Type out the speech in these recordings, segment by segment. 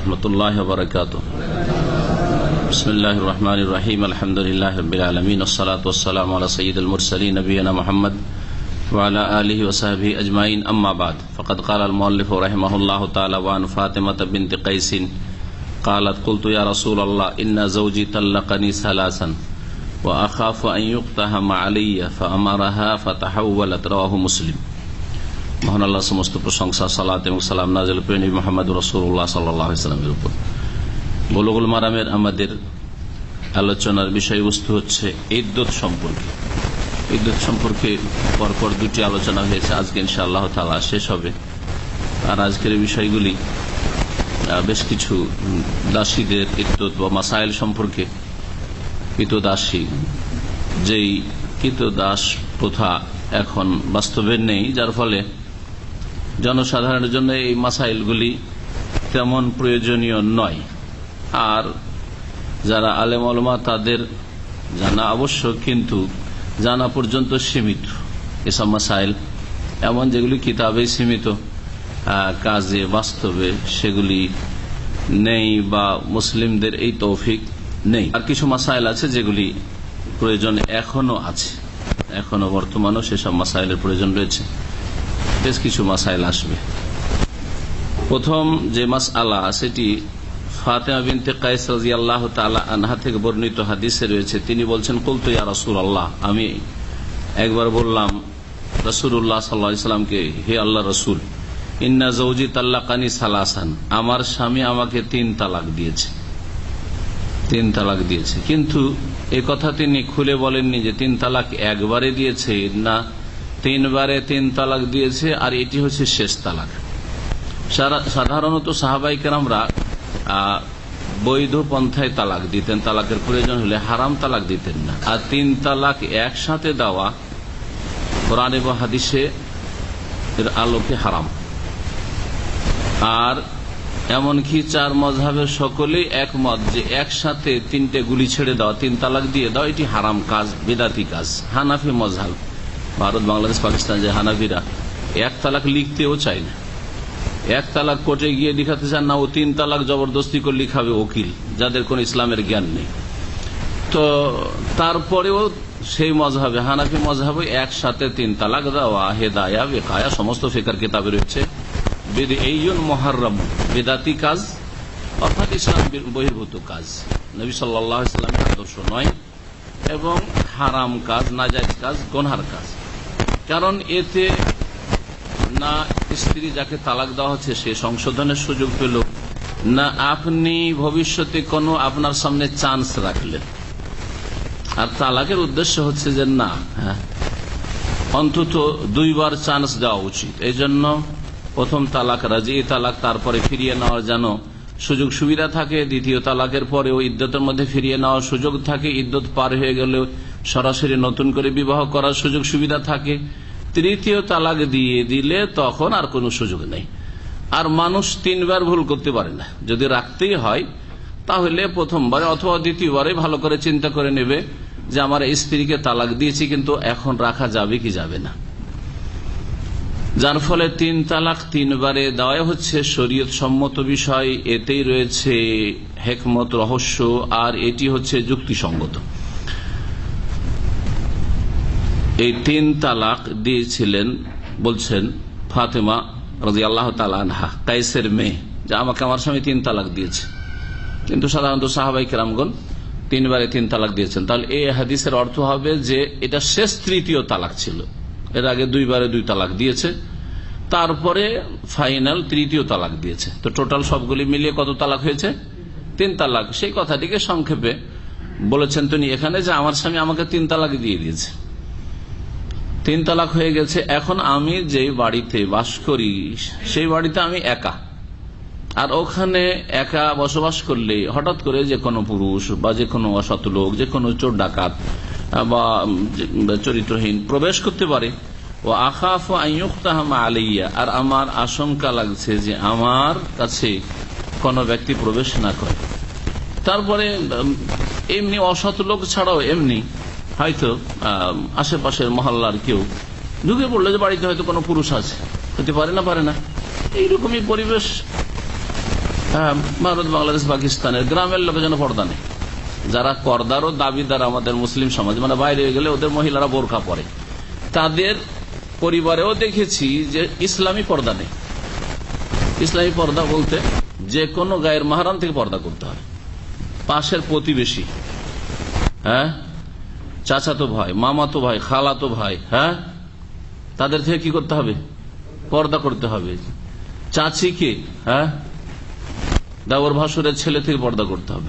عليكم ورحمة الله وبركاته. بسم الله الرحمن الرحيم. الحمد لله رب العالمين. والصلاة والسلام على سيد المرسلين نبينا محمد وعلى آله وصحبه أجمعين. أما بعد، فقد قال المؤلف رحمه الله تعالى وعن فاطمة بنت قيس قالت، قلت يا رسول الله، إن زوجي طلقني ثلاثا وأخاف أن يقتهم علي فأمرها فتحولت، رواه مسلم. মহান আল্লাহ সমস্ত প্রশংসা, সালাত এবং সালাম প্রেমী মোহাম্মদ রসুল্লাহ সাল্লামের উপর। বলগুল মারামের আমাদের আলোচনার বিষয়বস্তু হচ্ছে ইদ্যুৎ সম্পর্কে। ইদ্যুৎ সম্পর্কে পরপর দুটি আলোচনা হয়েছে, আজকে ইনশা আল্লাহ তালা শেষ হবে। আর আজকের বিষয়গুলি বেশ কিছু দাসীদের ইদ্যুৎ বা মাসাইল সম্পর্কে। কৃতদাসী যেই কৃতদাস প্রথা এখন বাস্তবে নেই, যার ফলে জনসাধারণের জন্য এই মাসাইলগুলি তেমন প্রয়োজনীয় নয়। আর যারা আলেম আলমা তাদের জানা আবশ্যক কিন্তু জানা পর্যন্ত সীমিত এসব মাসাইল। এমন যেগুলি কিতাবে সীমিত কাজে, বাস্তবে সেগুলি নেই বা মুসলিমদের এই তৌফিক নেই। আর কিছু মাসাইল আছে যেগুলি প্রয়োজন এখনও আছে, এখনও বর্তমানেও সেসব মাসাইলের প্রয়োজন রয়েছে। বেশ কিছু মাসাইল আসবে। প্রথম যে মাস আলা সেটি ফাতেমা বিনতে কাইস রাজি আল্লাহ তালা আনহা থেকে বর্ণিত হাদিসে রয়েছে। তিনি বলছেন, কুলতু ইয়া রসুল আল্লাহ আমি একবার বললাম রসুল্লাহ সাল্লা ইসলামকে হে আল্লাহ রসুল, ইন্না জৌজি তাল্লাকানি সালাসান। আমার স্বামী আমাকে তিন তালাক দিয়েছে। তিন তালাক দিয়েছে। কিন্তু এ কথা তিনি খুলে বলেননি যে তিন তালাক একবারে দিয়েছে না তিনবারে তিন তালাক দিয়েছে, আর এটি হচ্ছে শেষ তালাক। সাধারণত সাহাবাইকার আমরা বৈধ পন্থায় তালাক দিতেন। তালাকের প্রয়োজন হলে হারাম তালাক দিতেন না। আর তিন তালাক একসাথে দেওয়া কোরআন এবং হাদিসে এর আলোকে হারাম। আর এমনকি চার মজাবের সকলেই একমত যে একসাথে তিনটে গুলি ছেড়ে দেওয়া, তিন তালাক দিয়ে দেওয়া, এটি হারাম কাজ, বেদাতি কাজ। হানাফি মজাব ভারত, বাংলাদেশ, পাকিস্তান যে হানাফিরা, এক তালাক লিখতেও চায় না। এক তালাক কোর্টে গিয়ে লিখাতে চান না, ও তিন তালাক জবরদস্তি করে লিখাবে ওকিল যাদের কোন ইসলামের জ্ঞান নেই। তো তারপরেও সেই মজাবে হানাফি মজাবে একসাথে তিন তালাক দেওয়া, হেদায়া, বেকায়া, সমস্ত ফেকার কিতাবে রয়েছে। মহারম বেদাতি কাজ, অর্থাৎ ইসলাম বহির্ভূত কাজ। নবী সাল্লাহ ইসলামের আদর্শ নয়, এবং হারাম কাজ নাজাইজ কাজ, গনহার কাজ। কারণ এতে না স্ত্রী যাকে তালাক দেওয়া হচ্ছে, সে সংশোধনের সুযোগ পেল। না আপনি ভবিষ্যতে কোনো আপনার সামনে চান্স রাখলেন। আর তালাকের উদ্দেশ্য হচ্ছে যে না হ্যাঁ। অন্তত দুইবার চান্স দেওয়া উচিত। এই জন্য প্রথম তালাক রাজি তালাক তারপরে ফিরিয়ে নেওয়ার যেন সুযোগ সুবিধা থাকে। দ্বিতীয় তালাকের পরেও ইদ্যতের মধ্যে ফিরিয়ে নেওয়ার সুযোগ থাকে। ইদ্যত পার হয়ে গেলেও সরাসরি নতুন করে বিবাহ করার সুযোগ সুবিধা থাকে। তৃতীয় তালাক দিয়ে দিলে তখন আর কোনো সুযোগ নেই। আর মানুষ তিনবার ভুল করতে পারে না। যদি রাখতেই হয়, তাহলে প্রথমবারে অথবা দ্বিতীয়বারে ভালো করে চিন্তা করে নেবে যে আমার স্ত্রীকে তালাক দিয়েছি, কিন্তু এখন রাখা যাবে কি যাবে না। যার ফলে তিন তালাক তিনবারে দেওয়া হচ্ছে শরীয়ত সম্মত বিষয়। এতেই রয়েছে হেকমত, রহস্য, আর এটি হচ্ছে যুক্তিসঙ্গত। এই তিন তালাক দিয়েছিলেন, বলছেন ফাতেমা রাজি আল্লাহ তালানহা কাইসের মেয়ে, যে আমাকে আমার স্বামী তিন তালাক দিয়েছে। কিন্তু সাধারণত সাহাবাই কেরামগণ তিনবারে তিন তালাক দিয়েছেন। তাহলে এই হাদিসের অর্থ হবে যে এটা শেষ তৃতীয় তালাক ছিল। এর আগে দুইবারে দুই তালাক দিয়েছে, তারপরে ফাইনাল তৃতীয় তালাক দিয়েছে। তো টোটাল সবগুলি মিলিয়ে কত তালাক হয়েছে? তিন তালাক। সেই কথাটিকে সংক্ষেপে বলেছেন তিনি এখানে যে আমার স্বামী আমাকে তিন তালাক দিয়ে দিয়েছে। তিন তালাক হয়ে গেছে। এখন আমি যে বাড়িতে বাস করি, সেই বাড়িতে আমি একা। আর ওখানে একা বসবাস করলে হঠাৎ করে যে কোনো পুরুষ বা যে কোনো অসৎ লোক, যে কোনো চোর ডাকাত বা চরিত্রহীন প্রবেশ করতে পারে। ও আখাফ আইয়ুক্তাহামা আলাইয়া। আর আমার আশঙ্কা লাগছে যে আমার কাছে কোনো ব্যক্তি প্রবেশ না করে। তারপরে এমনি অসৎ লোক ছাড়াও এমনি হয়তো আশেপাশের মহল্লার কেউ। ঢুকে পড়ল যে বাড়িতে হয়তো কোনো পুরুষ আছে। হতে পারে না পারে না। এইরকমই পরিবেশ ভারত, বাংলাদেশ, পাকিস্তানের গ্রামের লোকের যেন পর্দা নেই যারা পর্দার ও দাবিদার আমাদের মুসলিম সমাজ মানে বাইরে গেলে ওদের মহিলারা বোরখা পরে। তাদের পরিবারেও দেখেছি যে ইসলামী পর্দা নেই। ইসলামী পর্দা বলতে যে কোনো গায়ের মাহারাম থেকে পর্দা করতে হয়। পাশের প্রতিবেশী হ্যাঁ? চাচাতো ভাই, মামাতো ভাই, খালাতো ভাই হ্যাঁ? তাদের থেকে কি করতে হবে? পর্দা করতে হবে। চাচিকে হ্যাঁ? দাবর ভাসুরের ছেলে থেকে পর্দা করতে হবে।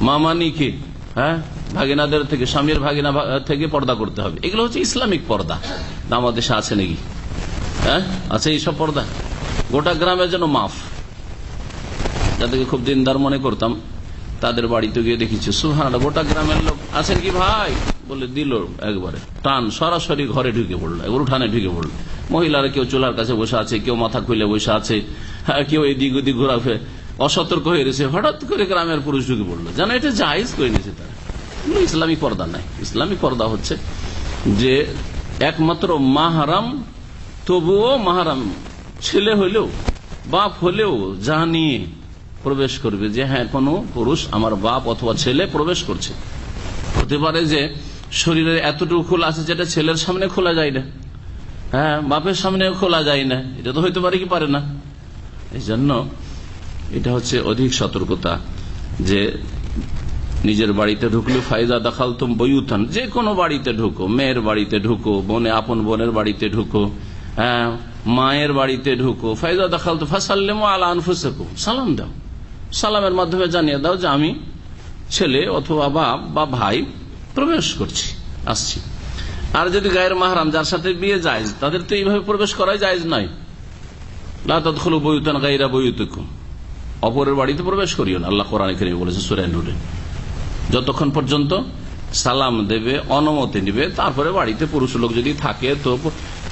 মামানিকে হ্যাঁ? ভাগিনাদের থেকে, স্বামীর ভাগিনা থেকে পর্দা করতে হবে। এগুলো হচ্ছে ইসলামিক পর্দা। আমাদের দেশে আছে নাকি? হ্যাঁ? আছে এইসব পর্দা? গোটা গ্রামের জন্য মাফ। যাদেরকে খুব দিনদার মনে করতাম, তাদের বাড়িতে গিয়ে দেখেছি। সুহান গোটা গ্রামের লোক। আছেন কি ভাই? বলে দিল একবারে। টান সরাসরি ঘরে ঢুকে পড়ল একবার উঠানে ঢুকে পড়ল। মহিলারা কেউ চুলার কাছে বসে আছে কেউ মাথা খুলে বসে আছে হ্যাঁ, কেউ এদিক ওদিক ঘোরাফে অসতর্ক হয়ে রয়েছে। হঠাৎ করে গ্রামের পুরুষ ঢুকে পড়ল। যেন এটা জাহিজ করে নিয়েছে তারা। ইসলামী পর্দা নাই। ইসলামী পর্দা হচ্ছে যে একমাত্র মাহারাম তবুও মাহারাম ছেলে হলেও বাপ হলেও জানিয়ে প্রবেশ করবে যে হ্যাঁ কোনো পুরুষ আমার বাপ অথবা ছেলে প্রবেশ করছে। হতে পারে যে শরীরের এতটুকু খোলা আছে যেটা ছেলের সামনে খোলা যায় না। হ্যাঁ বাপের সামনে খোলা যায় না। এটা তো হইতে পারে কি পারে না? এই জন্য এটা হচ্ছে অধিক সতর্কতা যে নিজের বাড়িতে ঢুকলে ফায়দা দেখাল তুম বইউথান যে কোনো বাড়িতে ঢুকো, মেয়ের বাড়িতে ঢুকো, বনে আপন বোনের বাড়িতে ঢুকো হ্যাঁ মায়ের বাড়িতে ঢুকো ফায়দা দেখাল তো ফাসাল্লেম আলা আনফুসেকো সালাম দাও। সালামের মাধ্যমে জানিয়ে দাও যে আমি ছেলে অথবা বাপ বা ভাই প্রবেশ করছি, আসছি। আর যদি গায়ের মাহারাম যার সাথে বিয়ে যায় তাদের তো এইভাবে প্রবেশ করাই যায় নয়। লাতখলু বইউতান গাইরা বইউতকুম অপরের বাড়িতে প্রবেশ করিও না, আল্লাহ কোরআন এখানে বলেছে সুরাই নুরে। যতক্ষণ পর্যন্ত সালাম দেবে, অনুমতি নিবে, তারপরে বাড়িতে পুরুষ লোক যদি থাকে, তো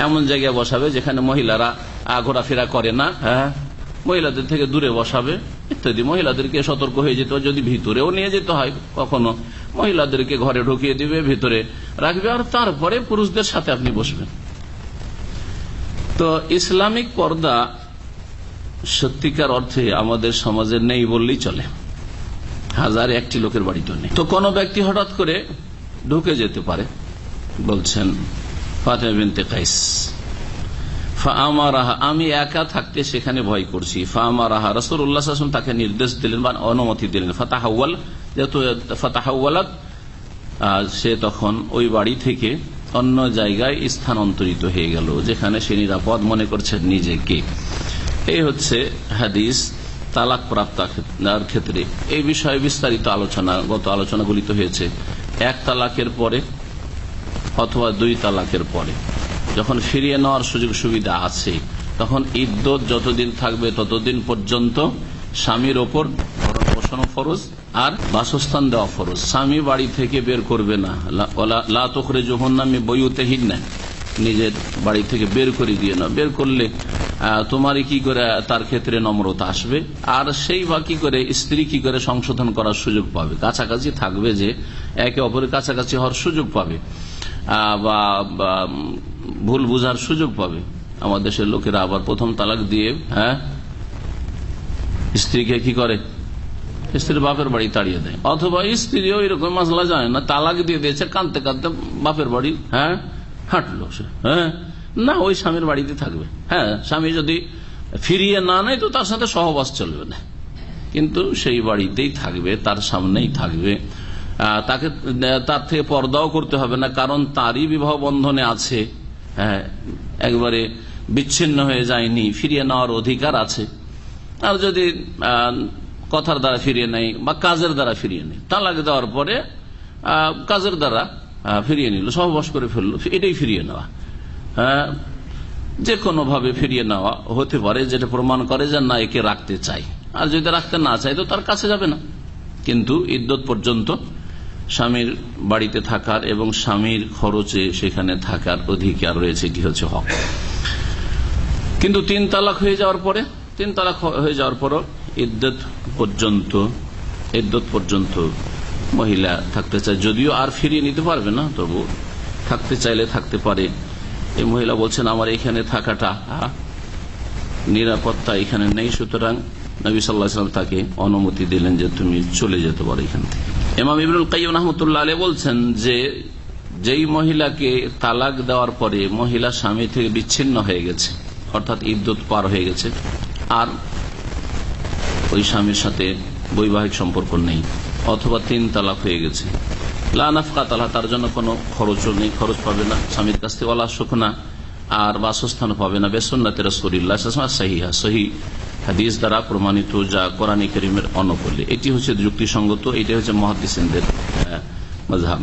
এমন জায়গায় বসাবে যেখানে মহিলারা ঘোরাফেরা করে না হ্যাঁ? মহিলাদের থেকে দূরে বসাবে, ইত্যাদি। মহিলাদেরকে সতর্ক হয়ে যেতে যদি ভিতরেও নিয়ে যেতে হয়, কখনো মহিলাদেরকে ঘরে ঢুকিয়ে দিবে, ভিতরে রাখবে, আর তারপরে পুরুষদের সাথে আপনি বসবেন। তো ইসলামিক পর্দা সত্যিকার অর্থে আমাদের সমাজে নেই বললেই চলে। হাজার একটি লোকের বাড়িতে নেই। তো কোনো ব্যক্তি হঠাৎ করে ঢুকে যেতে পারে, বলছেন ফাতেমা বিনতে কাইস। আমি একা থাকতে সেখানে ভয় করছি। তাকে নির্দেশ দিলেন বা অনুমতি দিলেন। ফাতাহাওয়াল, যেহেতু ফাতাহাওয়ালাত সে তখন ওই বাড়ি থেকে অন্য জায়গায় স্থানান্তরিত হয়ে গেল, যেখানে সে নিরাপদ মনে করছেন নিজেকে। এই হচ্ছে হাদিস তালাক প্রাপ্ত ক্ষেত্রে। এই বিষয়ে বিস্তারিত আলোচনা, গত আলোচনাগুলিতে হয়েছে। এক তালাকের পরে অথবা দুই তালাকের পরে। যখন ফিরিয়ে নেওয়ার সুযোগ সুবিধা আছে, তখন ইদ্যত যতদিন থাকবে ততদিন পর্যন্ত স্বামীর ওপর পোষণ ফরজ আর বাসস্থান দেওয়া ফরজ। স্বামী বাড়ি থেকে বের করবে না। লাতরে যখন আমি বইতেহীন না নিজের বাড়ি থেকে বের করে দিয়ে না বের করলে তোমারই কি করে, তার ক্ষেত্রে নম্রতা আসবে। আর সেই বা কি করে, স্ত্রী কি করে সংশোধন করার সুযোগ পাবে? কাছাকাছি থাকবে যে একে অপরের কাছাকাছি হওয়ার সুযোগ পাবে। বা ভুল বুঝার সুযোগ পাবে। আমার দেশের লোকেরা আবার প্রথম তালাক দিয়ে হ্যাঁ? স্ত্রীকে কি করে? স্ত্রীর বাপের বাড়ি তাড়িয়ে দেয়। অথবা স্ত্রীও এরকম মশলা যায় না, তালাক দিয়ে দিয়েছে, কাঁদতে কাঁদতে বাপের বাড়ি হ্যাঁ? হাঁটলো সে হ্যাঁ? না, ওই স্বামীর বাড়িতে থাকবে হ্যাঁ? স্বামী যদি ফিরিয়ে না নেয়, তো তার সাথে সহবাস চলবে না। কিন্তু সেই বাড়িতেই থাকবে, তার সামনেই থাকবে। তাকে তার থেকে পর্দাও করতে হবে না কারণ তারই বিবাহ বন্ধনে আছে। হ্যাঁ একবারে বিচ্ছিন্ন হয়ে যায়নি ফিরিয়ে নেওয়ার অধিকার আছে। আর যদি কথার দ্বারা ফিরিয়ে নেয় বা কাজের দ্বারা ফিরিয়ে নেয় তালাক দেওয়ার পরে কাজের দ্বারা ফিরিয়ে নিল সহবাস করে ফেলল এটাই ফিরিয়ে নেওয়া। হ্যাঁ, যে কোনো ভাবে ফিরিয়ে নেওয়া হতে পারে যেটা প্রমাণ করে যে না একে রাখতে চাই। আর যদি রাখতে না চাই তো তার কাছে যাবে না। কিন্তু ইদ্যত পর্যন্ত স্বামীর বাড়িতে থাকার এবং স্বামীর খরচে সেখানে থাকার অধিকার রয়েছে এটি হচ্ছে হক। কিন্তু তিন তালাক হয়ে যাওয়ার পরে, তিন তালাক হয়ে যাওয়ার পরও ইদ্যত পর্যন্ত ইদ্যত পর্যন্ত মহিলা থাকতে চায়। যদিও আর ফিরিয়ে নিতে পারবে না, তবু থাকতে চাইলে থাকতে পারে। এই মহিলা বলছেন, আমার এখানে থাকাটা নিরাপত্তা এখানে নেই, সুতরাং নবী সাল্লাহাম তাকে অনুমতি দিলেন যে তুমি চলে যেতে পারো এখান থেকে। এমাম ইবনুল কাইম রহমতুল্লাহ আলী বলছেন যে যেই মহিলাকে তালাক দেওয়ার পরে মহিলা স্বামী থেকে বিচ্ছিন্ন হয়ে গেছে, অর্থাৎ ইদ্যুৎ পার হয়ে গেছে, আর ওই স্বামীর সাথে বৈবাহিক সম্পর্ক নেই, অথবা তিন তালাক হয়ে গেছে। লানাফকা তালা তার জন্য কোনো খরচও নেই, খরচ পাবে না, স্বামীর কাছ থেকে ওলা সুখ না, আর বাসস্থান পাবে না, বেসন্নাতে রসুল্লাহ সহিহা, সহি হাদিস দ্বারা প্রমাণিত যা কোরআনী করিমের অনুকূলে এটি হচ্ছে যুক্তিসঙ্গত, এটি হচ্ছে মহাদিসের মজাব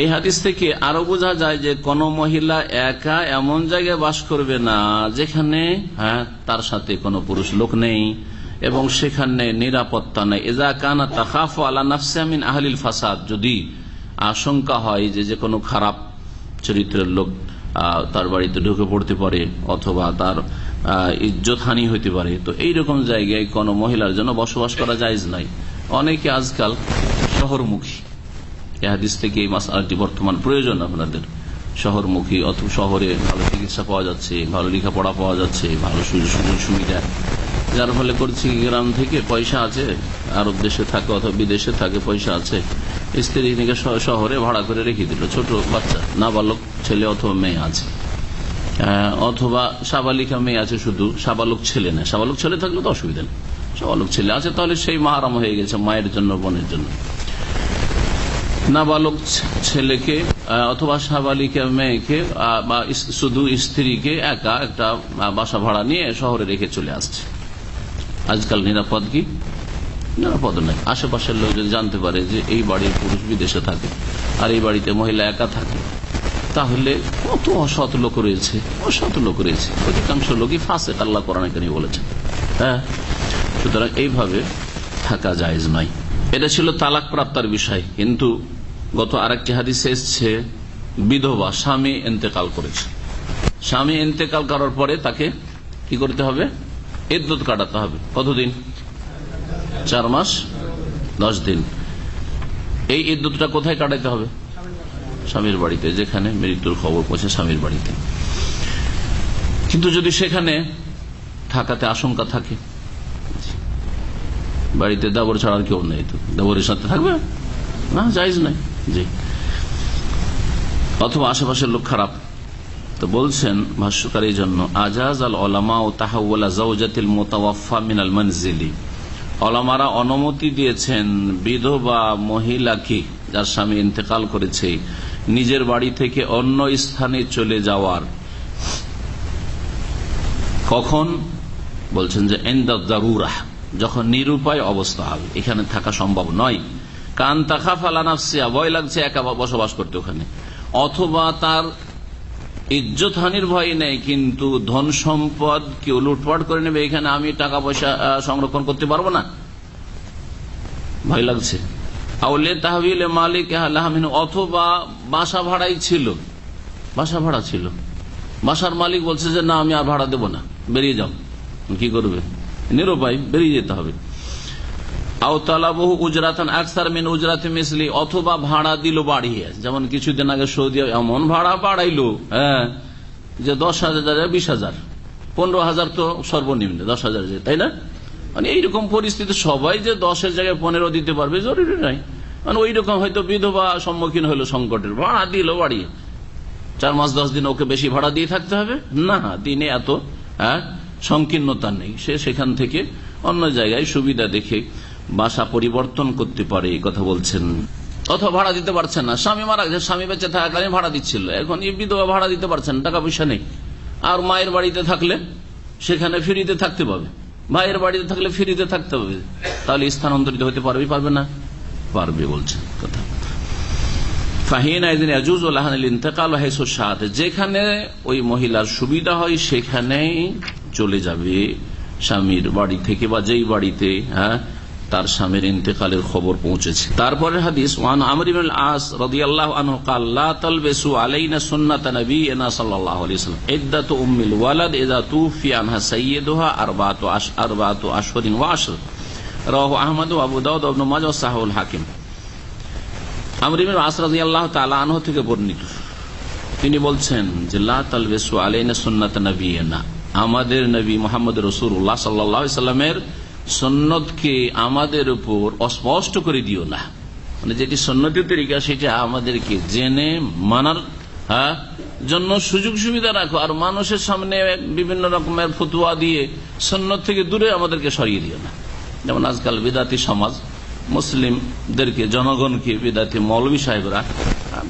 এই হাদিস থেকে আরও বোঝা যায় যে কোন মহিলা একা এমন জায়গায় বাস করবে না যেখানে হ্যাঁ তার সাথে কোনো পুরুষ লোক নেই এবং সেখানে নিরাপত্তা নেই। এজা কানা তাকাফ আলা নাফসামিন আহলিল ফাসাদ, যদি আশঙ্কা হয় যে যে কোনো খারাপ চরিত্রের লোক তার বাড়িতে ঢুকে পড়তে পারে অথবা তার ইজ্জত হানি হইতে পারে। তো এইরকম জায়গায় কোনো মহিলার জন্য বসবাস করা যায় নাই। অনেকে আজকাল শহরমুখী। এই হাদিস থেকে এই মাসালটি বর্তমান প্রয়োজন আপনাদের। শহরমুখী অথবা শহরে ভালো চিকিৎসা পাওয়া যাচ্ছে, ভালো লেখাপড়া পাওয়া যাচ্ছে, ভালো সুযোগ সুযোগ সুবিধা। যার ফলে করছি গ্রাম থেকে পয়সা আছে, আরব দেশে থাকে অথবা বিদেশে থাকে, পয়সা আছে। স্ত্রী শহরে ভাড়া করে রেখে দিল। ছোট বাচ্চা, নাবালক, ছেলে অথবা মেয়ে আছে। অথবা সাবালিকা মেয়ে আছে শুধু সাবালক ছেলে না। সাবালক ছেলে থাকলে তো অসুবিধা নেই। সাবালক ছেলে আছে তাহলে সেই মাহারাম হয়ে গেছে মায়ের জন্য, বোনের জন্য। নাবালক ছেলেকে অথবা সাবালিকা মেয়েকে বা শুধু স্ত্রীকে একা একটা বাসা ভাড়া নিয়ে শহরে রেখে চলে আসছে। আজকাল নিরাপদ কি? নিরাপদ নাই আশেপাশের লোক যদি জানতে পারে যে এই বাড়ির পুরুষ বিদেশে থাকে, আর এই বাড়িতে মহিলা একা থাকে। তাহলে কত অসৎ লোক রয়েছে? অসৎ লোক রয়েছে। অধিকাংশ লোকই ফাঁসে আল্লাহ কোরআন কেন বলেছেন। হ্যাঁ? সুতরাং এইভাবে থাকা জায়েজ নয়। এটা ছিল তালাক প্রাপ্তার বিষয়। কিন্তু গত আরেকটি হাদিসে এসছে, বিধবা স্বামী এন্তেকাল করেছে। স্বামী এন্তেকাল করার পরে তাকে কি করতে হবে? এদ্যুত কাটাতে হবে। কতদিন? চার মাস, দশ দিন। এই ইদ্যুতটা কোথায় কাটাতে হবে? স্বামীর বাড়িতে, যেখানে মৃত্যুর খবর পৌঁছে স্বামীর বাড়িতে। কিন্তু যদি সেখানে থাকাতে আশঙ্কা থাকে, বাড়িতে দাবর ছাড়ার কেউ নেই তো। দাবরের সাথে থাকবে? না যাইজ নাই। জি। অথবা আশেপাশের লোক খারাপ। তো বলছেন ভাষ্যকারীর জন্য, আজাজ আল ওলামা ও তাহাউলা জাউজাতিল মোতাওয়াফা মিনাল মনজিলি। অলামারা অনুমতি দিয়েছেন বিধবা মহিলাকে, যার স্বামী ইন্তেকাল করেছে নিজের বাড়ি থেকে অন্য স্থানে চলে যাওয়ার। কখন? বলছেন যে এন্দারুরা যখন নিরুপায় অবস্থা হবে এখানে থাকা সম্ভব নয়। কান তাখা ফালানাফসিয়া ভয় লাগছে একা বসবাস করতে ওখানে। অথবা তার ইজ্জত হানির ভয় নেই, কিন্তু ধন সম্পদ কেউ লুটপাট করে নেবে, এখানে আমি টাকা পয়সা সংরক্ষণ করতে পারব না। ভয় লাগছে। আউলে তাহবিলে মালিক আহমিন অথবা বাসা ভাড়াই ছিল। বাসা ভাড়া ছিল। বাসার মালিক বলছে যে, না, আমি আর ভাড়া দেব না। বেরিয়ে যাও। কি করবে? নিরুপায় বেরিয়ে যেতে হবে। অথবা ভাড়া দিল বাড়িয়ে। যেমন কিছুদিন আগে সৌদি এমন ভাড়া বাড়াইলো হ্যাঁ যে দশ হাজার বিশ হাজার। পনেরো হাজার তো সর্বনিম্ন, দশ হাজার তাই না? মানে এইরকম পরিস্থিতি সবাই যে দশের জায়গায় পনেরো দিতে পারবে জরুরি নাই। মানে ওই রকম হয়তো বিধবা সম্মুখীন হলো সংকটের ভাড়া দিল বাড়িয়ে চার মাস দশ দিন ওকে বেশি ভাড়া দিয়ে থাকতে হবে? না দিনে এত হ্যাঁ, সংকীর্ণতা নেই। সে সেখান থেকে অন্য জায়গায় সুবিধা দেখে বাসা পরিবর্তন করতে পারে এই কথা বলছেন। অথবা ভাড়া দিতে পারছেন না। স্বামী মারা গেছে স্বামী বেঁচে থাকাকালীন ভাড়া দিচ্ছিল। এখন বিধবা ভাড়া দিতে পারছেন টাকা পয়সা নেই। আর মায়ের বাড়িতে থাকলে সেখানে ফ্রিতে থাকতে পাবে ভাইয়ের বাড়িতে থাকলে ফ্রিতে থাকতে হবে। তাহলে স্থানান্তরিত হতে পারবে পারবে না? পারবে বলছে কথা। যেখানে ওই মহিলার সুবিধা হয়, সেখানেই চলে যাবে স্বামীর বাড়ি থেকে বা যেই বাড়িতে হ্যাঁ তার স্বামীর ইন্তেকালের খবর পৌঁছেছে। তারপরে হাদিস, ওয়ান আমরিম আস রদি আল্লাহ আল্লাহ তালবেসু আলাইনা সুন্নাত নবী এনা সাল্লাহ আলাইসালাম ইদ্দাত উম্মিল ওয়ালাদ ইদা তুফি আনহা সাইয়্যিদুহা আরবাত আরবাত সাহুল হাকিম। আমরিমের আসরাদি আল্লাহ তালা আনহ থেকে বর্ণিত। তিনি বলছেন যে আমাদের নবী মোহাম্মদ রসুল্লাহ সাল্লামের সন্ন্যতকে আমাদের উপর অস্পষ্ট করে দিও না? মানে যেটি সন্ন্যতের তরিকা সেটা আমাদেরকে জেনে মানার হ্যাঁ, জন্য সুযোগ সুবিধা রাখো। আর মানুষের সামনে বিভিন্ন রকমের ফতুয়া দিয়ে সন্ন্যত থেকে দূরে আমাদেরকে সরিয়ে দিও না। যেমন আজকাল বিদাতি সমাজ মুসলিমদেরকে জনগণকে বিদাতি মৌলবী সাহেবরা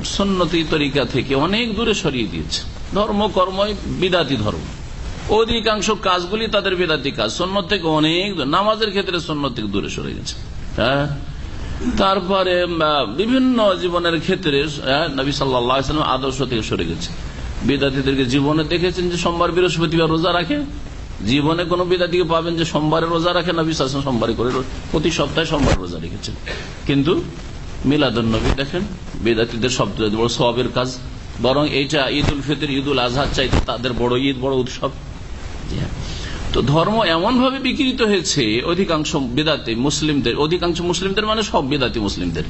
সন্ন্যতি তরিকা থেকে অনেক দূরে সরিয়ে দিয়েছে। ধর্ম কর্মই বিদাতি ধর্ম। অধিকাংশ কাজগুলি তাদের বেদাতি কাজ। সন্ন্যত থেকে অনেক নামাজের ক্ষেত্রে সন্ন্যত থেকে দূরে সরে গেছে। হ্যাঁ? তারপরে বিভিন্ন জীবনের ক্ষেত্রে নবী সাল্লাম আদর্শ থেকে সরে গেছে। বিদাতিদেরকে জীবনে দেখেছেন যে সোমবার বৃহস্পতিবার রোজা রাখে। জীবনে কোন বিদাতিকে পাবেন যে সোমবারে রোজা রাখে, নবী সাল্লাম সোমবারে করে প্রতি সপ্তাহে সোমবার রোজা রেখেছেন। কিন্তু মিলাদুল নবী দেখেন বেদাতিদের সবচেয়ে বড় সবের কাজ। বরং এইটা ঈদ উল ফিতর ঈদ উল আজহার চাইতে তাদের বড় ঈদ, বড় উৎসব। তো ধর্ম এমন ভাবে বিকৃত হয়েছে, অধিকাংশ বেদাতে মুসলিমদের, অধিকাংশ মুসলিমদের মানে সব বেদাতি মুসলিমদের,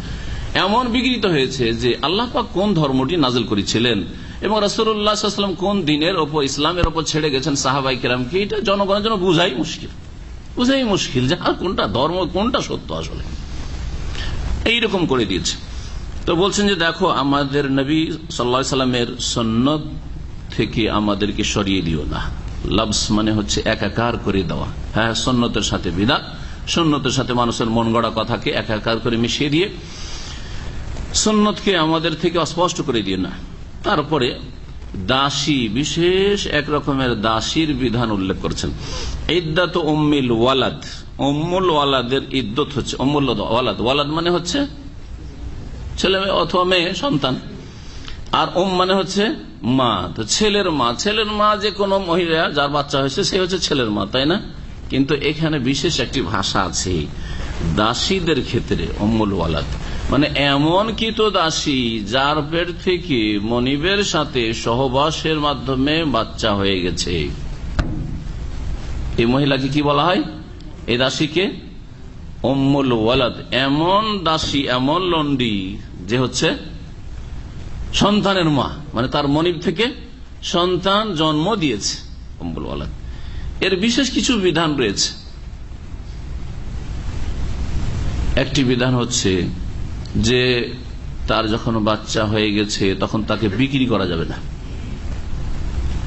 এমন বিকৃত হয়েছে যে আল্লাহ পাক কোন ধর্মটি নাজল করেছিলেন এবং রাসুল্লাহাম কোন দিনের ওপর ইসলামের ওপর ছেড়ে গেছেন সাহাবাই কেরামকে এটা জনগণের জন্য বুঝাই মুশকিল। বুঝাই মুশকিল যে কোনটা ধর্ম, কোনটা সত্য আসলে। এইরকম করে দিয়েছে। তো বলছেন যে দেখো, আমাদের নবী সাল্লা সাল্লামের সন্ন্যত থেকে আমাদেরকে সরিয়ে দিও না। লাভস মানে হচ্ছে একাকার করে দেওয়া। হ্যাঁ সন্ন্যতের সাথে বিদা সন্ন্যতের সাথে মানুষের মন গড়া কথাকে একাকার করে মিশিয়ে দিয়ে সন্ন্যতকে আমাদের থেকে অস্পষ্ট করে দিয়ে না। তারপরে দাসী, বিশেষ এক রকমের দাসীর বিধান উল্লেখ করছেন। ইদ্দাত উম্মিল ওয়ালাদ অম্মুল ওয়ালাদের ইদ্যত হচ্ছে অমূল্য ওয়ালাদ ওয়ালাদ মানে হচ্ছে ছেলে মেয়ে অথবা মেয়ে সন্তান। আর ওম মানে হচ্ছে মা। তো ছেলের মা। ছেলের মা যে কোনো মহিলা, যার বাচ্চা হয়েছে, সে হচ্ছে ছেলের মা, তাই না? কিন্তু এখানে বিশেষ একটি ভাষা আছে, দাসীদের ক্ষেত্রে অম্মুল ওয়ালাদ মানে এমন কিত দাসী, যার পেট থেকে মনিবের সাথে সহবাসের মাধ্যমে বাচ্চা হয়ে গেছে। এই মহিলাকে কি বলা হয়? এই দাসীকে? অম্মুল ওয়ালাদ এমন দাসী, এমন লন্ডি, যে হচ্ছে সন্তানের মা মানে তার মনিব থেকে সন্তান জন্ম দিয়েছে অম্বুল ওয়ালাদ এর বিশেষ কিছু বিধান রয়েছে। একটি বিধান হচ্ছে যে তার যখন বাচ্চা হয়ে গেছে, তখন তাকে বিক্রি করা যাবে না।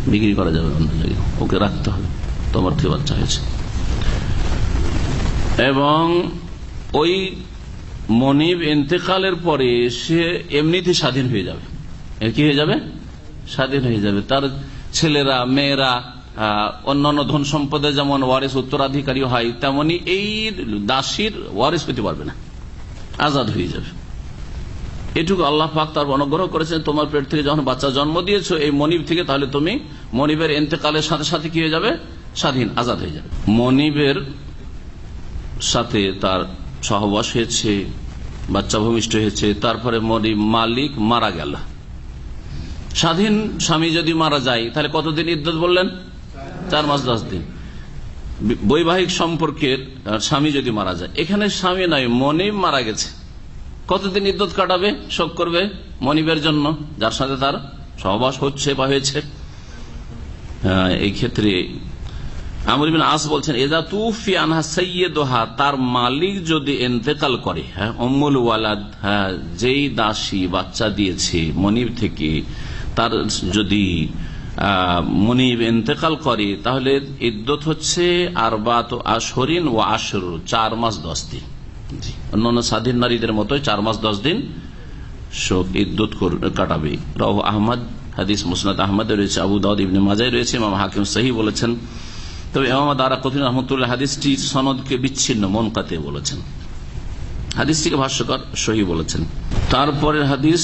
বিক্রি করা যাবে অন্য জায়গায়। ওকে রাখতে হবে। তোমার থেকে বাচ্চা হয়েছে। এবং ওই মনিব ইন্তেকালের পরে সে এমনিতে স্বাধীন হয়ে যাবে। কি হয়ে যাবে? স্বাধীন হয়ে যাবে। তার ছেলেরা, মেয়েরা অন্যান্য ধন সম্পদে যেমন ওয়ারিস উত্তরাধিকারী হয়, তেমনি এই দাসীর ওয়ারিস পেতে পারবে না। আজাদ হয়ে যাবে। এটুকু আল্লাহ পাক তার অনুগ্রহ করেছেন, তোমার পেট থেকে যখন বাচ্চা জন্ম দিয়েছ, এই মনিব থেকে, তাহলে তুমি মনিবের এতেকালের সাথে সাথে কি হয়ে যাবে? স্বাধীন, আজাদ হয়ে যাবে। মনিবের সাথে তার সহবাস হয়েছে, বাচ্চা ভূমিষ্ঠ হয়েছে, তারপরে মনিব মালিক মারা গেল। স্বাধীন স্বামী যদি মারা যায়, তাহলে কতদিন ইদ্যত বললেন? চার মাস, দশ দিন। বৈবাহিক সম্পর্কের স্বামী যদি মারা যায়, এখানে স্বামী নাই মনিব মারা গেছে। কতদিন ইদ্যত কাটাবে, শোক করবে মনিবের জন্য, যার সাথে তার সহবাস হচ্ছে বা হয়েছে? এই ক্ষেত্রে আমরিবিন আস বলছেন এদা তুফি আনহা সৈয়দোহা তার মালিক যদি এন্তেকাল করে হ্যাঁ অম্মুল ওয়ালাদ হ্যাঁ যেই দাসী বাচ্চা দিয়েছে মনিব থেকে তার যদি মনিব এন্তেকাল করে, তাহলে ইদ্যত হচ্ছে আর বাত আশরিন ও আশর, চার মাস দশ দিন। অন্যান্য স্বাধীন নারীদের মতো চার মাস দশ দিন শোক ইদ্যুৎ কাটাবে। রহ আহমদ, হাদিস মুসনাদ আহমদ রয়েছে, আবু দাউদ ইবনে মাজাই রয়েছে, ইমাম হাকিম সহি বলেছেন। তবে এমাম দারা কঠিন রহমতুল্লাহ হাদিসটি সনদকে বিচ্ছিন্ন মন কাতে বলেছেন। হাদিসটিকে ভাষ্যকর সহি বলেছেন। তারপরের হাদিস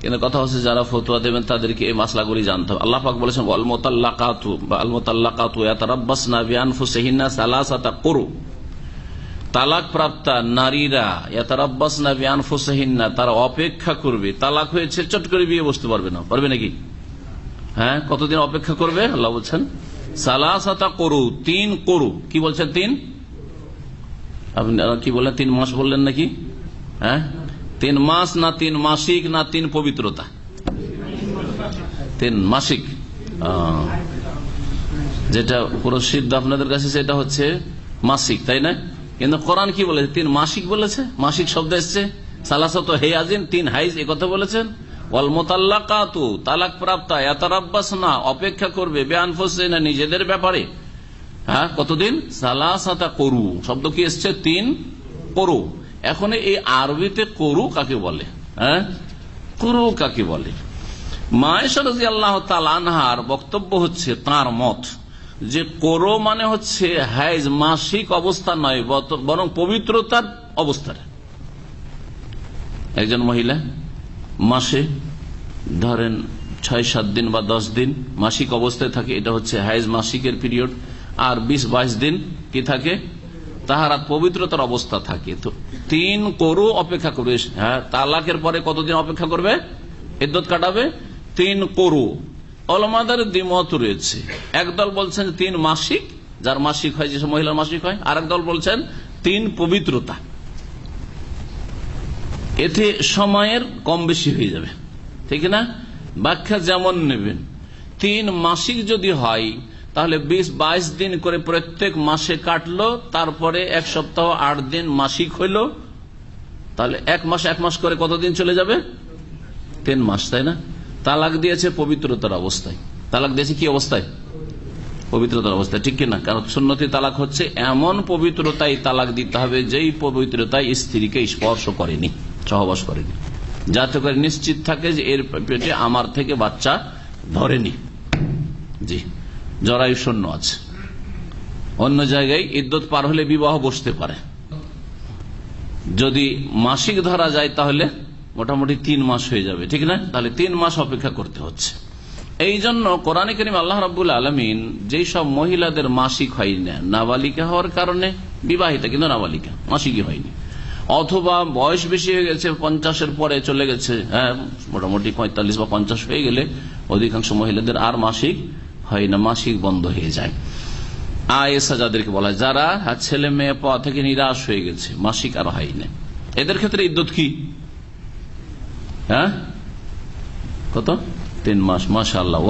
কিন্তু কথা হচ্ছে যারা ফতুয়া দেবেন তাদেরকে এই মাসলাগুলি জানতে হবে। আল্লাহ বলেছেন আলমতাল্লাকাতু বা আলমতাল্লাকাতু ইয়াতারাব্বাস না বিআনফুসিহিন্না সালাসাতা করু। তালাক প্রাপ্তা নারীরা ইয়াতারাব্বাস না তারা অপেক্ষা করবে। তালাক হয়েছে, চট করে বিয়ে বসতে পারবে না। পারবে নাকি? হ্যাঁ কতদিন অপেক্ষা করবে? আল্লাহ বলছেন, সালাসাতা করু, তিন করু। কি বলছেন তিন? আপনি কি বললেন, তিন মাস বললেন নাকি? হ্যাঁ? তিন মাস না তিন মাসিক না তিন পবিত্রতা? তিন মাসিক। যেটা পুরো সিদ্ধ আপনাদের কাছে সেটা হচ্ছে মাসিক, তাই না? কিন্তু কোরআন কি বলেছে? তিন মাসিক বলেছে? মাসিক শব্দ এসছে? সালাসত হে আজিন তিন হাইজ এ কথা বলেছেন? তালাক প্রাপ্তা না অপেক্ষা করবে বেআন না নিজেদের ব্যাপারে। হ্যাঁ কতদিন? সালাসাতা করু। শব্দ কি এসছে? তিন করু। এখন এই আরবিতে করু কাকে বলে? হ্যাঁ? করু কাকে বলে? মায়েশারজি আল্লাহ তালানহার বক্তব্য হচ্ছে তার মত যে করো মানে হচ্ছে হাইজ মাসিক অবস্থা নয় বরং পবিত্রতার অবস্থার। একজন মহিলা মাসে ধরেন ছয়, সাত দিন বা দশ দিন মাসিক অবস্থায় থাকে, এটা হচ্ছে হাইজ মাসিকের পিরিয়ড। আর বিশ, বাইশ দিন কি থাকে? তাহারা পবিত্রতার অবস্থা থাকে। তো তিন করু অপেক্ষা করবে। হ্যাঁ তালাকের পরে কতদিন অপেক্ষা করবে? ইদ্যত কাটাবে? তিন করু। অলমাদের দ্বিমত রয়েছে। একদল বলছেন তিন মাসিক, যার মাসিক হয় যেসব মহিলার মাসিক হয় আর দল বলছেন তিন পবিত্রতা। এতে সময়ের কম বেশি হয়ে যাবে। ঠিক না? ব্যাখ্যা যেমন নেবেন। তিন মাসিক যদি হয় তাহলে বিশ, বাইশ দিন করে প্রত্যেক মাসে কাটলো, তারপরে এক সপ্তাহ আট দিন মাসিক হইল। তাহলে এক মাস এক মাস করে কতদিন চলে যাবে? তিন মাস, তাই না? তালাক দিয়েছে পবিত্রতার অবস্থায়। তালাক দিয়েছে কি অবস্থায়? পবিত্রতার অবস্থায়, ঠিক কিনা? কারণ সুন্নতি তালাক হচ্ছে এমন পবিত্রতাই তালাক দিতে হবে যেই পবিত্রতায় স্ত্রীকে স্পর্শ করেনি, সহবাস করেনি। যাতে করে নিশ্চিত থাকে যে এর পেটে আমার থেকে বাচ্চা ধরেনি। জি। জরায়ু শূন্য আছে। অন্য জায়গায় ইদ্যত পার হলে বিবাহ বসতে পারে। যদি মাসিক ধরা যায় তাহলে মোটামুটি তিন মাস হয়ে যাবে, ঠিক না? তাহলে তিন মাস অপেক্ষা করতে হচ্ছে। এই জন্য কোরআন করিম আল্লাহ রাবুল আলমিন যেই সব মহিলাদের মাসিক হয় না নাবালিকা হওয়ার কারণে বিবাহিতা, কিন্তু নাবালিকা, মাসিকই হয়নি। অথবা বয়স বেশি হয়ে গেছে, পঞ্চাশের পরে চলে গেছে হ্যাঁ মোটামুটি পঁয়তাল্লিশ বা পঞ্চাশ হয়ে গেলে অধিকাংশ মহিলাদের আর মাসিক হয় না, মাসিক বন্ধ হয়ে যায়। আয়েসা যাদেরকে বলা হয়, যারা ছেলে মেয়ে পাওয়া থেকে নিরাশ হয়ে গেছে, মাসিক আর হয় না। এদের ক্ষেত্রে ইদ্যুৎ কি? হ্যাঁ? কত? তিন মাস মাসাল্লাহ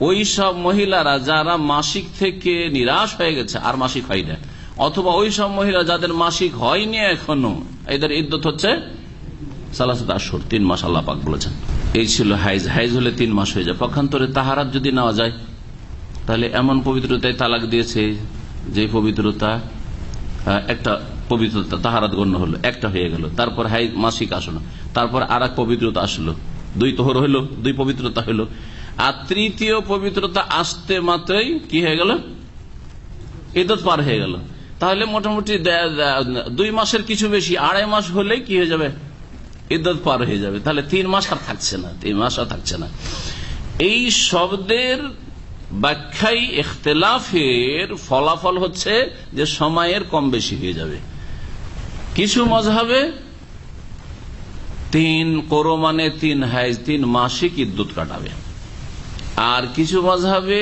ওই সব মহিলারা যারা মাসিক থেকে নিরাশ হয়ে গেছে, আর মাসিক হয় না। অথবা ওই সব মহিলা যাদের মাসিক হয়নি এখনও, এদের ইদ্যত হচ্ছে সালাসাত আসর তিন মাস আল্লাহ পাক বলেছেন। এই ছিল হাইজ। হাইজ হলে তিন মাস হয়ে যায়। পক্ষান্তরে তাহারাত যদি নেওয়া যায়, তাহলে এমন পবিত্রতায় তালাক দিয়েছে যে পবিত্রতা একটা পবিত্রতা তাহারাত গণ্য হলো, একটা হয়ে গেল। তারপর হাই মাসিক আসলো, তারপর আর পবিত্রতা আসলো। দুই তোহর হইল দুই পবিত্রতা হইল আর তৃতীয় পবিত্রতা আসতে মাত্রই কি হয়ে গেল? ইদত পার হয়ে গেল। তাহলে মোটামুটি দুই মাসের কিছু বেশি, আড়াই মাস হলে কি হয়ে যাবে? ইদ্যত পার হয়ে যাবে। তাহলে তিন মাস আর থাকছে না, তিন মাস আর থাকছে না। এই শব্দের ব্যাখ্যাই ইখতলাফের ফলাফল হচ্ছে যে সময়ের কম বেশি হয়ে যাবে। কিছু মজাবে তিন করো মানে তিন হাইজ, তিন মাসিক ইদ্যুৎ কাটাবে। আর কিছু মজাবে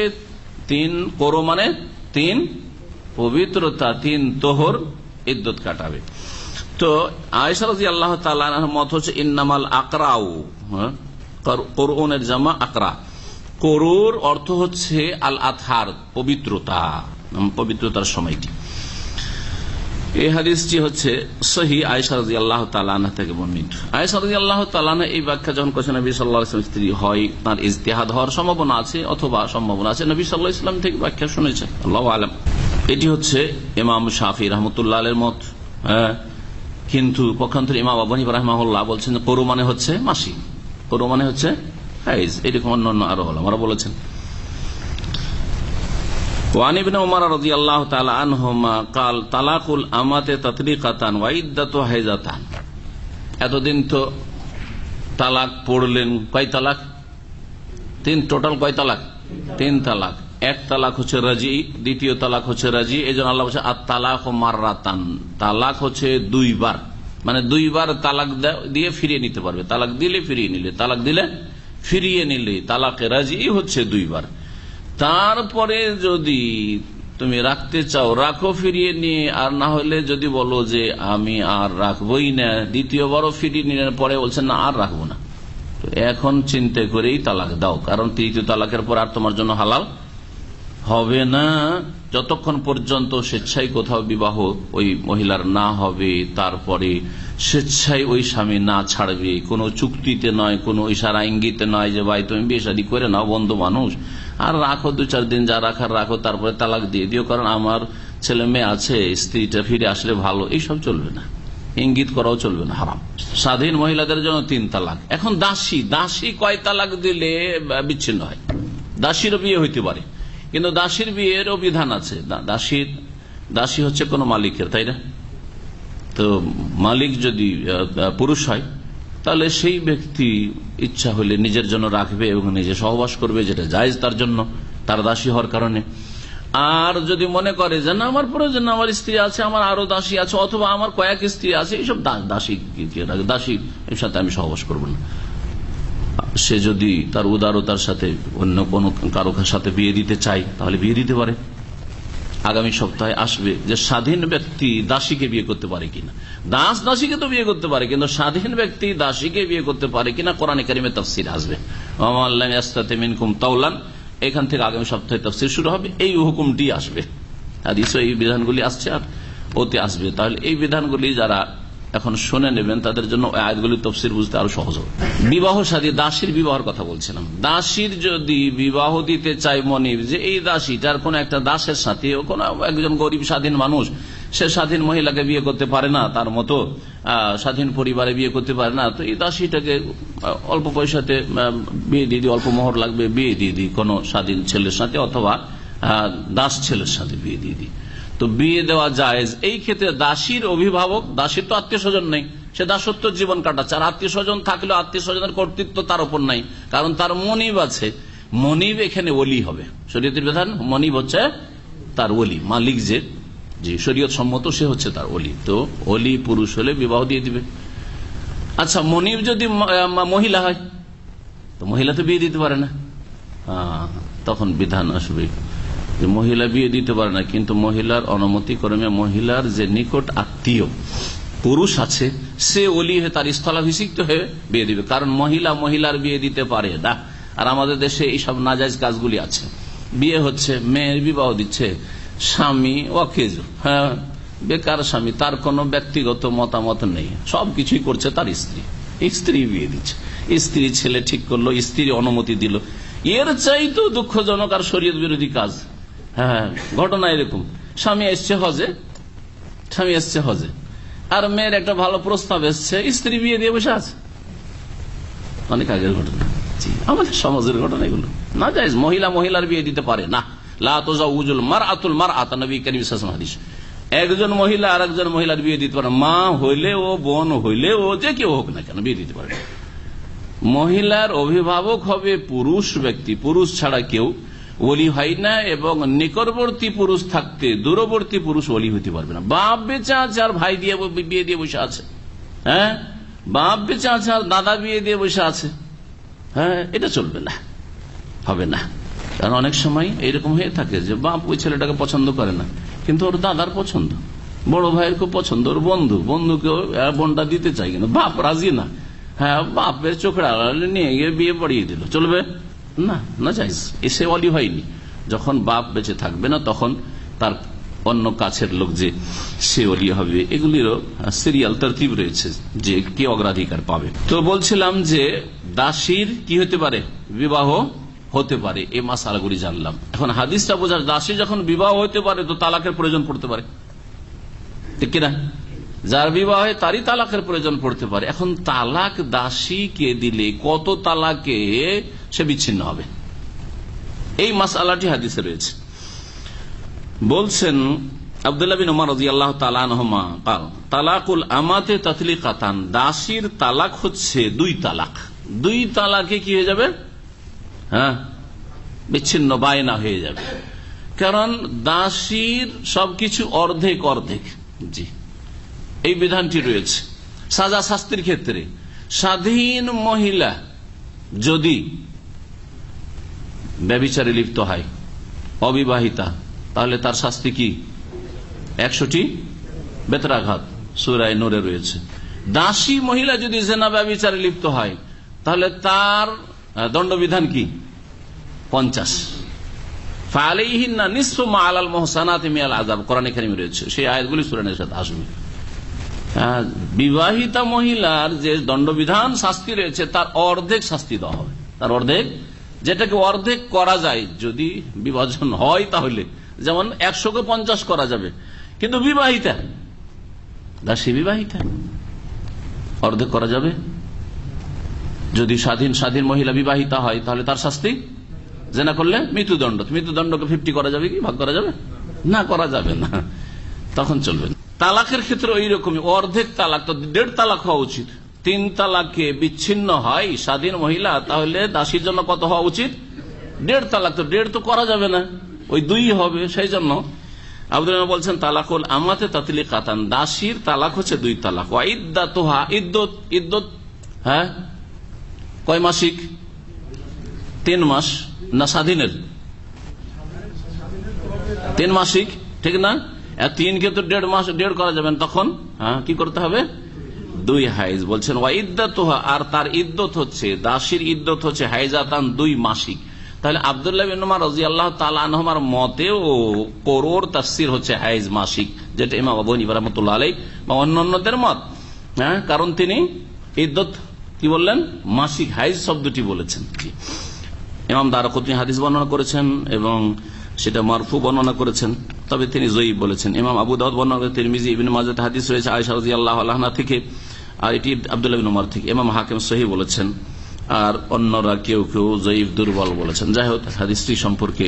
তিন করো মানে তিন পবিত্রতা, তিন তোহর ইদ্যুৎ কাটাবে। তো আয়সারাজি আল্লাহ মত হচ্ছে, ইন্নামাল আকরাউ করুনের জামা আকরা। করুর অর্থ হচ্ছে আল আথার পবিত্রতা পবিত্রতার সময়টি। এই হাদিসটি হচ্ছে সহি আয়সারদি আল্লাহ তালানা থেকে বর্ণিত। আয়সারদি আল্লাহ তালানা এই ব্যাখ্যা যখন করছে নবী সাল্লাহ ইসলাম স্ত্রী হয়, তার ইজতেহাদ হওয়ার সম্ভাবনা আছে অথবা সম্ভাবনা আছে, নবী সাল্লাহ ইসলাম থেকে ব্যাখ্যা শুনেছে আল্লাহ আলম। এটি হচ্ছে ইমাম শাফি রহমতুল্লাহ মত হ্যাঁ? কিন্তু পক্ষান্তর ইমাম আবানি রাহমাহুল্লাহ বলছেন যে করু মানে হচ্ছে মাসি করু মানে হচ্ছে হাইজ এরকম অন্য অন্য আরো হল আমরা বলেছেন وعن ابن عمر رضي الله تعالى عنهما قال طلاق الامات تطليقه وعده حيضتان এতদিন তো তালাক পড়লেন কয় তালাক তিন টোটাল কয় তালাক তিন তালাক এক তালাক হচ্ছে রাজি, দ্বিতীয় তালাক হচ্ছে রাজি, এই জন্য আল্লাহ বলছে আর তালাক ও মার্রাতান। তালাক হচ্ছে দুইবার। মানে দুইবার তালাক দিয়ে ফিরিয়ে নিতে পারবে। তালাক দিলে ফিরিয়ে নিলে। তালাক দিলে ফিরিয়ে নিলে তালাকে রাজি হচ্ছে দুইবার। তারপরে যদি তুমি রাখতে চাও, রাখো ফিরিয়ে নিয়ে। আর না হলে যদি বলো যে, আমি আর রাখবই না। দ্বিতীয়বারও ফিরিয়ে নিলে পরে বলছেন না, আর রাখব না। তো এখন চিন্তা করেই তালাক দাও। কারণ তৃতীয় তালাকের পর আর তোমার জন্য হালাল হবে না। যতক্ষণ পর্যন্ত স্বেচ্ছায় কোথাও বিবাহ ওই মহিলার না হবে, তারপরে স্বেচ্ছায় ওই স্বামী না ছাড়বে। কোনো চুক্তিতে নয়, কোনো ইশারা ইঙ্গিতে নয় যে, ভাই, তুমি বিয়ে করে নাও, বন্ধু মানুষ। আর রাখো, দু চার দিন যা রাখার রাখো, তারপরে তালাক দিয়ে দিও। কারণ আমার ছেলে মেয়ে আছে, স্ত্রীটা ফিরে আসলে ভালো। এইসব চলবে না। ইঙ্গিত করাও চলবে না। হারাম। স্বাধীন মহিলাদের জন্য তিন তালাক। এখন দাসী দাসী কয় তালাক দিলে বিচ্ছিন্ন হয়? দাসীরও বিয়ে হইতে পারে। কিন্তু দাসীর বিয়েরও বিধান আছে। দাসীর দাসী হচ্ছে কোন মালিকের, তাই না? তো মালিক যদি পুরুষ হয়, তাহলে সেই ব্যক্তি ইচ্ছা হলে নিজের জন্য রাখবে এবং নিজে সহবাস করবে, যেটা জায়জ তার জন্য, তার দাসী হওয়ার কারণে। আর যদি মনে করে যে না, আমার প্রয়োজন আমার স্ত্রী আছে, আমার আরও দাসী আছে, অথবা আমার কয়েক স্ত্রী আছে, এইসব দাসী দাসী এর সাথে আমি সহবাস করব না। সে যদি তার উদারতার সাথে অন্য কোন কারও সাথে বিয়ে দিতে চায়, তাহলে বিয়ে দিতে পারে। আগামী সপ্তাহে আসবে যে স্বাধীন ব্যক্তি দাসীকে বিয়ে করতে পারে কিনা। দাস দাসীকে তো বিয়ে করতে পারে, কিন্তু স্বাধীন ব্যক্তি দাসীকে বিয়ে করতে পারে কিনা কোরআন কারিমে তফসির আসবে। তাওলান, এখান থেকে আগামী সপ্তাহে তফসির শুরু হবে, এই হুকুমটি আসবে। হাদিস এই বিধানগুলি আসছে আর ওতে আসবে। তাহলে এই বিধানগুলি যারা এখন শুনে নেবেন, তাদের জন্য আয়াতগুলি তফসির বুঝতে আরও সহজ হবে। বিবাহ সাথী দাসীর বিবাহের কথা বলছিলাম। দাসীর যদি বিবাহ দিতে চাই মনিব, যে এই দাসীটার কোন একটা দাসের সাথে কোন একজন গরিব স্বাধীন মানুষ, সে স্বাধীন মহিলাকে বিয়ে করতে পারে না, তার মতো স্বাধীন পরিবারে বিয়ে করতে পারে না, তো এই দাসীটাকে অল্প পয়সাতে বিয়ে দিয়ে দিই, অল্প মোহর লাগবে, বিয়ে দিয়ে দিই, কোনো স্বাধীন ছেলের সাথে অথবা দাস ছেলের সাথে বিয়ে দিয়ে দিই। তো বিয়ে দেওয়া যায় এই ক্ষেত্রে দাসীর অভিভাবক, দাসীর তো আত্মীয় স্বজন নেই, সে দাসত্ব জীবন কাটাচ্ছে। আর আত্মীয় স্বজন থাকলেও আত্মীয় স্বজনের কর্তৃত্ব তার উপর নাই, কারণ তার মনিব আছে। মনিব এখানে ওলি হবে। শরীয়তের বিধান, মনিব হচ্ছে তার ওলি, মালিক যে যে শরীয়ত সম্মত সে হচ্ছে তার অলি তো অলি পুরুষ হলে বিবাহ দিয়ে দিবে। আচ্ছা মনিব যদি মহিলা হয়, তো মহিলা তো বিয়ে দিতে পারে না। তখন বিধান আসবে। যে মহিলা বিয়ে দিতে পারে না, কিন্তু মহিলার অনুমতি ক্রমে মহিলার যে নিকট আত্মীয় পুরুষ আছে, সে অলি হয়ে তার স্থলাভিষিক্ত হয়ে বিয়ে দিবে। কারণ মহিলা মহিলার বিয়ে দিতে পারে না। আর আমাদের দেশে এইসব নাজাইজ কাজগুলি আছে। বিয়ে হচ্ছে, মেয়ের বিবাহ দিচ্ছে, স্বামী অকেজ হ্যাঁ বেকার স্বামী, তার কোনো ব্যক্তিগত মতামত নেই। সবকিছুই করছে তার স্ত্রী। স্ত্রী বিয়ে দিচ্ছে। স্ত্রী ছেলে ঠিক করল, স্ত্রী অনুমতি দিল। এর চাই তো দুঃখজনক আর শরীয়ত বিরোধী কাজ। হ্যাঁ ঘটনা এরকম। স্বামী এসছে হজে, স্বামী এসছে হজে। আর মেয়ের একটা ভালো প্রস্তাব এসছে, স্ত্রী বিয়ে দিয়ে বসে আছে। অনেক আগের ঘটনা। আমাদের সমাজের ঘটনা এগুলো। না যাই মহিলা মহিলার বিয়ে দিতে পারে। না। একজন মহিলা আর একজন মহিলার বিয়ে দিতে পারে। মা হইলে ও বোন হইলে ও যে কেউ হোক না কেন, বিয়ে দিতে পারে। মহিলার অভিভাবক হবে পুরুষ ব্যক্তি। পুরুষ ছাড়া কেউ ওলি হয় না এবং নিকটবর্তী পুরুষ থাকতে দূরবর্তী পুরুষ ওলি হইতে পারবে না। বাপ বেঁচে আছে আর ভাই দিয়ে বিয়ে দিয়ে বসে আছে। হ্যাঁ? বাপ বেঁচে আছে আর দাদা বিয়ে দিয়ে বসে আছে। হ্যাঁ? এটা চলবে না। হবে না। কারণ অনেক সময় এইরকম হয়ে থাকে যে বাপ ওই ছেলেটাকে পছন্দ করে না। কিন্তু ওর দাদার পছন্দ। বড় ভাইয়ের খুব পছন্দ। ওর বন্ধু। বন্ধুকে বোনটা দিতে চাই কিন্তু বাপ রাজি না। হ্যাঁ বাপের চোখের আড়ালে নিয়ে গিয়ে বিয়ে পড়িয়ে দিল। চলবে? না না যাইজ এসে অলি হয়নি। যখন বাপ বেঁচে থাকবে না, তখন তার অন্য কাছের লোক যে সে অলি হবে, এগুলিরও সিরিয়াল তরতিব রয়েছে যে কে অগ্রাধিকার পাবে। তো বলছিলাম যে দাসীর কি হতে পারে? বিবাহ হতে পারে, এ এই মাসালাগুলি জানলাম। এখন হাদিসটা বোঝা দাসী যখন বিবাহ হতে পারে, তো তালাকের প্রয়োজন পড়তে পারে। ঠিক কিনা? যার বিবাহ তারই তালাকের প্রয়োজন পড়তে পারে। এখন তালাক দাসীকে দিলে, কত তালাকে সে বিচ্ছিন্ন হবে। এই মাসালাটি হাদিসে রয়েছে। বলছেন আল্লাহ তালাকুল আমাতে দাসীর তালাক হচ্ছে দুই তালাক। দুই তালাকে কি হয়ে যাবে? হ্যাঁ? বিচ্ছিন্ন, বায়না হয়ে যাবে। কারণ দাসীর সবকিছু অর্ধেক অর্ধেক। জি। এই বিধানটি রয়েছে। সাজা শাস্তির ক্ষেত্রে স্বাধীন মহিলা যদি ব্যবিচারে লিপ্ত হয়, অবিবাহিতা, তাহলে তার শাস্তি কি? একশোটি বেতরাঘাত সুরায় নড়ে রয়েছে। দাসী মহিলা যদি জেনা ব্যবিচারে লিপ্ত হয়, তাহলে তার দণ্ডবিধান কি? পঞ্চাশ। ফালেহিনা নিঃস্ব মা আলাল মোহসানাত মিয়াল আজাব কোরআন রয়েছে। সেই আয়াতগুলি সুরানের সাথে আসবে। বিবাহিতা মহিলার যে দণ্ডবিধান শাস্তি রয়েছে, তার অর্ধেক শাস্তি দেওয়া হবে। তার অর্ধেক, যেটাকে অর্ধেক করা যায়, যদি বিভাজন হয় তাহলে। যেমন একশোকে পঞ্চাশ করা যাবে। কিন্তু বিবাহিতা, দাসী বিবাহিতা। অর্ধেক করা যাবে। যদি স্বাধীন স্বাধীন মহিলা বিবাহিতা হয়, তাহলে তার শাস্তি? জেনা করলে মৃত্যুদণ্ড। মৃত্যুদণ্ডকে ফিফটি করা যাবে কি? ভাগ করা যাবে? না, করা যাবে না। তখন চলবে তালাকের ক্ষেত্রে ওই রকমই অর্ধেক তালাক, তো দেড় তালাক হওয়া উচিত। তিন তালাকে বিচ্ছিন্ন হয় স্বাধীন মহিলা, তাহলে দাসীর জন্য কত হওয়া উচিত? দেড় তালাক, তো দেড় তো করা যাবে না। ওই দুই হবে, সেই জন্য আব্দুল বলছেন, তালাকুল আমাতে তাতলি কাতান দাসীর তালাক হচ্ছে দুই তালাক। ইদ্দা তোহা ইদ্যত ইদ্যত হ্যাঁ? কয় মাসিক? তিন মাস, না স্বাধীনের? তিন মাসিক, ঠিক না? তিনকে তো দেড় মাস, দেড় করা যাবেন তখন হ্যাঁ কি করতে হবে? দুই হাইজ বলছেন ওয়াইদ্দাত আর তার ইদ্যত হচ্ছে, দাসীর ইদ্যত হচ্ছে হাইজাতান দুই মাসিক। তাহলে আবদুল্লাহ বিনমার রাজি আল্লাহ তালানহমার মতে ও করোর তাফসির হচ্ছে হাইজ মাসিক, যেটা ইমাম আবু রহমতুল্লাহ আলাই বা অন্যান্যদের মত হ্যাঁ কারণ তিনি ইদ্যত কি বললেন? মাসিক, হাইজ শব্দটি বলেছেন। ইমাম দারকুতনি হাদিস বর্ণনা করেছেন এবং সেটা মারফু বর্ণনা করেছেন। তবে তিনি জয়ী বলেছেন। ইমাম আবু দাউদ বর্ণনা ইবিন হাদিস রয়েছে আয়সা রাজি আল্লাহ থেকে, আর এটি আবদুল্লাহ বিন উমার থেকে। ইমাম হাকিম সহি বলেছেন, আর অন্যরা কেউ কেউ জয়ীফ, দুর্বল বলেছেন। যাই হোক, হাদিসটি সম্পর্কে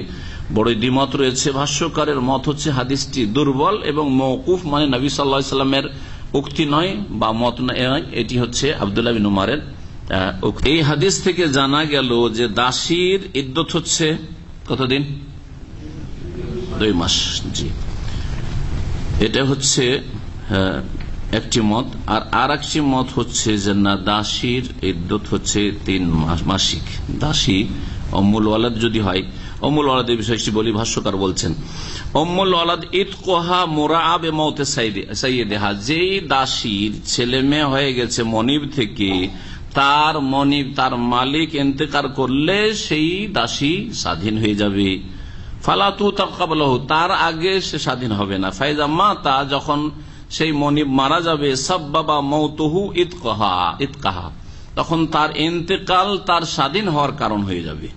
বড় দ্বিমত রয়েছে। ভাষ্যকারের মত হচ্ছে, হাদিসটি দুর্বল এবং মৌকুফ মানে নবী সাল্লা উক্তি নয় বা মত নয়, এটি হচ্ছে আবদুল্লাহ বিন উমারের এই হাদিস থেকে জানা গেল যে দাসীর ইদ্যত হচ্ছে, কতদিন? দুই মাস জি। এটা হচ্ছে একটি মত, আর আর একটি মত হচ্ছে যে না, দাসীর ইদ্যত হচ্ছে তিন মাস মাসিক। দাসী অমূল ওয়ালাদ যদি হয় অমূল ওয়ালাদের বিষয়টি বলি ভাষ্যকার বলছেন অমূল ওয়ালাদ ঈদ কোহা মোরা আবে মতে সাইয়েদেহা। যেই দাসীর ছেলে মেয়ে হয়ে গেছে মনিব থেকে, তার মনিব, তার মালিক এতেকার করলে সেই দাসী স্বাধীন হয়ে যাবে। ফালাতু তাকাবলাহু তার আগে সে স্বাধীন হবে না। ফাইজা মা তা যখন সেই মনিব মারা যাবে সব বাবা মৌতহু ইতকাহা ইতকাহা। তখন তার ইন্তেকাল তার স্বাধীন হওয়ার কারণ হয়ে যাবে।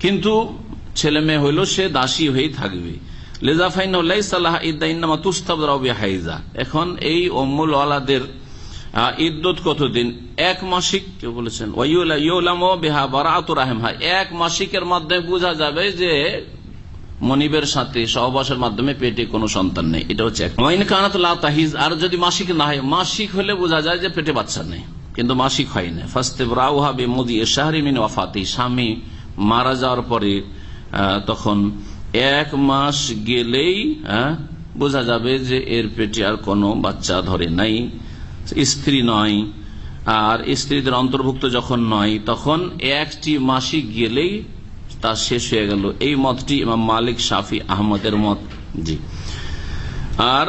কিন্তু ছেলে মেয়ে হইল সে দাসী হয়েই থাকবে। এখন এই অমুল আলাদের কতদিন? এক মাসিক বলেছেন এক মাসিকের মাধ্যমে বোঝা যাবে যে মনিবের সাথে সহবাসের মাধ্যমে পেটে কোনো সন্তান নেই। এটা হচ্ছে তাহিজ, আর যদি মাসিক না হয়, মাসিক হলে বোঝা যায় যে পেটে বাচ্চা নেই, কিন্তু মাসিক হয় না। ফার্স্টে রাউহাবে মোদি শাহরিমিন ওয়াফাতি। স্বামী মারা যাওয়ার পরে তখন এক মাস গেলেই বোঝা যাবে যে এর পেটে আর কোনো বাচ্চা ধরে নাই। স্ত্রী নয়, আর স্ত্রীদের অন্তর্ভুক্ত যখন নয়, তখন একটি মাসিক গেলেই তা শেষ হয়ে গেল। এই মতটি ইমাম মালিক শাফি আহমদের মত। জি। আর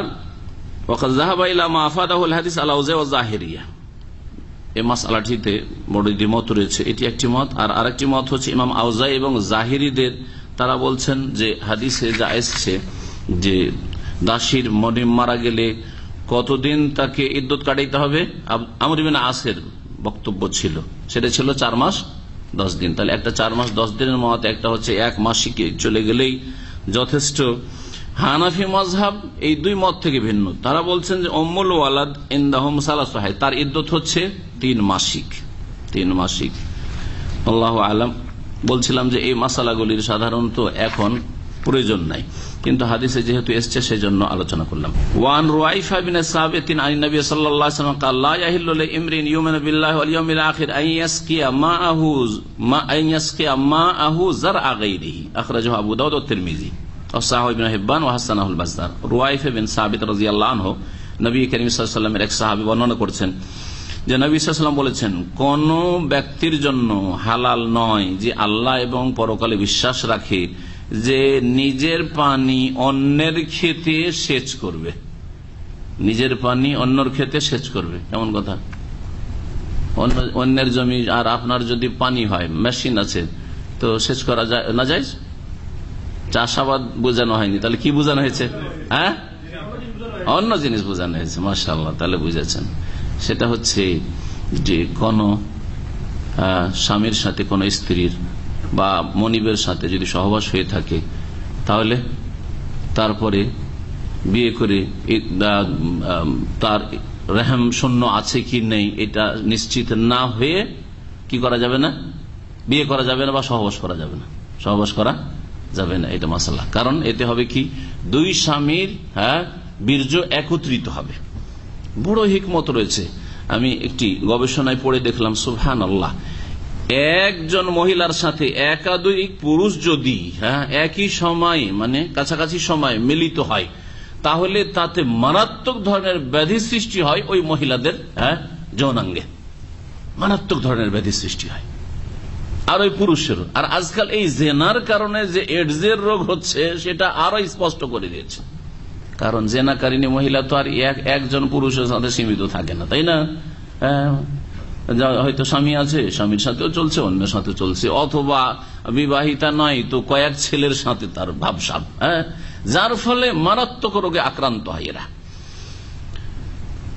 হাদিস এই মাসালাটিতে বড় মত রয়েছে। এটি একটি মত আর আরেকটি মত হচ্ছে ইমাম আউজাই এবং জাহিরিদের। তারা বলছেন যে হাদিসে যা এসছে যে দাসীর মনে মারা গেলে কতদিন তাকে ইদ্যুৎ কাটাইতে হবে? আমর বিন আসের বক্তব্য ছিল। সেটা ছিল চার মাস। দশ দিন। তাহলে একটা চার মাস, দশ দিনের মত একটা হচ্ছে এক মাসিকে চলে গেলেই যথেষ্ট। হানাফি মজহাব এই দুই মত থেকে ভিন্ন। তারা বলছেন যে অম্মুল ওয়ালাদ ইন্দাহম সালাসাহাই তার ইদ্যত হচ্ছে তিন মাসিক। তিন মাসিক। আল্লাহ আলম। বলছিলাম যে, এই মাসালাগুলির সাধারণত এখন প্রয়োজন নাই কিন্তু হাদিসে যেহেতু এসছে সেই জন্য আলোচনা করলাম ওয়ান রুয়াইফা বিন সাবিতিন আন নবী সাল্লাল্লাহু আলাইহি ওয়াসাল্লাম قال لا يحل لامرئ يؤمن بالله واليوم الاخر ان يسقي ماءه ما ان يسقي ماءه زرع غيره اخرجه ابو داود والترمذي وصححه ابن حبان وحسنه البزار রুয়াইফা বিন সাবিত রাদিয়াল্লাহু আনহু নবী করিম সাল্লাল্লাহু আলাইহি ওয়াসাল্লামের এক সাহাবী বর্ণনা করছেন যে নবী সাল্লাম বলেছেন কোন ব্যক্তির জন্য হালাল নয় যে আল্লাহ এবং পরকালে বিশ্বাস রাখে যে নিজের পানি অন্যের খেতে সেচ করবে। নিজের পানি অন্যর খেতে সেচ করবে। কেমন কথা? অন্যের জমি আর আপনার যদি পানি হয়, মেশিন আছে, তো সেচ করা যায়, না যায়? চাষাবাদ বোঝানো হয়নি। তাহলে কি বোঝানো হয়েছে? হ্যাঁ? অন্য জিনিস বোঝানো হয়েছে মাসাল্লাহ তাহলে বুঝেছেন। সেটা হচ্ছে যে কোন স্বামীর সাথে কোন স্ত্রীর বা মনিবের সাথে যদি সহবাস হয়ে থাকে, তাহলে তারপরে বিয়ে করে তার রেহেম শূন্য আছে কি নেই, এটা নিশ্চিত না হয়ে কি করা যাবে না? বিয়ে করা যাবে না বা সহবাস করা যাবে না? সহবাস করা যাবে না, এটা মাসাল্লাহ কারণ এতে হবে কি? দুই স্বামীর হ্যাঁ বীর্য একত্রিত হবে। বড় হিকমত রয়েছে। আমি একটি গবেষণায় পড়ে দেখলাম সুহান আল্লাহ একজন মহিলার সাথে একাধিক পুরুষ যদি হ্যাঁ একই সময় মানে কাছাকাছি সময় মিলিত হয়, তাহলে তাতে মারাত্মক ধরনের ব্যাধি সৃষ্টি হয় ওই মহিলাদের হ্যাঁ যৌনাঙ্গে। মারাত্মক ধরনের ব্যাধি সৃষ্টি হয়। আর ওই পুরুষের আর আজকাল এই জেনার কারণে যে এডসের রোগ হচ্ছে, সেটা আরও স্পষ্ট করে দিয়েছে। কারণ জেনাকারিনী মহিলা তো আর একজন পুরুষের সাথে সীমিত থাকে না, তাই না? হয়তো স্বামী আছে, স্বামীর সাথেও চলছে, অন্যের সাথে চলছে। অথবা বিবাহিতা নয়, তো কয়েক ছেলের সাথে তার ভাবসাব হ্যাঁ? যার ফলে মারাত্মক রোগে আক্রান্ত হয় এরা।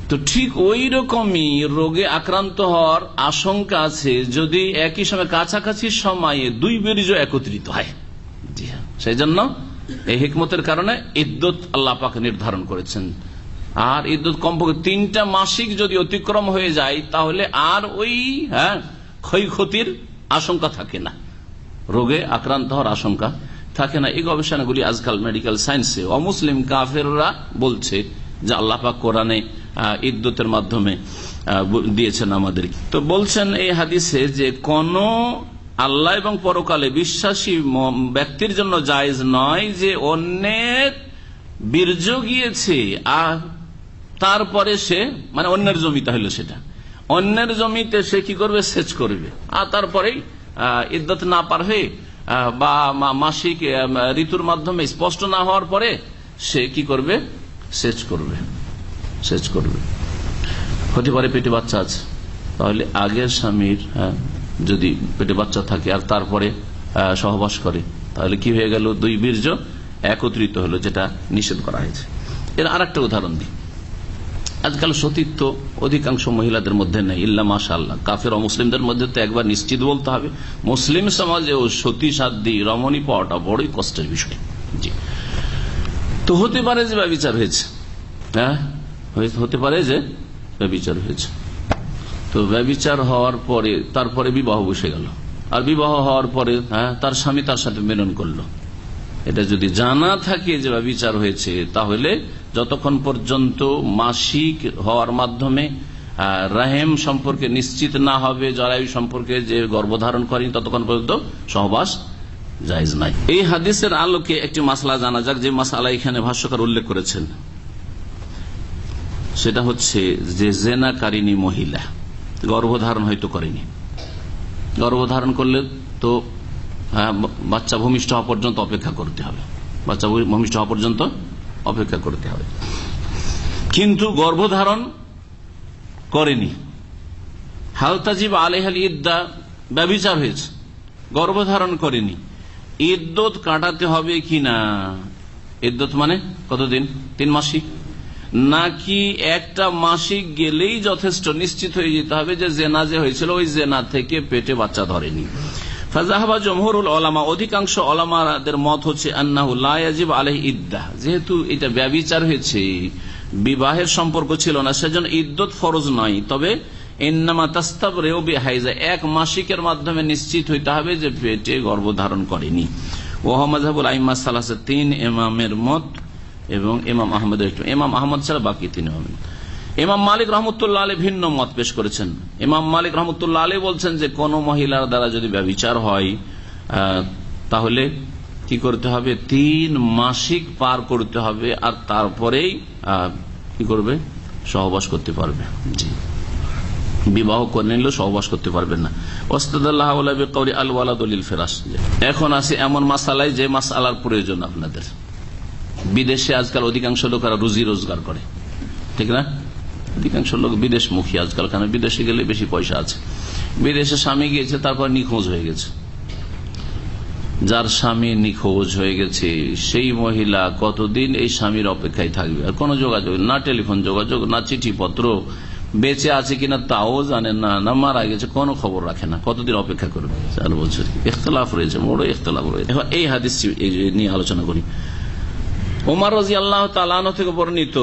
তো ঠিক ওই রকমই রোগে আক্রান্ত হওয়ার আশঙ্কা আছে যদি একই সময় কাছাকাছি সময়ে দুই বীর্য একত্রিত হয়। হ্যাঁ সেই জন্য এই হিকমতের কারণে ইদ্যুৎ আল্লাহ পাকে নির্ধারণ করেছেন। আর ইদ্যুৎ কমপক্ষে তিনটা মাসিক যদি অতিক্রম হয়ে যায়, তাহলে আর ওই হ্যাঁ ক্ষয়ক্ষতির আশঙ্কা থাকে না। রোগে আক্রান্ত হওয়ার আশঙ্কা থাকে না। এই গবেষণাগুলি আজকাল মেডিকেল সায়েন্সে অমুসলিম কাফেররা বলছে যে আল্লাহ পাক কোরআনে ইদ্যুতের মাধ্যমে দিয়েছেন আমাদের। তো বলছেন এই হাদিসে যে কোন আল্লাহ এবং পরকালে বিশ্বাসী ব্যক্তির জন্য জায়জ নয় যে অন্যের বীর্য গিয়েছে, আর তারপরে সে মানে অন্যের জমিতে হইল সেটা। অন্যের জমিতে সে কি করবে? সেচ করবে। আর তারপরে ইদ্যত না পার হয়ে বা মাসিক ঋতুর মাধ্যমে স্পষ্ট না হওয়ার পরে সে কি করবে? সেচ করবে। সেচ করবে। হতে পারে পেটে বাচ্চা আছে। তাহলে আগের স্বামীর যদি পেটে বাচ্চা থাকে আর তারপরে সহবাস করে, তাহলে কি হয়ে গেল? দুই বীর্য একত্রিত হলো, যেটা নিষেধ করা হয়েছে। এর আর একটা উদাহরণ দিই। আজকাল সতীত্ব অধিকাংশ মহিলাদের মধ্যে নেই, ইল্লা মাসা আল্লাহ কাফের অমুসলিমদের মধ্যে তো একবার নিশ্চিত বলতে হবে। মুসলিম সমাজে ও সতী সাধ্যি রমণী পাওয়াটা বড়ই কষ্টের বিষয়। জি। তো হতে পারে যে ব্যবচার হয়েছে। হ্যাঁ? হতে পারে যে ব্যবচার হয়েছে। তো ব্যবচার হওয়ার পরে, তারপরে বিবাহ বসে গেল। আর বিবাহ হওয়ার পরে হ্যাঁ তার স্বামী তার সাথে মিলন করল। এটা যদি জানা থাকে যে বিচার হয়েছে, তাহলে যতক্ষণ পর্যন্ত মাসিক হওয়ার মাধ্যমে রাহেম সম্পর্কে নিশ্চিত না হবে, জরায়ু সম্পর্কে যে গর্ভধারণ করেন, ততক্ষণ পর্যন্ত সহবাস জায়জ নাই। এই হাদিসের আলোকে একটি মাসলা জানা যাক, যে মাসালা এখানে ভাষ্যকার উল্লেখ করেছেন। সেটা হচ্ছে যে জেনাকারিনী মহিলা, গর্ভধারণ হয়তো করেনি। গর্ভধারণ করলে তো বাচ্চা ভূমিষ্ঠ হওয়া পর্যন্ত অপেক্ষা করতে হবে। বাচ্চা ভূমিষ্ঠ হওয়া পর্যন্ত অপেক্ষা করতে হবে। কিন্তু গর্ভধারণ করেনি। হালতাজিব আলেহাল ইদ্দা ব্যবিচার হয়েছে। গর্ভধারণ করেনি। ইদ্যত কাটাতে হবে কি না ইদ্যত মানে কতদিন? তিন মাসিক নাকি একটা মাসিক গেলেই যথেষ্ট নিশ্চিত হয়ে যেতে হবে যে জেনা যে হয়েছিল, ওই জেনা থেকে পেটে বাচ্চা ধরেনি। ফাজাহাবা জমহরুল ওলামা, অধিকাংশ ওলামাদের মত হচ্ছে আন্নাহুল্লাহিব আলহ ইদ্দাহ। যেহেতু এটা ব্যবিচার হয়েছে, বিবাহের সম্পর্ক ছিল না, সেজন্য ইদ্যত ফরজ নয়। তবে এক মাসিকের মাধ্যমে নিশ্চিত হইতে হবে যে পেটে গর্ভধারণ করেনি। ওহমজাবুল আইমা সালাসে, তিন এমামের মত এবং ইমাম আহমদের একটু। ইমাম আহমদ ছাড়া বাকি তিনি হবেন ইমাম মালিক রহমতুল্লাহ আলী ভিন্ন মত পেশ করেছেন। ইমাম মালিক রহমতুল্লাহ আলী বলছেন যে, কোন মহিলার দ্বারা যদি ব্যবচার হয় তাহলে কি করতে হবে? তিন মাসিক পার করতে হবে আর তারপরেই কি করবে? সহবাস করতে পারবে। জি। বিবাহ করে নিলেও সহবাস করতে পারবেন না। ওস্তাদাল্লাহ ফেরাস এখন আছে এমন মাসালাই যে মাসালার প্রয়োজন আপনাদের। বিদেশে আজকাল অধিকাংশ লোকেরা রুজি রোজগার করে। ঠিক না? অধিকাংশ লোক বিদেশমুখী। আজকাল কারণ বিদেশে গেলে বেশি পয়সা আছে। বিদেশে স্বামী গিয়েছে, তারপর নিখোঁজ হয়ে গেছে। যার স্বামী নিখোঁজ হয়ে গেছে, সেই মহিলা কতদিন এই স্বামীর অপেক্ষায় থাকবে? আর কোন যোগাযোগ, না টেলিফোন যোগাযোগ, না চিঠি পত্র বেঁচে আছে কিনা তাও জানেন না না মারা গেছে, কোনো খবর রাখে না। কতদিন অপেক্ষা করবে? চার বছর। ইখতলাফ রয়েছে বড় ইখতলাফ রয়েছে। এই হাদিস নিয়ে আলোচনা করি। ওমার রাজি আল্লাহ তালানো থেকে বর্ণিত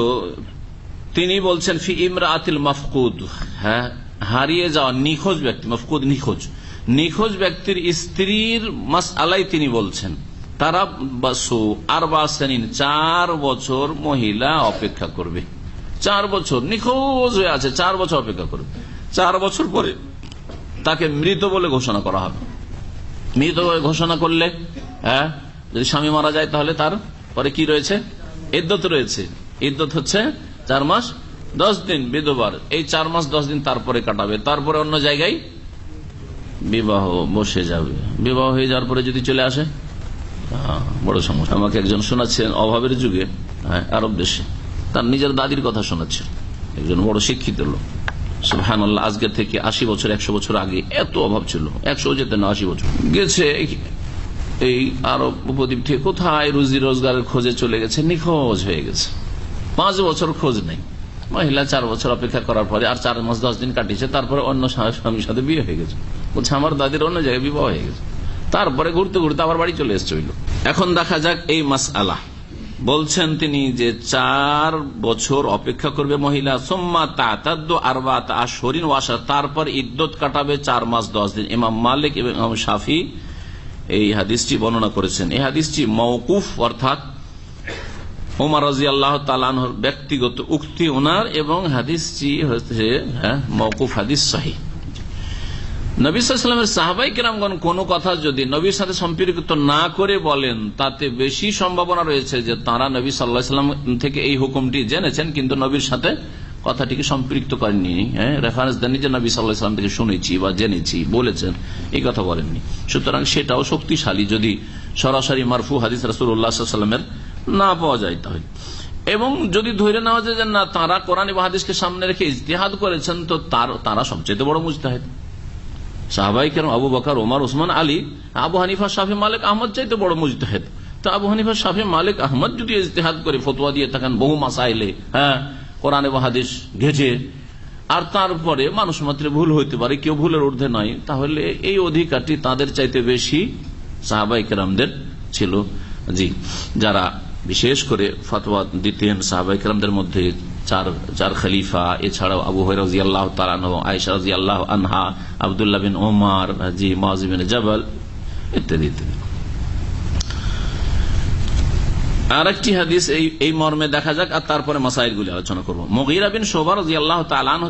তিনি বলছেন, ফি ইমরা আতিল মফকুদ হ্যাঁ হারিয়ে যাওয়া নিখোঁজ ব্যক্তি, মফকুদ নিখোঁজ। নিখোঁজ ব্যক্তির স্ত্রীর মাস আলাই তিনি বলছেন, তারা বাসু আর বাসানিন চার বছর মহিলা অপেক্ষা করবে। চার বছর, নিখোঁজ হয়ে আছে, চার বছর অপেক্ষা করবে। চার বছর পরে তাকে মৃত বলে ঘোষণা করা হবে। মৃত বলে ঘোষণা করলে হ্যাঁ যদি স্বামী মারা যায় তাহলে তার পরে কি রয়েছে? ইদ্যত রয়েছে। ইদ্যত হচ্ছে চার মাস, দশ দিন বিধবার। এই চার মাস, দশ দিন তারপরে কাটাবে। তারপরে অন্য জায়গায় বিবাহ বসে যাবে। বিবাহ হয়ে যাওয়ার পরে যদি চলে আসে? বড় সমস্যা। আমাকে একজন শোনাচ্ছেন, অভাবের যুগে হ্যাঁ আরব দেশে। তার নিজের দাদির কথা শোনাচ্ছেন। একজন বড় শিক্ষিত লোক। সুহান আজকে থেকে আশি বছর, একশো বছর আগে এত অভাব ছিল। একশো যেতে না, আশি বছর। গেছে এই আরব উপদ্বীপ থেকে কোথায় রুজি রোজগারের খোঁজে চলে গেছে? নিখোঁজ হয়ে গেছে। পাঁচ বছর খোঁজ নেই। মহিলা চার বছর অপেক্ষা করার পরে আর চার মাস দশ দিন কাটিয়েছে, তারপরে অন্য স্বামীর সাথে বিয়ে হয়ে গেছে। বলছে, আমার দাদির অন্য জায়গায় বিবাহ হয়ে গেছে। তারপরে ঘুরতে ঘুরতে আবার বাড়ি চলে এসছে এখন দেখা যাক এই মাস আলা বলছেন তিনি যে চার বছর অপেক্ষা করবে মহিলা, সোম্মা তাতাদ্দ আরবাত আশরিন ওয়াসা তারপর ইদ্যত কাটাবে চার মাস দশ দিন। ইমাম মালিক এবং ইমাম শাফি এই হাদিসটি বর্ণনা করেছেন। এই হাদিসটি মৌকুফ অর্থাৎ ওমার রাজি আল্লাহ তালানহর ব্যক্তিগত উক্তি ওনার এবং হাদিসটি হচ্ছে হ্যাঁ মৌকুফ হাদিস শাহী নবীলামের সাহাবাই কিরামগণ কোন কথা যদি নবীর সাথে সম্পর্কিত না করে বলেন, তাতে বেশি সম্ভাবনা রয়েছে যে তারা নবী সাল্লাহাম থেকে এই হুকুমটি জেনেছেন, কিন্তু নবীর সাথে কথাটিকে সম্পৃক্ত করেননি হ্যাঁ রেফারেন্স দেননি যে নবী সাল্লাহাম থেকে শুনেছি বা জেনেছি, বলেছেন, এই কথা বলেননি। সুতরাং সেটাও শক্তিশালী যদি সরাসরি মারফু হাদিস রাসুল্লাহামের না পাওয়া যায় তাহলে। এবং যদি ধরে নেওয়া যায় যে না, তারা কোরআন এবং হাদিসকে সামনে রেখে ইজতেহাদ করেছেন, তো তারা সবচেয়ে বড় মুজতাহেদ। সাহাবাই কেন আবু বকার ওমার ওসমান আলী, আবু হানিফা, শাফি, মালিক, আহমদ চাইতে বড় মুজতাহেদ। তো আবু হানিফা, শাফি, মালিক, আহমদ যদি ইজতেহাদ করে, ফতোয়া দিয়ে থাকেন বহু মাসাইলে হ্যাঁ কোরআন এবং হাদিস ঘেটে আর তারপরে মানুষ মাত্রে ভুল হইতে পারে, কেউ ভুলের ঊর্ধ্বে নয়, তাহলে এই অধিকারটি তাদের চাইতে বেশি সাহাবাই কেরামদের ছিল। জি, যারা বিশেষ করে ফতোয়া দিতেন সাহাবাই মধ্যে চার চার খলিফা, এছাড়াও আবু হরাজি আল্লাহ তালানো আয়সা রাজি আল্লাহ আনহা, আবদুল্লাহ বিন ওমার জি মহাজিবিন জবল ইত্যাদি ইত্যাদি। আর একটি হাদিস এই এই মর্মে দেখা যাক আর তারপরে মাসাইলগুলি আলোচনা করব। মগিরা বিন সোবার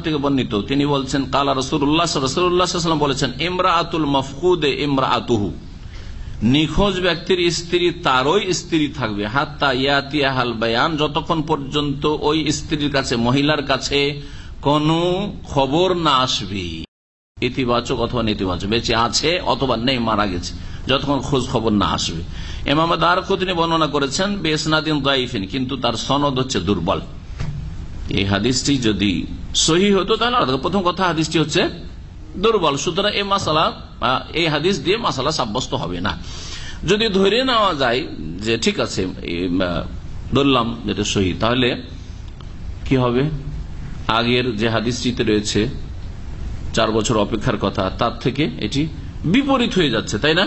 থেকে বর্ণিত, তিনি বলছেন, কালা রসুল্লাহ রসুল্লাহাম বলেছেন ইমরা আতুল মফকুদে ইমরা আতুহু নিখোঁজ ব্যক্তির স্ত্রী তারই স্ত্রী থাকবে। হাত্তা ইয়াতিয়াহাল বায়ান, যতক্ষণ পর্যন্ত ওই স্ত্রীর কাছে, মহিলার কাছে কোন খবর না আসবে, ইতিবাচক অথবা নেতিবাচক, বেঁচে আছে অথবা নেই, মারা গেছে, যতক্ষণ খোঁজ খবর না আসবে। এমামদ আর তিনি বর্ণনা করেছেন, বেসনাদিন দাইফিন, কিন্তু তার সনদ হচ্ছে দুর্বল। এই হাদিসটি যদি সহি হতো, তাহলে প্রথম কথা হাদিসটি হচ্ছে দুর্বল। সুতরাং এই মাসালা এই হাদিস দিয়ে মাসালা সাব্যস্ত হবে না। যদি ধরে নেওয়া যায় যে ঠিক আছে ধরলাম যেটা সহি, তাহলে কি হবে? আগের যে হাদিসটিতে রয়েছে, চার বছর অপেক্ষার কথা, তার থেকে এটি বিপরীত হয়ে যাচ্ছে, তাই না?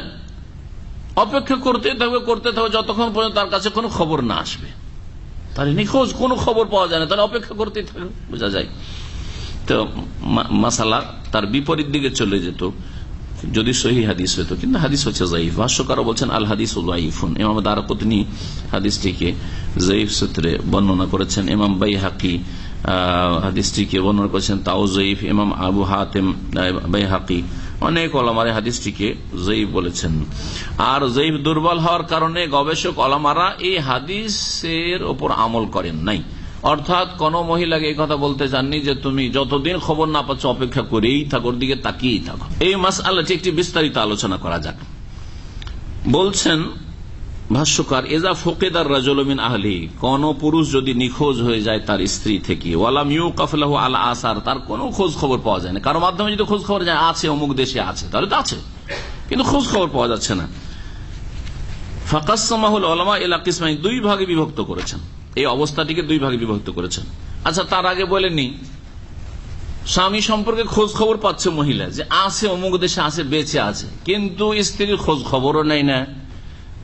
অপেক্ষা করতে থাকবে করতে থাকবে, যতক্ষণ পর্যন্ত তার কাছে কোনো খবর না আসবে। তাহলে নিখোঁজ, কোনো খবর পাওয়া যায় না, তাহলে অপেক্ষা করতেই থাকবে, বোঝা যায়। মাসালা তার বিপরীত দিকে চলে যেত। যদি সহি হাদিস হতো, কিন্তু হাদিস হচ্ছে জাইফ ভাষ্যকার বলছেন, আল হাদিস জাইফুন ইমাম দারাকতনি হাদিসটিকে জাইফ সূত্রে বর্ণনা করেছেন। ইমাম বাই হাকি হাদিসটিকে বর্ণনা করেছেন, তাও জয়ীফ ইমাম আবু হাতেম বাই হাকি অনেক ওলামারে হাদিসটিকে জয়ীফ বলেছেন। আর জয়ীফ দুর্বল হওয়ার কারণে গবেষক ওলামারা এই হাদিসের ওপর আমল করেন নাই। অর্থাৎ কোন মহিলাকে এই কথা বলতে চাননি যে তুমি যতদিন খবর না পাচ্ছ, অপেক্ষা করেই থাকো দিকে তাকিয়েই থাকো। এই মাস আল্লাহটি একটি বিস্তারিত আলোচনা করা যাক। বলছেন ভাষ্যকার, এজা ফোকেদার রাজলমিন আহলি, কোন পুরুষ যদি নিখোঁজ হয়ে যায় তার স্ত্রী থেকে কাফলাহ আল আসার, তার কোনো খোঁজ খবর পাওয়া যায় না। কারোর মাধ্যমে যদি খোঁজ খবর যায়, আছে, অমুক দেশে আছে, তাহলে তো আছে। কিন্তু খোঁজ খবর পাওয়া যাচ্ছে না। ফাকাসমাহুল আলমা এলা দুই ভাগে বিভক্ত করেছেন। এই অবস্থাটিকে দুই ভাগে বিভক্ত করেছেন। আচ্ছা তার আগে বলেননি, স্বামী সম্পর্কে খোঁজ খবর পাচ্ছে মহিলা, যে আছে, অমুক দেশে আছে, বেঁচে আছে, কিন্তু স্ত্রীর খোঁজ খবরও নেই না,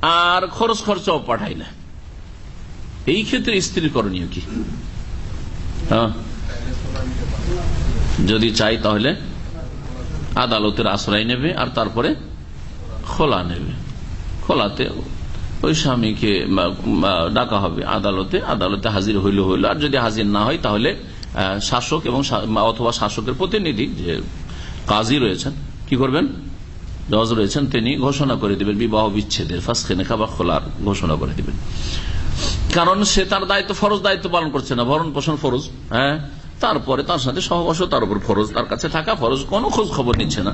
আর খরচ খরচাও পাঠায় না। এই ক্ষেত্রে স্ত্রীর করণীয় কি? হ্যাঁ? যদি চাই তাহলে আদালতের আশ্রয় নেবে, আর তারপরে খোলা নেবে। খোলাতে ওই স্বামীকে ডাকা হবে আদালতে আদালতে হাজির হইল হইল। আর যদি হাজির না হয়, তাহলে শাসক এবং অথবা শাসকের প্রতিনিধি যে কাজী রয়েছেন, কি করবেন? জজ রয়েছেন, তিনি ঘোষণা করে দিবেন, বিবাহ বিচ্ছেদের ফাঁসকে নেখা বা খোলার ঘোষণা করে দিবেন। কারণ সে তার দায়িত্ব, ফরজ দায়িত্ব পালন করছে না, ভরণ পোষণ ফরজ হ্যাঁ? তারপরে তার সাথে সহবাস তার উপর ফরজ, তার কাছে থাকা ফরজ, কোনো খোঁজ খবর নিচ্ছে না।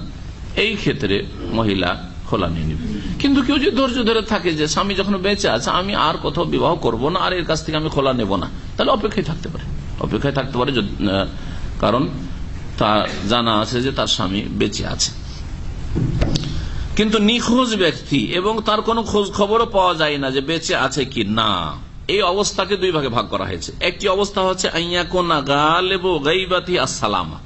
এই ক্ষেত্রে মহিলা খোলা নিয়ে নিবে। কিন্তু কেউ যদি ধৈর্য ধরে থাকে যে স্বামী যখন বেঁচে আছে, আমি আর কোথাও বিবাহ করব না, আর এর কাছ থেকে আমি খোলা নেব না, তাহলে অপেক্ষায় থাকতে পারে। অপেক্ষায় থাকতে পারে কারণ তা জানা আছে যে তার স্বামী বেঁচে আছে। কিন্তু নিখোঁজ ব্যক্তি এবং তার কোনো খোঁজ খবরও পাওয়া যায় না যে বেঁচে আছে কি না। এই অবস্থাকে দুই ভাগে ভাগ করা হয়েছে। একটি অবস্থা হচ্ছে আইয়াকোনা গালেব গাইবাতি আসসালামা।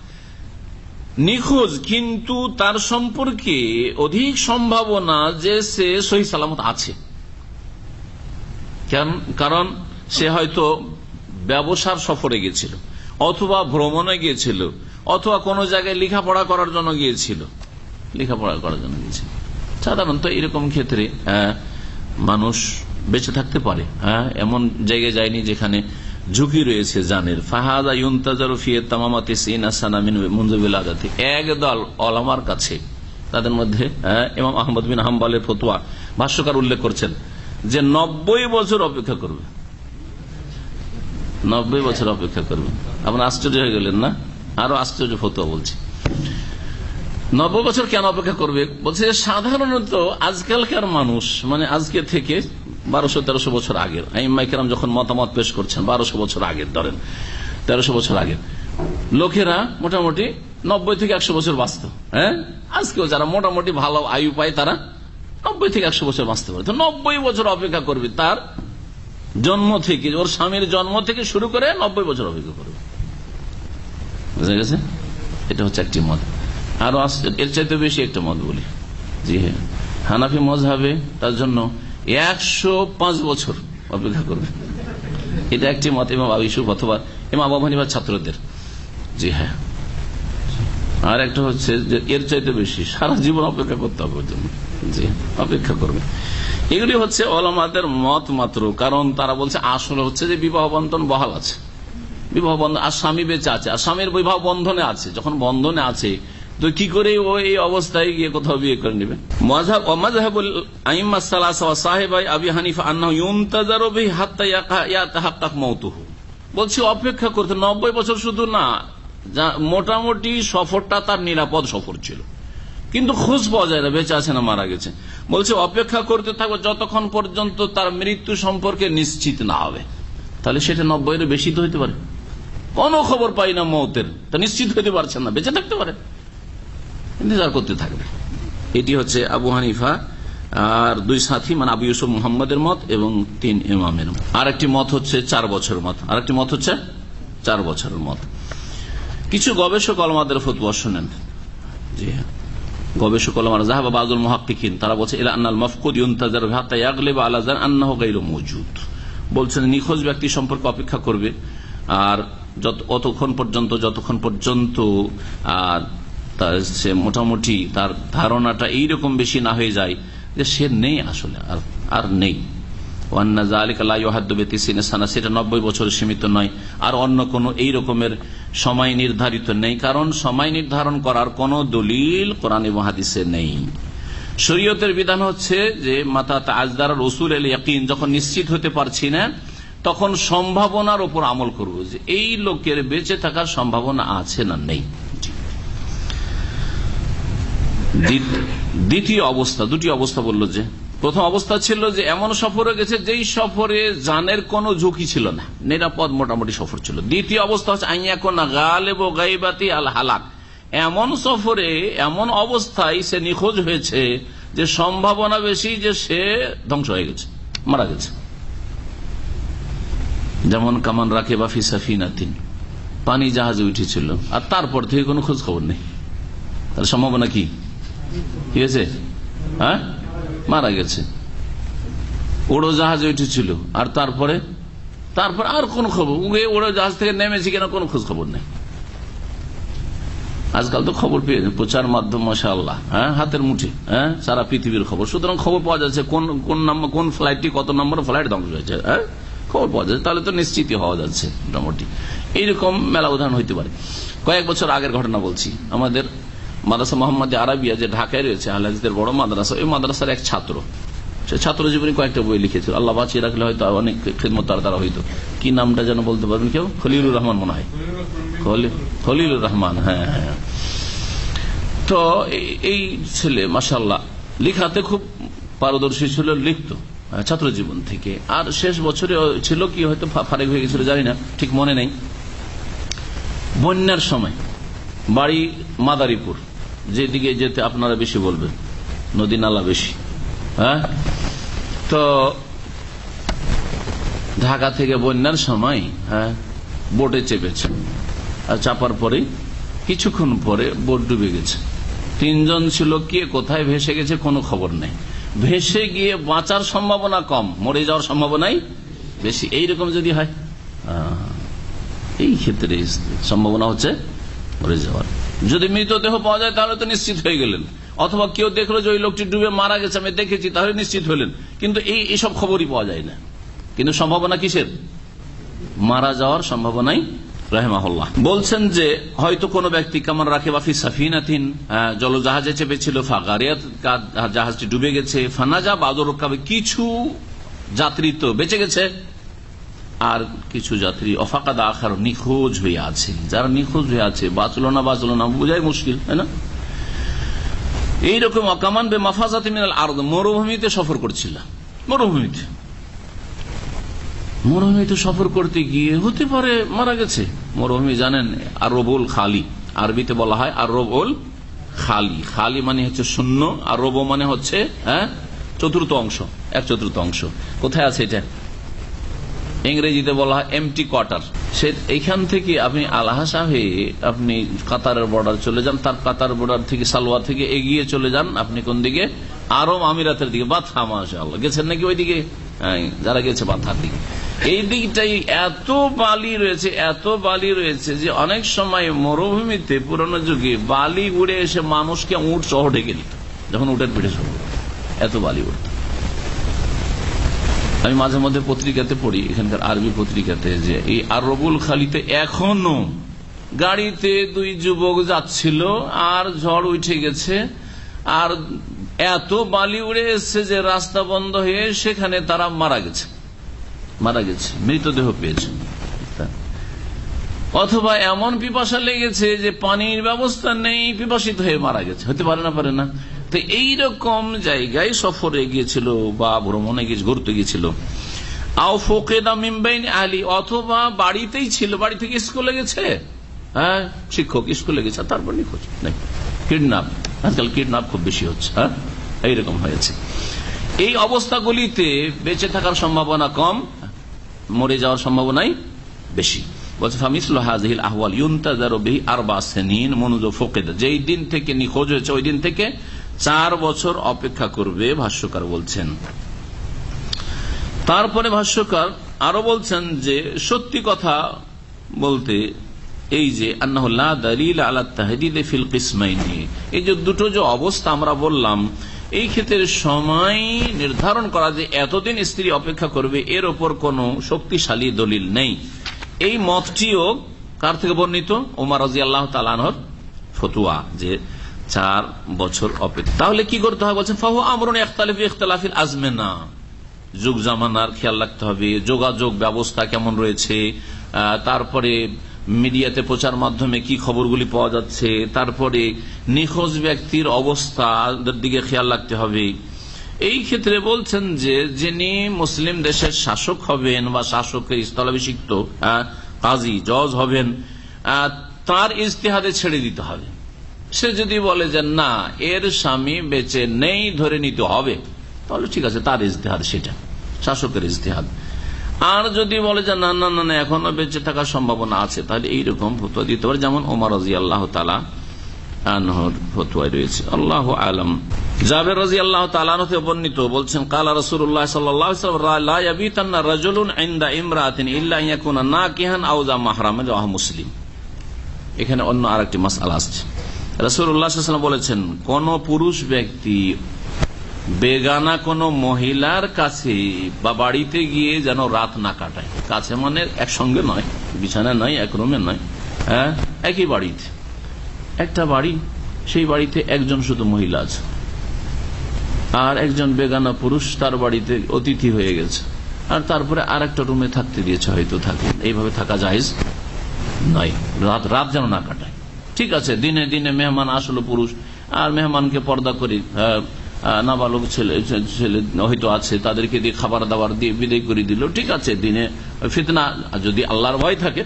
নিখোঁজ, কিন্তু তার সম্পর্কে অধিক সম্ভাবনা যে সে সহি সালামত আছে। কারণ সে হয়তো ব্যবসার সফরে গিয়েছিল, অথবা ভ্রমণে গিয়েছিল, অথবা কোনো জায়গায় লেখাপড়া করার জন্য গিয়েছিল। লেখাপড়া করার জন্য গিয়েছিল। সাধারণত এরকম ক্ষেত্রে মানুষ বেঁচে থাকতে পারে। হ্যাঁ এমন জায়গায় যায়নি যেখানে ঝুঁকি রয়েছে জানের। ফাহাদা ইউন্তাজার ফিয়ে তামামাতে মুনজবিল আজাতি এক দল অলামার কাছে, তাদের মধ্যে ইমাম আহমদ বিন হাম্বালের ফতুয়া, ভাষ্যকার উল্লেখ করছেন যে নব্বই বছর অপেক্ষা করবে। নব্বই বছর অপেক্ষা করবে। আপনার আশ্চর্য হয়ে গেলেন না? আরও আশ্চর্য ফতুয়া বলছি। নব্বই বছর কেন অপেক্ষা করবে? বলছে, সাধারণত আজকালকার মানুষ মানে আজকে থেকে বারোশো, তেরোশো বছর আগের আইমাইকেরাম যখন মতামত পেশ করছেন, বারোশো বছর আগের, ধরেন, তেরোশো বছর আগের, লোকেরা মোটামুটি নব্বই থেকে একশো বছর বাঁচত হ্যাঁ? আজকেও যারা মোটামুটি ভালো আয়ু পায়, তারা নব্বই থেকে একশো বছর বাঁচতে পারে। তো নব্বই বছর অপেক্ষা করবে তার জন্ম থেকে, ওর স্বামীর জন্ম থেকে শুরু করে নব্বই বছর অপেক্ষা করবে। বুঝা গেছে? এটা হচ্ছে একটি মত। আরও এর চাইতে বেশি একটা মত বলি। জি হ্যাঁ। হানাফি মজহাবে তার জন্য একশো পাঁচ বছর অপেক্ষা করবে। এটা একটি মত ইমাম আবু অথবা ইমাম আবু হানিফার ছাত্রদের। জি হ্যাঁ। আর একটা হচ্ছে যে এর চাইতে বেশি সারা জীবন অপেক্ষা করতে হবে জি, অপেক্ষা করবে। এগুলি হচ্ছে ওলামাদের মত মাত্র, কারণ তারা বলছে আসলে হচ্ছে যে বিবাহ বন্ধন বহাল আছে। বিবাহ বন্ধন আর স্বামী বেঁচে আছে। আর স্বামীর বিবাহ বন্ধনে আছে। যখন বন্ধনে আছে তো কি করে ও এই অবস্থায় গিয়ে কোথাও বিয়ে করে নেবে? সাহেবাই আবি হানিফা মাউতুহু বলছি, অপেক্ষা করতে নব্বই বছর শুধু না মোটামুটি সফরটা তার নিরাপদ সফর ছিল। কিন্তু খোঁজ পাওয়া যায় না, বেঁচে আছে না, মারা গেছে। বলছে, অপেক্ষা করতে থাকবে যতক্ষণ পর্যন্ত তার মৃত্যু সম্পর্কে নিশ্চিত না হবে। তাহলে সেটা নব্বই বেশি তো হইতে পারে। কোনো খবর পাই না মৌতের। তা নিশ্চিত হইতে পারছেন না, বেঁচে থাকতে পারে ইন্তজার করতে থাকবে। এটি হচ্ছে আবু হানিফা আর দুই সাথী মানে আবু ইউসুফ মোহাম্মদের মত এবং তিন ইমামের মত। আর একটি মত হচ্ছে চার বছরের মত। আর একটি মত হচ্ছে চার বছরের মত। কিছু গবেষক আলমাদের ফতুয়া শোনেন। জি হ্যাঁ। গবেষক আলমার জাহাবা বাজুল মহাকিন তারা বলছে, ইলা আন্নাল মফকুদ ইউনতাজার ভাতা ইয়াগলিব আলাজান আন্নাহ গাইরু মজুদ বলছেন, নিখোঁজ ব্যক্তি সম্পর্কে অপেক্ষা করবে। আর যত, অতক্ষণ পর্যন্ত, যতক্ষণ পর্যন্ত, আর তার সে মোটামুটি তার ধারণাটা এইরকম বেশি না হয়ে যায় যে সে নেই আসলে, আর আর নেই। সেটা নব্বই সীমিত নয়। আর অন্য কোন এই রকমের সময় নির্ধারিত নেই, কারণ সময় নির্ধারণ করার কোন দলিল নেই। শরীয়তের বিধান হচ্ছে যে, মাতা আজদার রসুল এল ইয়াকিন, যখন নিশ্চিত হতে পারছি না, তখন সম্ভাবনার উপর আমল করব যে এই লোকের বেঁচে থাকার সম্ভাবনা আছে না নেই। দ্বিতীয় অবস্থা, দুটি অবস্থা বলল যে, প্রথম অবস্থা ছিল যে এমন সফরে গেছে যেই সফরে জানের কোনো ঝুঁকি ছিল না, নিরাপদ মোটামুটি সফর ছিল। দ্বিতীয় অবস্থা হচ্ছে আইয়া কোন গালেব গাইবাতি আল হালাক। এমন সফরে, এমন অবস্থায় সে নিখোঁজ হয়েছে যে সম্ভাবনা বেশি যে সে ধ্বংস হয়ে গেছে, মারা গেছে। যেমন কামান রাখে বা ফিসাফিনাতিন পানি জাহাজে উঠেছিল, আর তারপর থেকে কোনো খোঁজ খবর নেই। তার সম্ভাবনা কি? কি হয়েছে? হ্যাঁ? মারা গেছে। ওড়ো জাহাজে উঠেছিল। আর তারপরে? তারপর আর কোন খবর? ওড়ো জাহাজ থেকে নেমেছে কিনা কোনো খোঁজ খবর নেই। আজকাল তো খবর পেয়ে প্রচার মাধ্যম মশা আল্লাহ হ্যাঁ? হাতের মুঠে। হ্যাঁ? সারা পৃথিবীর খবর। সুতরাং খবর পাওয়া যাচ্ছে কোন কোন নাম্বার, কোন ফ্লাইটটি কত নম্বর ফ্লাইট ধ্বংস হয়েছে? হ্যাঁ? খবর পাওয়া যাচ্ছে। তাহলে তো নিশ্চিত হওয়া যাচ্ছে মোটামুটি। এইরকম মেলা উদাহরণ হইতে পারে। কয়েক বছর আগের ঘটনা বলছি। আমাদের মাদ্রাসা মোহাম্মদ আরবিয়া যে ঢাকায় রয়েছে আলহাজদের বড় মাদ্রাসা, ওই মাদ্রাসার এক ছাত্র। সে ছাত্র জীবনে কয়েকটা বই লিখেছিল। আল্লাহ বাঁচিয়ে রাখলে হয়তো অনেক খেদমত তার দ্বারা হইতো। কি নামটা যেন বলতে পারবেন কেউ? খলিলুর রহমান মনে হয়। খলিলুর রহমান হ্যাঁ হ্যাঁ। তো এই ছেলে মাসাল্লাহ লিখাতে খুব পারদর্শী ছিল, লিখত ছাত্র জীবন থেকে। আর শেষ বছরে ছিল কি, হয়তো ফারেক হয়ে গেছিল, জানি না, ঠিক মনে নেই। বন্যার সময়, বাড়ি মাদারীপুর। যেদিকে যেতে আপনারা বেশি বলবেন, নদী নালা বেশি হ্যাঁ? তো ঢাকা থেকে বন্যার সময় হ্যাঁ বোটে চেপেছে আর চাপার পরে কিছুক্ষণ পরে বোট ডুবে গেছে। তিনজন ছিল, কে কোথায় ভেসে গেছে কোনো খবর নেই। ভেসে গিয়ে বাঁচার সম্ভাবনা কম, মরে যাওয়ার সম্ভাবনাই বেশি। এইরকম যদি হয় এই ক্ষেত্রে সম্ভাবনা হচ্ছে মরে যাওয়ার। যদি মৃতদেহ পাওয়া যায়, তাহলে তো নিশ্চিত হয়ে গেলেন। অথবা কেউ দেখল যে ওই লোকটি ডুবে মারা গেছে, আমি দেখেছি, তাহলে নিশ্চিত হলেন। কিন্তু এই এইসব খবরই পাওয়া যায় না। কিন্তু সম্ভাবনা কিসের? মারা যাওয়ার সম্ভাবনাই রাহেমাহুল্লাহ। বলছেন যে, হয়তো কোন ব্যক্তি কামার রাখে বাফি সাফিনাথিন জলজাহাজে চেপেছিল ফাগারিয়াত জাহাজটি ডুবে গেছে ফানাজা বাদর কিছু যাত্রী তো বেঁচে গেছে। আর কিছু যাত্রী অফাকাদা আখার নিখোঁজ হয়ে আছে। যারা নিখোঁজ হয়ে আছে বাঁচলো না বাঁচলো না বোঝাই মুশকিল, তাই না? এইরকম অকামান বে মাফাজাতে মিনাল আর মরুভূমিতে সফর করছিল মরুভূমিতে। মরুভূমিতে সফর করতে গিয়ে হতে পারে মারা গেছে। মরুভূমি জানেন আর রবুল খালি। আরবিতে বলা হয় আর রবুল খালি। খালি মানে হচ্ছে শূন্য আর রব মানে হচ্ছে হ্যাঁ? চতুর্থ অংশ, এক চতুর্থ অংশ। কোথায় আছে এটা? ইংরেজিতে বলা হয় এমটি কোয়ার্টার সে এইখান থেকে আপনি আলহাসা হয়ে আপনি কাতারের বর্ডার চলে যান, তার কাতার বর্ডার থেকে সালোয়া থেকে এগিয়ে চলে যান আপনি কোন দিকে? আরব আমিরাতের দিকে, বাথা মাসা গেছেন নাকি ওইদিকে? যারা গেছে বাথার দিকে। এই দিকটাই এত বালি রয়েছে, এত বালি রয়েছে যে অনেক সময় মরুভূমিতে পুরনো যুগে বালি উড়ে এসে মানুষকে উঠ সহ ঢেকে যখন উঠের পিঠে এত বালি উঠত আমি মাঝে মধ্যে পত্রিকাতে পড়ি, এখানকার আরবি পত্রিকাতে, যে এই আরবুল খালিতে এখনও গাড়িতে দুই যুবক যাচ্ছিল, আর ঝড় উঠে গেছে, আর এত বালি উড়ে এসছে যে রাস্তা বন্ধ হয়ে সেখানে তারা মারা গেছে। মারা গেছে, মৃতদেহ পেয়েছে। অথবা এমন পিপাসা লেগেছে যে পানির ব্যবস্থা নেই, পিপাসিত হয়ে মারা গেছে। হতে পারে না পারে না। তো এইরকম জায়গায় সফরে গিয়েছিল বা ভ্রমণে গিয়ে ঘুরতে গিয়েছিল। আলী, অথবা বাড়িতেই ছিল, বাড়ি থেকে স্কুলে গেছে? হ্যাঁ শিক্ষক, স্কুলে গেছে তারপর নিখোঁজ কিডন্যাপ, আজকাল কিডন্যাপ খুব বেশি হচ্ছে হ্যাঁ? এইরকম হয়েছে। এই অবস্থাগুলিতে বেঁচে থাকার সম্ভাবনা কম, মরে যাওয়ার সম্ভাবনাই বেশি। যেই দিন থেকে নিখোঁজ হয়েছে, ওই দিন থেকে চার বছর অপেক্ষা করবে ভাষ্যকার বলছেন। তারপরে ভাষ্যকার আরও বলছেন যে, সত্যি কথা বলতে এই যে আন্নাহুল্লাহ দলিল আলা তাহদিদ ফিল কিসমাইনি, এই যে দুটো যে অবস্থা আমরা বললাম, এই ক্ষেত্রে সময় নির্ধারণ করা যে এতদিন স্ত্রী অপেক্ষা করবে, এর ওপর কোন শক্তিশালী দলিল নেই। এই মতটিও কার থেকে বর্ণিত? ওমার রাজি আল্লাহ তালানহর ফতুয়া, যে চার বছর অপেক্ষা। তাহলে কি করতে হবে বলছেন? ফাহু আমরণ ইখতালিফ ইখতালাফিল আজমে না যুগ জামানার খেয়াল রাখতে হবে। যোগাযোগ ব্যবস্থা কেমন রয়েছে? তারপরে মিডিয়াতে প্রচার মাধ্যমে কি খবরগুলি পাওয়া যাচ্ছে? তারপরে নিখোঁজ ব্যক্তির অবস্থার দিকে খেয়াল রাখতে হবে। এই ক্ষেত্রে বলছেন যে, যিনি মুসলিম দেশের শাসক হবেন বা শাসকের স্থলাভিষিক্ত কাজী, জজ হবেন তার ইস্তেহাদে ছেড়ে দিতে হবে। সে যদি বলে যে, না, এর স্বামী বেঁচে নেই, ধরে নিতে হবে, তাহলে ঠিক আছে, তার ইজতেহাদ সেটা, শাসকের ইজতেহাদ। আর যদি বলে যে, না না না এখনও বেঁচে থাকার সম্ভাবনা আছে, তাহলে এইরকম ফতুয়া দিতে পারে। যেমন ওমর রাজি আল্লাহ তালা ফতুয়ায় রয়েছে। আল্লাহ আলম। আল্লাহ বর্ণিত বলছেন মুসলিম। এখানে অন্য আর একটি মাসাল আসছে। রসুল্লাহাম বলেছেন, কোন পুরুষ ব্যক্তি বেগানা কোন মহিলার কাছে বা বাড়িতে গিয়ে যেন রাত না কাটায়। কাছে মানে একসঙ্গে নয়, বিছানা নয়, এক রুমে নয় হ্যাঁ একই বাড়িতে। একটা বাড়ি, সেই বাড়িতে একজন শুধু মহিলা আছে। আর একজন বেগানা পুরুষ তার বাড়িতে অতিথি হয়ে গেছে। আর তারপরে আর একটা রুমে থাকতে দিয়েছে, হয়তো থাকে। এইভাবে থাকা যায় নয়। রাত রাত যেন না কাটায়। ঠিক আছে, দিনে দিনে মেহমান আসলো পুরুষ, আর মেহমানকে পর্দা করি নাবালক ছেলে ছেলে হয়তো আছে, তাদেরকে দিয়ে খাবার দাবার দিয়ে বিদায় করে দিল, ঠিক আছে, দিনে ফিতনা যদি আল্লাহর ভয় থাকে,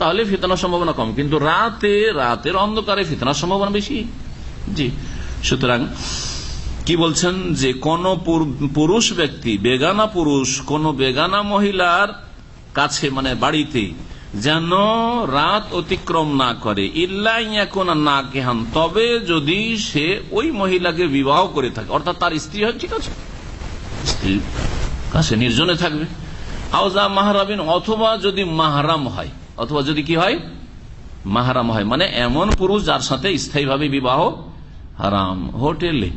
তাহলে ফিতনার সম্ভাবনা কম, কিন্তু রাতে, রাতের অন্ধকারে ফিতনার সম্ভাবনা বেশি। জি, সুতরাং কি বলছেন যে কোন পুরুষ ব্যক্তি, বেগানা পুরুষ, কোন বেগানা মহিলার কাছে মানে বাড়িতে যেন রাত অতিক্রম না করে। ইল্লাইয়াকুন না কেহান তবে যদি সে ওই মহিলাকে বিবাহ করে থাকে, অর্থাৎ তার স্ত্রী হয়, ঠিক আছে? স্ত্রীর কাছে নির্জনে থাকবে। আউজা মাহারাবিন, অথবা যদি মাহারাম হয়, অথবা যদি কি হয়? মাহারাম হয় মানে এমন পুরুষ যার সাথে স্থায়ীভাবে বিবাহ হারাম। হোটেলে,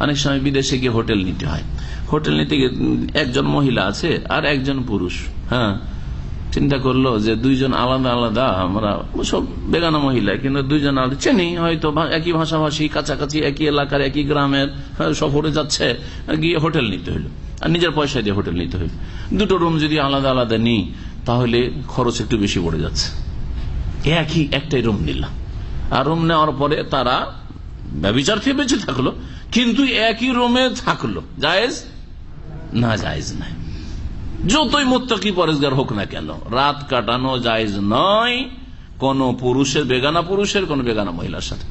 অনেক সময় বিদেশে গিয়ে হোটেল নিতে হয়। হোটেল নিতে গিয়ে একজন মহিলা আছে আর একজন পুরুষ হ্যাঁ? চিন্তা করল যে দুইজন আলাদা আলাদা, আমরা সব বেগানা মহিলা, কিন্তু দুইজন আলাদা। চেনি হয়তো একই ভাষাভাষী, কাছাকাছি, একই এলাকার, একই গ্রামের সফরে যাচ্ছে, গিয়ে হোটেল নিতে হইল। আর নিজের পয়সা দিয়ে হোটেল নিতে হইল। দুটো রুম যদি আলাদা আলাদা নিই, তাহলে খরচ একটু বেশি পড়ে যাচ্ছে। একই একটাই রুম নিলাম। আর রুম নেওয়ার পরে তারা ব্যবচার থেকে বেঁচে থাকল, কিন্তু একই রুমে থাকল। জায়েজ না জায়েজ নাই? যতই মোত্তাকি পরেজগার হোক না কেন, রাত কাটানো জায়জ নয় কোন পুরুষের, বেগানা পুরুষের, কোন বেগানা মহিলার সাথে।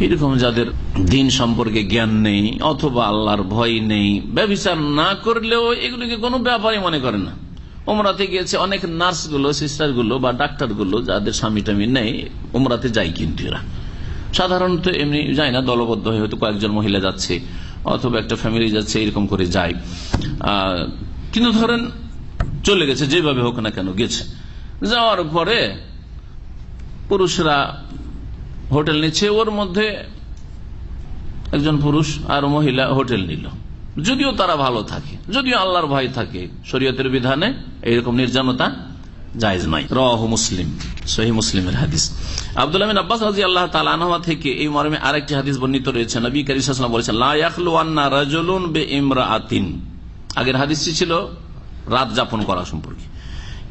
এরকম যাদের দিন সম্পর্কে জ্ঞান নেই অথবা আল্লাহর ভয় নেই, ব্যবচার না করলেও এগুলিকে কোনো ব্যাপারই মনে করে না। ওমরাতে গিয়েছে অনেক নার্সগুলো সিস্টারগুলো বা ডাক্তারগুলো যাদের স্বামী টামি নেই ওমরাতে যায় কিন্তু এরা। সাধারণত এমনি যায় না, দলবদ্ধ হয়ে হয়তো কয়েকজন মহিলা যাচ্ছে। অথবা একটা ফ্যামিলি যাচ্ছে, এরকম করে যায়। কিন্তু ধরেন, চলে গেছে, যেভাবে হোক না কেন গেছে। যাওয়ার পরে পুরুষরা হোটেল নিচ্ছে, ওর মধ্যে একজন পুরুষ আর মহিলা হোটেল নিল। যদিও তারা ভালো থাকে, যদিও আল্লাহর ভয় থাকে, শরীয়তের বিধানে এইরকম নির্জনতা জায়জ নাই রহ মুসলিম। সহি মুসলিমের হাদিস। আল্লাহ থেকে এই আরেকটি হাদিস বর্ণিত বলেছেন আতিন আগের ছিল রাত যাপন সম্পর্কে।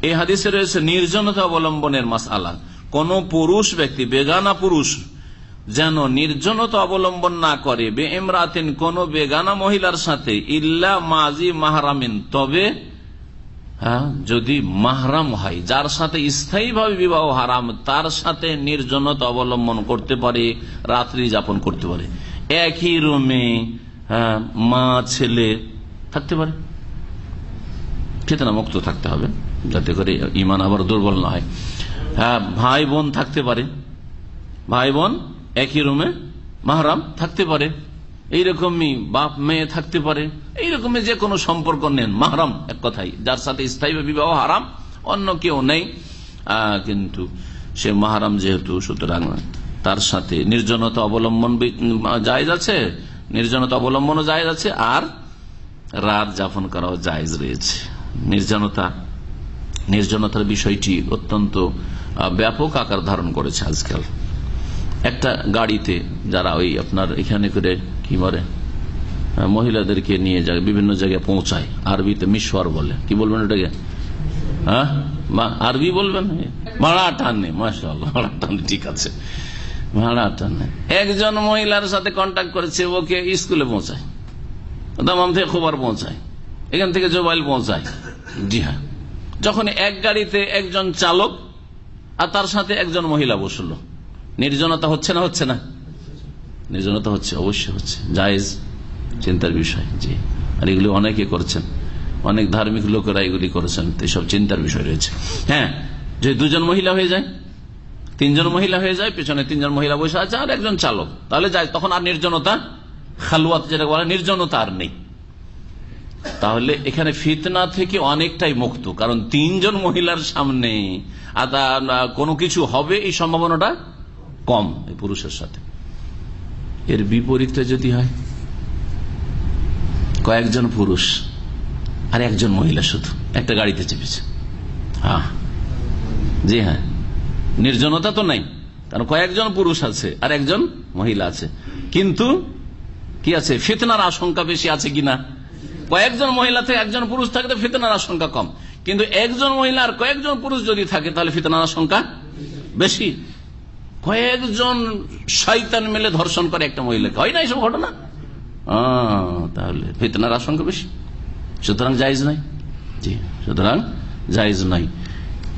এই রয়েছে নির্জনতা অবলম্বনের মাস আলা কোন পুরুষ ব্যক্তি, বেগানা পুরুষ, যেন নির্জনতা অবলম্বন না করে বে ইমরাতিন কোন বেগানা মহিলার সাথে, ইল্লা মাজি মাহারামিন, তবে যদি মাহরাম হয় যার সাথে স্থায়ীভাবে বিবাহ হারাম তার সাথে নির্জনতা অবলম্বন করতে পারে রাত্রি যাপন করতে পারে। একই রুমে হ্যাঁ, মা ছেলে থাকতে পারে। চেতনা মুক্ত থাকতে হবে যাতে করে ইমান আবার দুর্বল না হয়। হ্যাঁ ভাই বোন থাকতে পারে। ভাই বোন একই রুমে মাহরাম থাকতে পারে। এইরকমই বাপ মেয়ে থাকতে পারে, এইরকমই যে কোনো সম্পর্ক নেন, মাহরাম এক কথাই। যার সাথে স্থায়ী বিবাহ হারাম, অন্য কেউ নেই। কিন্তু সে মাহারাম যেহেতু, সুতরাং তার সাথে নির্জনতা অবলম্বন জায়জ আছে, নির্জনতা অবলম্বনও জায়জ আছে, আর রাত যাপন করাও জায়জ রয়েছে। নির্জনতা, নির্জনতার বিষয়টি অত্যন্ত ব্যাপক আকার ধারণ করেছে আজকাল। একটা গাড়িতে যারা ওই আপনার এখানে করে কি বলে? মহিলাদেরকে নিয়ে যায়, বিভিন্ন জায়গায় পৌঁছায়। আরবিতে মিশর বলে। কি বলবেন ওটাকে? হ্যাঁ? আরবি বলবেন? ভাড়া টানে মাসাল ভাড়া টানে ঠিক আছে। ভাড়া টানে একজন মহিলার সাথে কন্ট্যাক্ট করেছে, ওকে স্কুলে পৌঁছায়। দামাম থেকে খবর পৌঁছায়। এখান থেকে জোবাইল পৌঁছায়। জি হ্যাঁ। যখন এক গাড়িতে একজন চালক আর তার সাথে একজন মহিলা বসল, নির্জনতা হচ্ছে না হচ্ছে না। নির্জনতা হচ্ছে, অবশ্যই হচ্ছে। জায়েজ চিন্তার বিষয়, জি। আর এগুলি অনেকে করছেন। অনেক ধার্মিক লোকেরা এগুলি করেছেন, এসব চিন্তার বিষয় রয়েছে। হ্যাঁ যদি দুজন মহিলা হয়ে যায়, তিনজন মহিলা হয়ে যায়, পেছনে তিনজন মহিলা বসে আছে, আর একজন চালক, তাহলে যায়, তখন আর নির্জনতা খালুয়াত যেটা বলে, নির্জনতা আর নেই। তাহলে এখানে ফিতনা থেকে অনেকটাই মুক্ত, কারণ তিনজন মহিলার সামনে আর কোনো কিছু হবে, এই সম্ভাবনাটা কম পুরুষের সাথে। এর বিপরীতে যদি হয়? কয়েকজন পুরুষ আর একজন মহিলা শুধু। একটা গাড়িতে চেপেছে। হ্যাঁ জি হ্যাঁ। নির্জনতা তো নাই। কারণ কয়েকজন পুরুষ আছে আর একজন মহিলা আছে। কিন্তু কি আছে? ফিতনার আশঙ্কা বেশি আছে কিনা? কয়েকজন মহিলা থেকে একজন পুরুষ থাকে তো ফিতনার আশঙ্কা কম। কিন্তু একজন মহিলা আর কয়েকজন পুরুষ যদি থাকে, তাহলে ফিতনার আশঙ্কা বেশি। কয়েকজন শৈতান মিলে ধর্ষণ করে একটা মহিলাকে। হয় না এইসব ঘটনা? তাহলে ফিতনার আশঙ্কা বেশি। সুতরাং জায়জ নাই। জি, সুতরাং জায়জ নাই।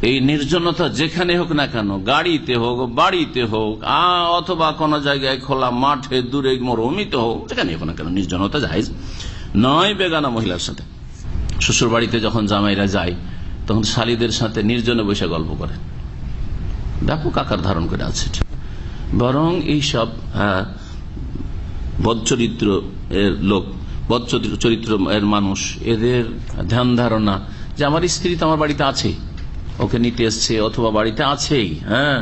এই নির্জনতা যেখানে হোক না কেন, গাড়িতে হোক, বাড়িতে হোক অথবা কোন জায়গায় খোলা মাঠে, দূরে মরুমিতে হোক, যেখানে হোক না কেন, নির্জনতা জায়জ নয় বেগানা মহিলার সাথে। শ্বশুর বাড়িতে যখন জামাইরা যায়, তখন শালীদের সাথে নির্জনে বসে গল্প করে। ব্যাপক আকার ধারণ করে আছে বরং এইসব বদচরিত্র এর লোক চরিত্র এর মানুষ, এদের ধ্যান ধারণা, যে আমার স্ত্রী তো আমার বাড়িতে আছে, ওকে নিতে এসছে, অথবা বাড়িতে আছেই হ্যাঁ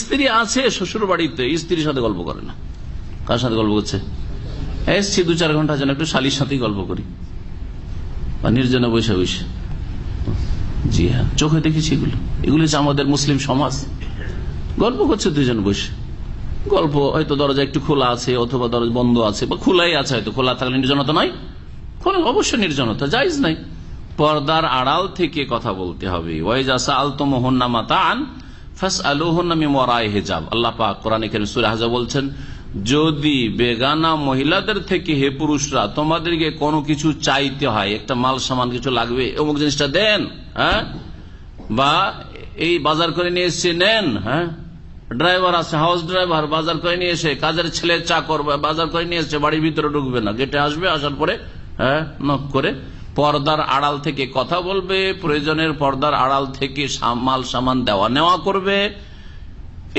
স্ত্রী আছে, শ্বশুর বাড়িতে, স্ত্রীর সাথে গল্প করে না। কার সাথে গল্প করছে? এসছি দু চার ঘণ্টা যেন একটু শালির সাথেই গল্প করি। বা নির্জনে বৈশা বৈশা জি হ্যাঁ চোখে দেখেছি এগুলো। এগুলো হচ্ছে আমাদের মুসলিম সমাজ। গল্প করছে দুজন বসে। গল্প, হয়তো দরজা একটু খোলা আছে অথবা দরজা বন্ধ আছে, বা খোলাই আছে হয়তো, খোলা থাকলে নির্জনতা নয়। খোলা অবশ্যই নির্জনতা যাইজ নাই। পর্দার আড়াল থেকে কথা বলতে হবে। ওয়াইজাসা মাতান কোরআন সুরে হাজা বলছেন, যদি বেগানা মহিলাদের থেকে হে পুরুষরা, তোমাদেরকে কোনো কিছু চাইতে হয়, একটা মাল, সামান কিছু লাগবে অমুক জিনিসটা দেন হ্যাঁ? বা এই বাজার করে নিয়ে এসছে নেন হ্যাঁ? ড্রাইভার আছে, হাউস ড্রাইভার, বাজার করে নিয়ে এসে, কাজের ছেলে চাকর বাজার করে নিয়ে এসে, বাড়ির ভিতরে ঢুকবে না। গেটে আসবে, আসার পরে হ্যাঁ নক করে পর্দার আড়াল থেকে কথা বলবে, প্রয়োজনের পর্দার আড়াল থেকে মাল, সামান দেওয়া নেওয়া করবে।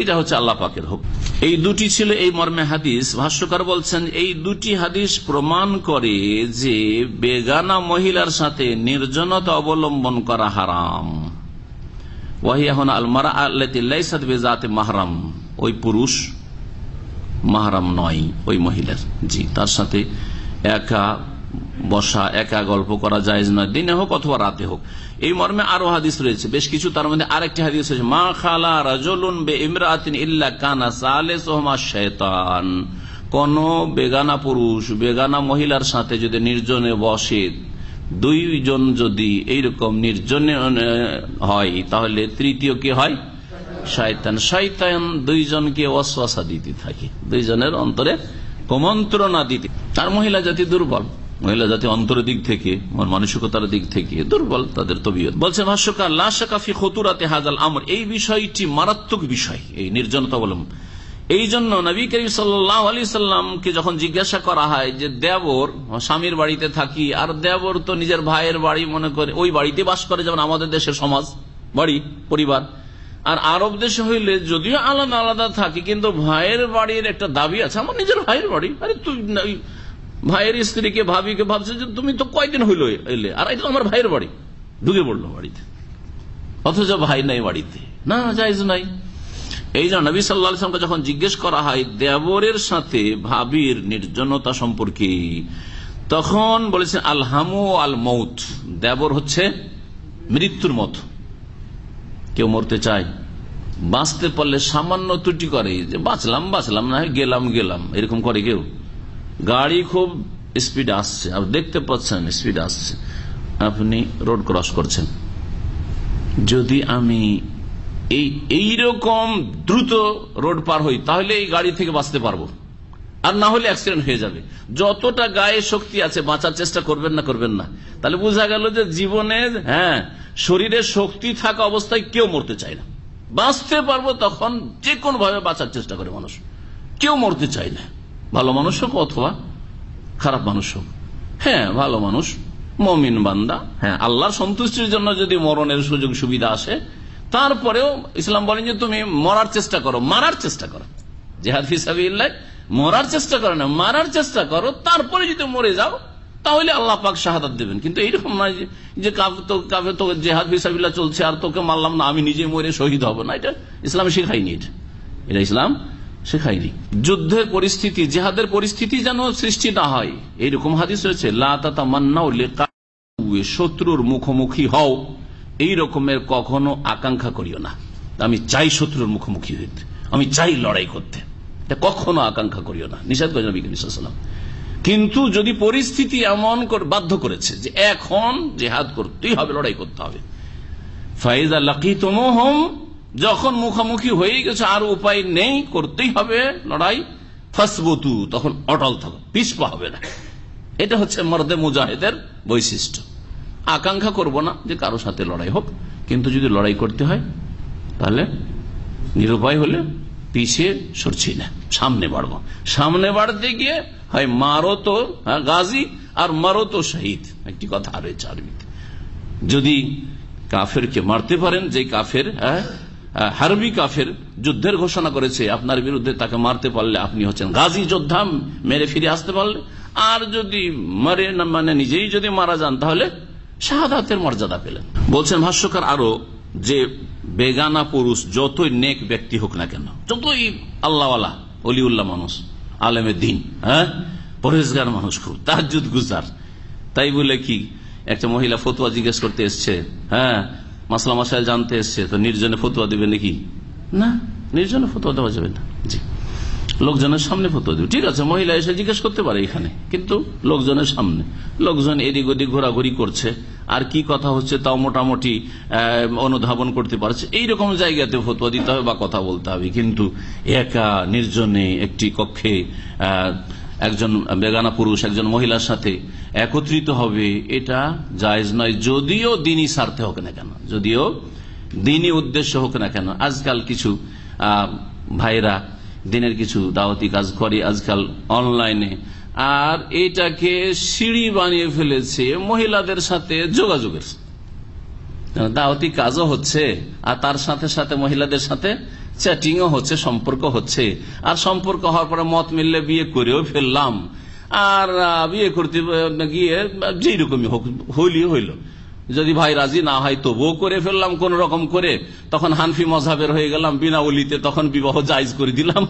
এটা হচ্ছে আল্লাহ পাকের হোক এই দুটি ছিল এই মর্মে হাদিস। ভাষ্যকার বলছেন, এই দুটি হাদিস প্রমাণ করে যে বেগানা মহিলার সাথে নির্জনতা অবলম্বন করা হারাম। ওয়াহিয়াহন আলমারা আল্লাতে মাহরাম। ওই পুরুষ মাহরাম নয়, ওই মহিলার। জি, তার সাথে একা বসা, একা গল্প করা যায় নয়, দিনে হোক অথবা রাতে হোক। এই মর্মে আরও হাদিস রয়েছে, বেশ কিছু তার মধ্যে আরেকটি হাদিস রয়েছে, মা খালা রাজলুন বে ইমরাতিন ইল্লা কানা সালে সোহমা শেতান কোন বেগানা পুরুষ, বেগানা মহিলার সাথে যদি নির্জনে বসে দুইজন যদি এইরকম নির্জন হয়, তাহলে তৃতীয় কি হয়? শয়তান। শয়তান দুইজনকে অশ্বাসা দিতে থাকে। দুইজনের অন্তরে কুমন্ত্রণা দিতে। তার মহিলা জাতি দুর্বল। মহিলা জাতি অন্তর দিক থেকে মানসিকতার দিক থেকে দুর্বল, তাদের তবিয়ত। বলছে, ভাষ্যকার লাশাকাফি খতুরাতে হাজাল আমর। এই বিষয়টি মারাত্মক বিষয়, এই নির্জনতা অবলম্বন। এই জন্য নবী করিম সাল্লাহ সাল্লামকে যখন জিজ্ঞাসা করা হয় যে, দেবর স্বামীর বাড়িতে থাকি, আর দেবর তো নিজের ভাইয়ের বাড়ি মনে করে, ওই বাড়িতে বাস করে যেমন আমাদের দেশের সমাজ, বাড়ি, পরিবার, আর আরব দেশে হইলে যদিও আলাদা আলাদা থাকি, কিন্তু ভাইয়ের বাড়ির একটা দাবি আছে, আমার নিজের ভাইয়ের বাড়ি, আরে তুই ভাইয়ের স্ত্রীকে ভাবিকে ভাবছে যে, তুমি তো কয়দিন হইল এলে, আর এটা আমার ভাইয়ের বাড়ি, ঢুকে পড়ল বাড়িতে, অথচ ভাই নাই বাড়িতে, না যাইজ নাই। এই জন্য নবী সাল্লামকে যখন জিজ্ঞেস করা হয় দেবরের সাথে ভাবির নির্জনতা সম্পর্কে, তখন বলেছেন, আলহামু আল মৌত দেবর হচ্ছে মৃত্যুর মত। কেউ মরতে চায়, বাঁচতে পারলে সামান্য ত্রুটি করে, যে বাঁচলাম বাঁচলাম, না গেলাম গেলাম, এরকম করে কেউ। গাড়ি খুব স্পিড আসছে, আপনি দেখতে পাচ্ছেন স্পিড আসছে। আপনি রোড ক্রস করছেন। যদি আমি এই, এইরকম দ্রুত রোড পার হই তাহলে এই গাড়ি থেকে বাঁচতে পারব। আর না হলে অ্যাক্সিডেন্ট হয়ে যাবে। যতটা গায়ে শক্তি আছে, বাঁচার চেষ্টা করবেন না করবেন না। তাহলে বোঝা গেল যে জীবনে হ্যাঁ শরীরে শক্তি থাকা অবস্থায় কেউ মরতে চায় না। বাঁচতে পারব তখন যে কোনো ভাবে বাঁচার চেষ্টা করে মানুষ। কেউ মরতে চায় না। ভালো মানুষ হোক অথবা খারাপ মানুষ হোক। হ্যাঁ ভালো মানুষ, মমিন বান্দা। হ্যাঁ আল্লাহর সন্তুষ্টির জন্য যদি মরণের সুযোগ সুবিধা আসে তারপরেও ইসলাম বলেন যে তুমি মরার চেষ্টা করো, মারার চেষ্টা করো। জেহাদ মরার চেষ্টা করো না, মারার চেষ্টা করো, তারপরে যদি মরে যাও, তাহলে আল্লাহ পাক শাহাদাত দেবেন। কিন্তু এইরকম নয় যে কাবে তো জেহাদ ফিসাবিল্লা চলছে আর তোকে মারলাম না, আমি নিজে মরে শহীদ হব না, এটা ইসলাম শেখাইনি এটা। এটা ইসলাম শেখাইনি যুদ্ধের পরিস্থিতি, জেহাদের পরিস্থিতি যেন সৃষ্টি না হয়, এইরকম হাদিস রয়েছে শত্রুর মুখোমুখি হও। এই রকমের কখনো আকাঙ্ক্ষা করিও না। আমি চাই শত্রুর মুখোমুখি হইতে। আমি চাই লড়াই করতে। এটা কখনো আকাঙ্ক্ষা করিও না। নিষেধ করে নবীলাম কিন্তু যদি পরিস্থিতি এমন বাধ্য করেছে যে এখন জেহাদ করতেই হবে, লড়াই করতে হবে। ফাইজা লাকি হোম যখন মুখোমুখি হয়ে গেছে, আর উপায় নেই, করতেই হবে লড়াই। ফাসবতু, তখন অটল থাকো। পিসপা হবে না। এটা হচ্ছে মর্দে মুজাহিদের বৈশিষ্ট্য। আকাঙ্ক্ষা করব না যে কারও সাথে লড়াই হোক। কিন্তু যদি লড়াই করতে হয়, তাহলে নিরুপায় হলে পিছিয়ে সরছি না, সামনে বাড়বো। সামনে বাড়তে গিয়ে, হয় মারো তো গাজী, আর মারো তো শহীদ। একটি কথা রয়েছে আরবিতে। যদি কাফেরকে মারতে পারেন, যে কাফের হারবি কাফের যুদ্ধের ঘোষণা করেছে, আপনার বিরুদ্ধে তাকে মারতে পারলে আপনি হচ্ছেন গাজী যোদ্ধা, মেরে ফিরে আসতে পারলে। আর যদি মারে মানে নিজেই যদি মারা যান, তাহলে শাহাদাতের মর্যাদা পেলেন। বলছেন, ভাষ্যকার আরও যে বেগানা পুরুষ যতই নেক ব্যক্তি হোক না কেন, যতই আল্লাহওয়ালা, অলিউল্লাহ মানুষ আলেমের দিন হ্যাঁ? পরেশগার মানুষ খুব তাহাজুদ গুজার। তাই বলে কি, একটা মহিলা ফতুয়া জিজ্ঞেস করতে এসছে হ্যাঁ? মাসলা জানতে এসছে, তো নির্জনে ফতুয়া দিবে নাকি? না, নির্জনে ফতুয়া দেওয়া যাবে না। লোকজনের সামনে ফতুয়া দিব। ঠিক আছে, মহিলা এসে জিজ্ঞেস করতে পারে এখানে, কিন্তু লোকজনের সামনে। লোকজন এদিক ওদিক ঘোরাঘুরি করছে, আর কি কথা হচ্ছে তাও মোটামুটি অনুধাবন করতে পারছে। এইরকম জায়গাতে ফতুয়া দিতে হবে বা কথা বলতে হবে, কিন্তু একা, নির্জনে একটি কক্ষে একজন বেগানা পুরুষ, একজন মহিলার সাথে একত্রিত হবে, এটা জায়জ নয়। যদিও দিনই স্বার্থে হোক না কেন, যদিও দিনই উদ্দেশ্য হোক না কেন। আজকাল কিছু ভাইরা দিনের কিছু দাওয়াতি কাজ করে আজকাল অনলাইনে। আর এটাকে সিঁড়ি বানিয়ে ফেলেছে মহিলাদের সাথে যোগাযোগের। দাওয়াতি কাজও হচ্ছে, আর তার সাথে সাথে মহিলাদের সাথে চ্যাটিংও হচ্ছে, সম্পর্ক হচ্ছে। আর সম্পর্ক হওয়ার পরে মত মিললে বিয়ে করেও ফেললাম। আর বিয়ে করতে গিয়ে যেই রকমই হোক হইলি হইল। যদি ভাই রাজি না হয়, তবুও করে ফেললাম কোন রকম করে। তখন হানফি মজাবের হয়ে গেলাম, বিনা অলিতে তখন বিবাহ জায়জ করে দিলাম।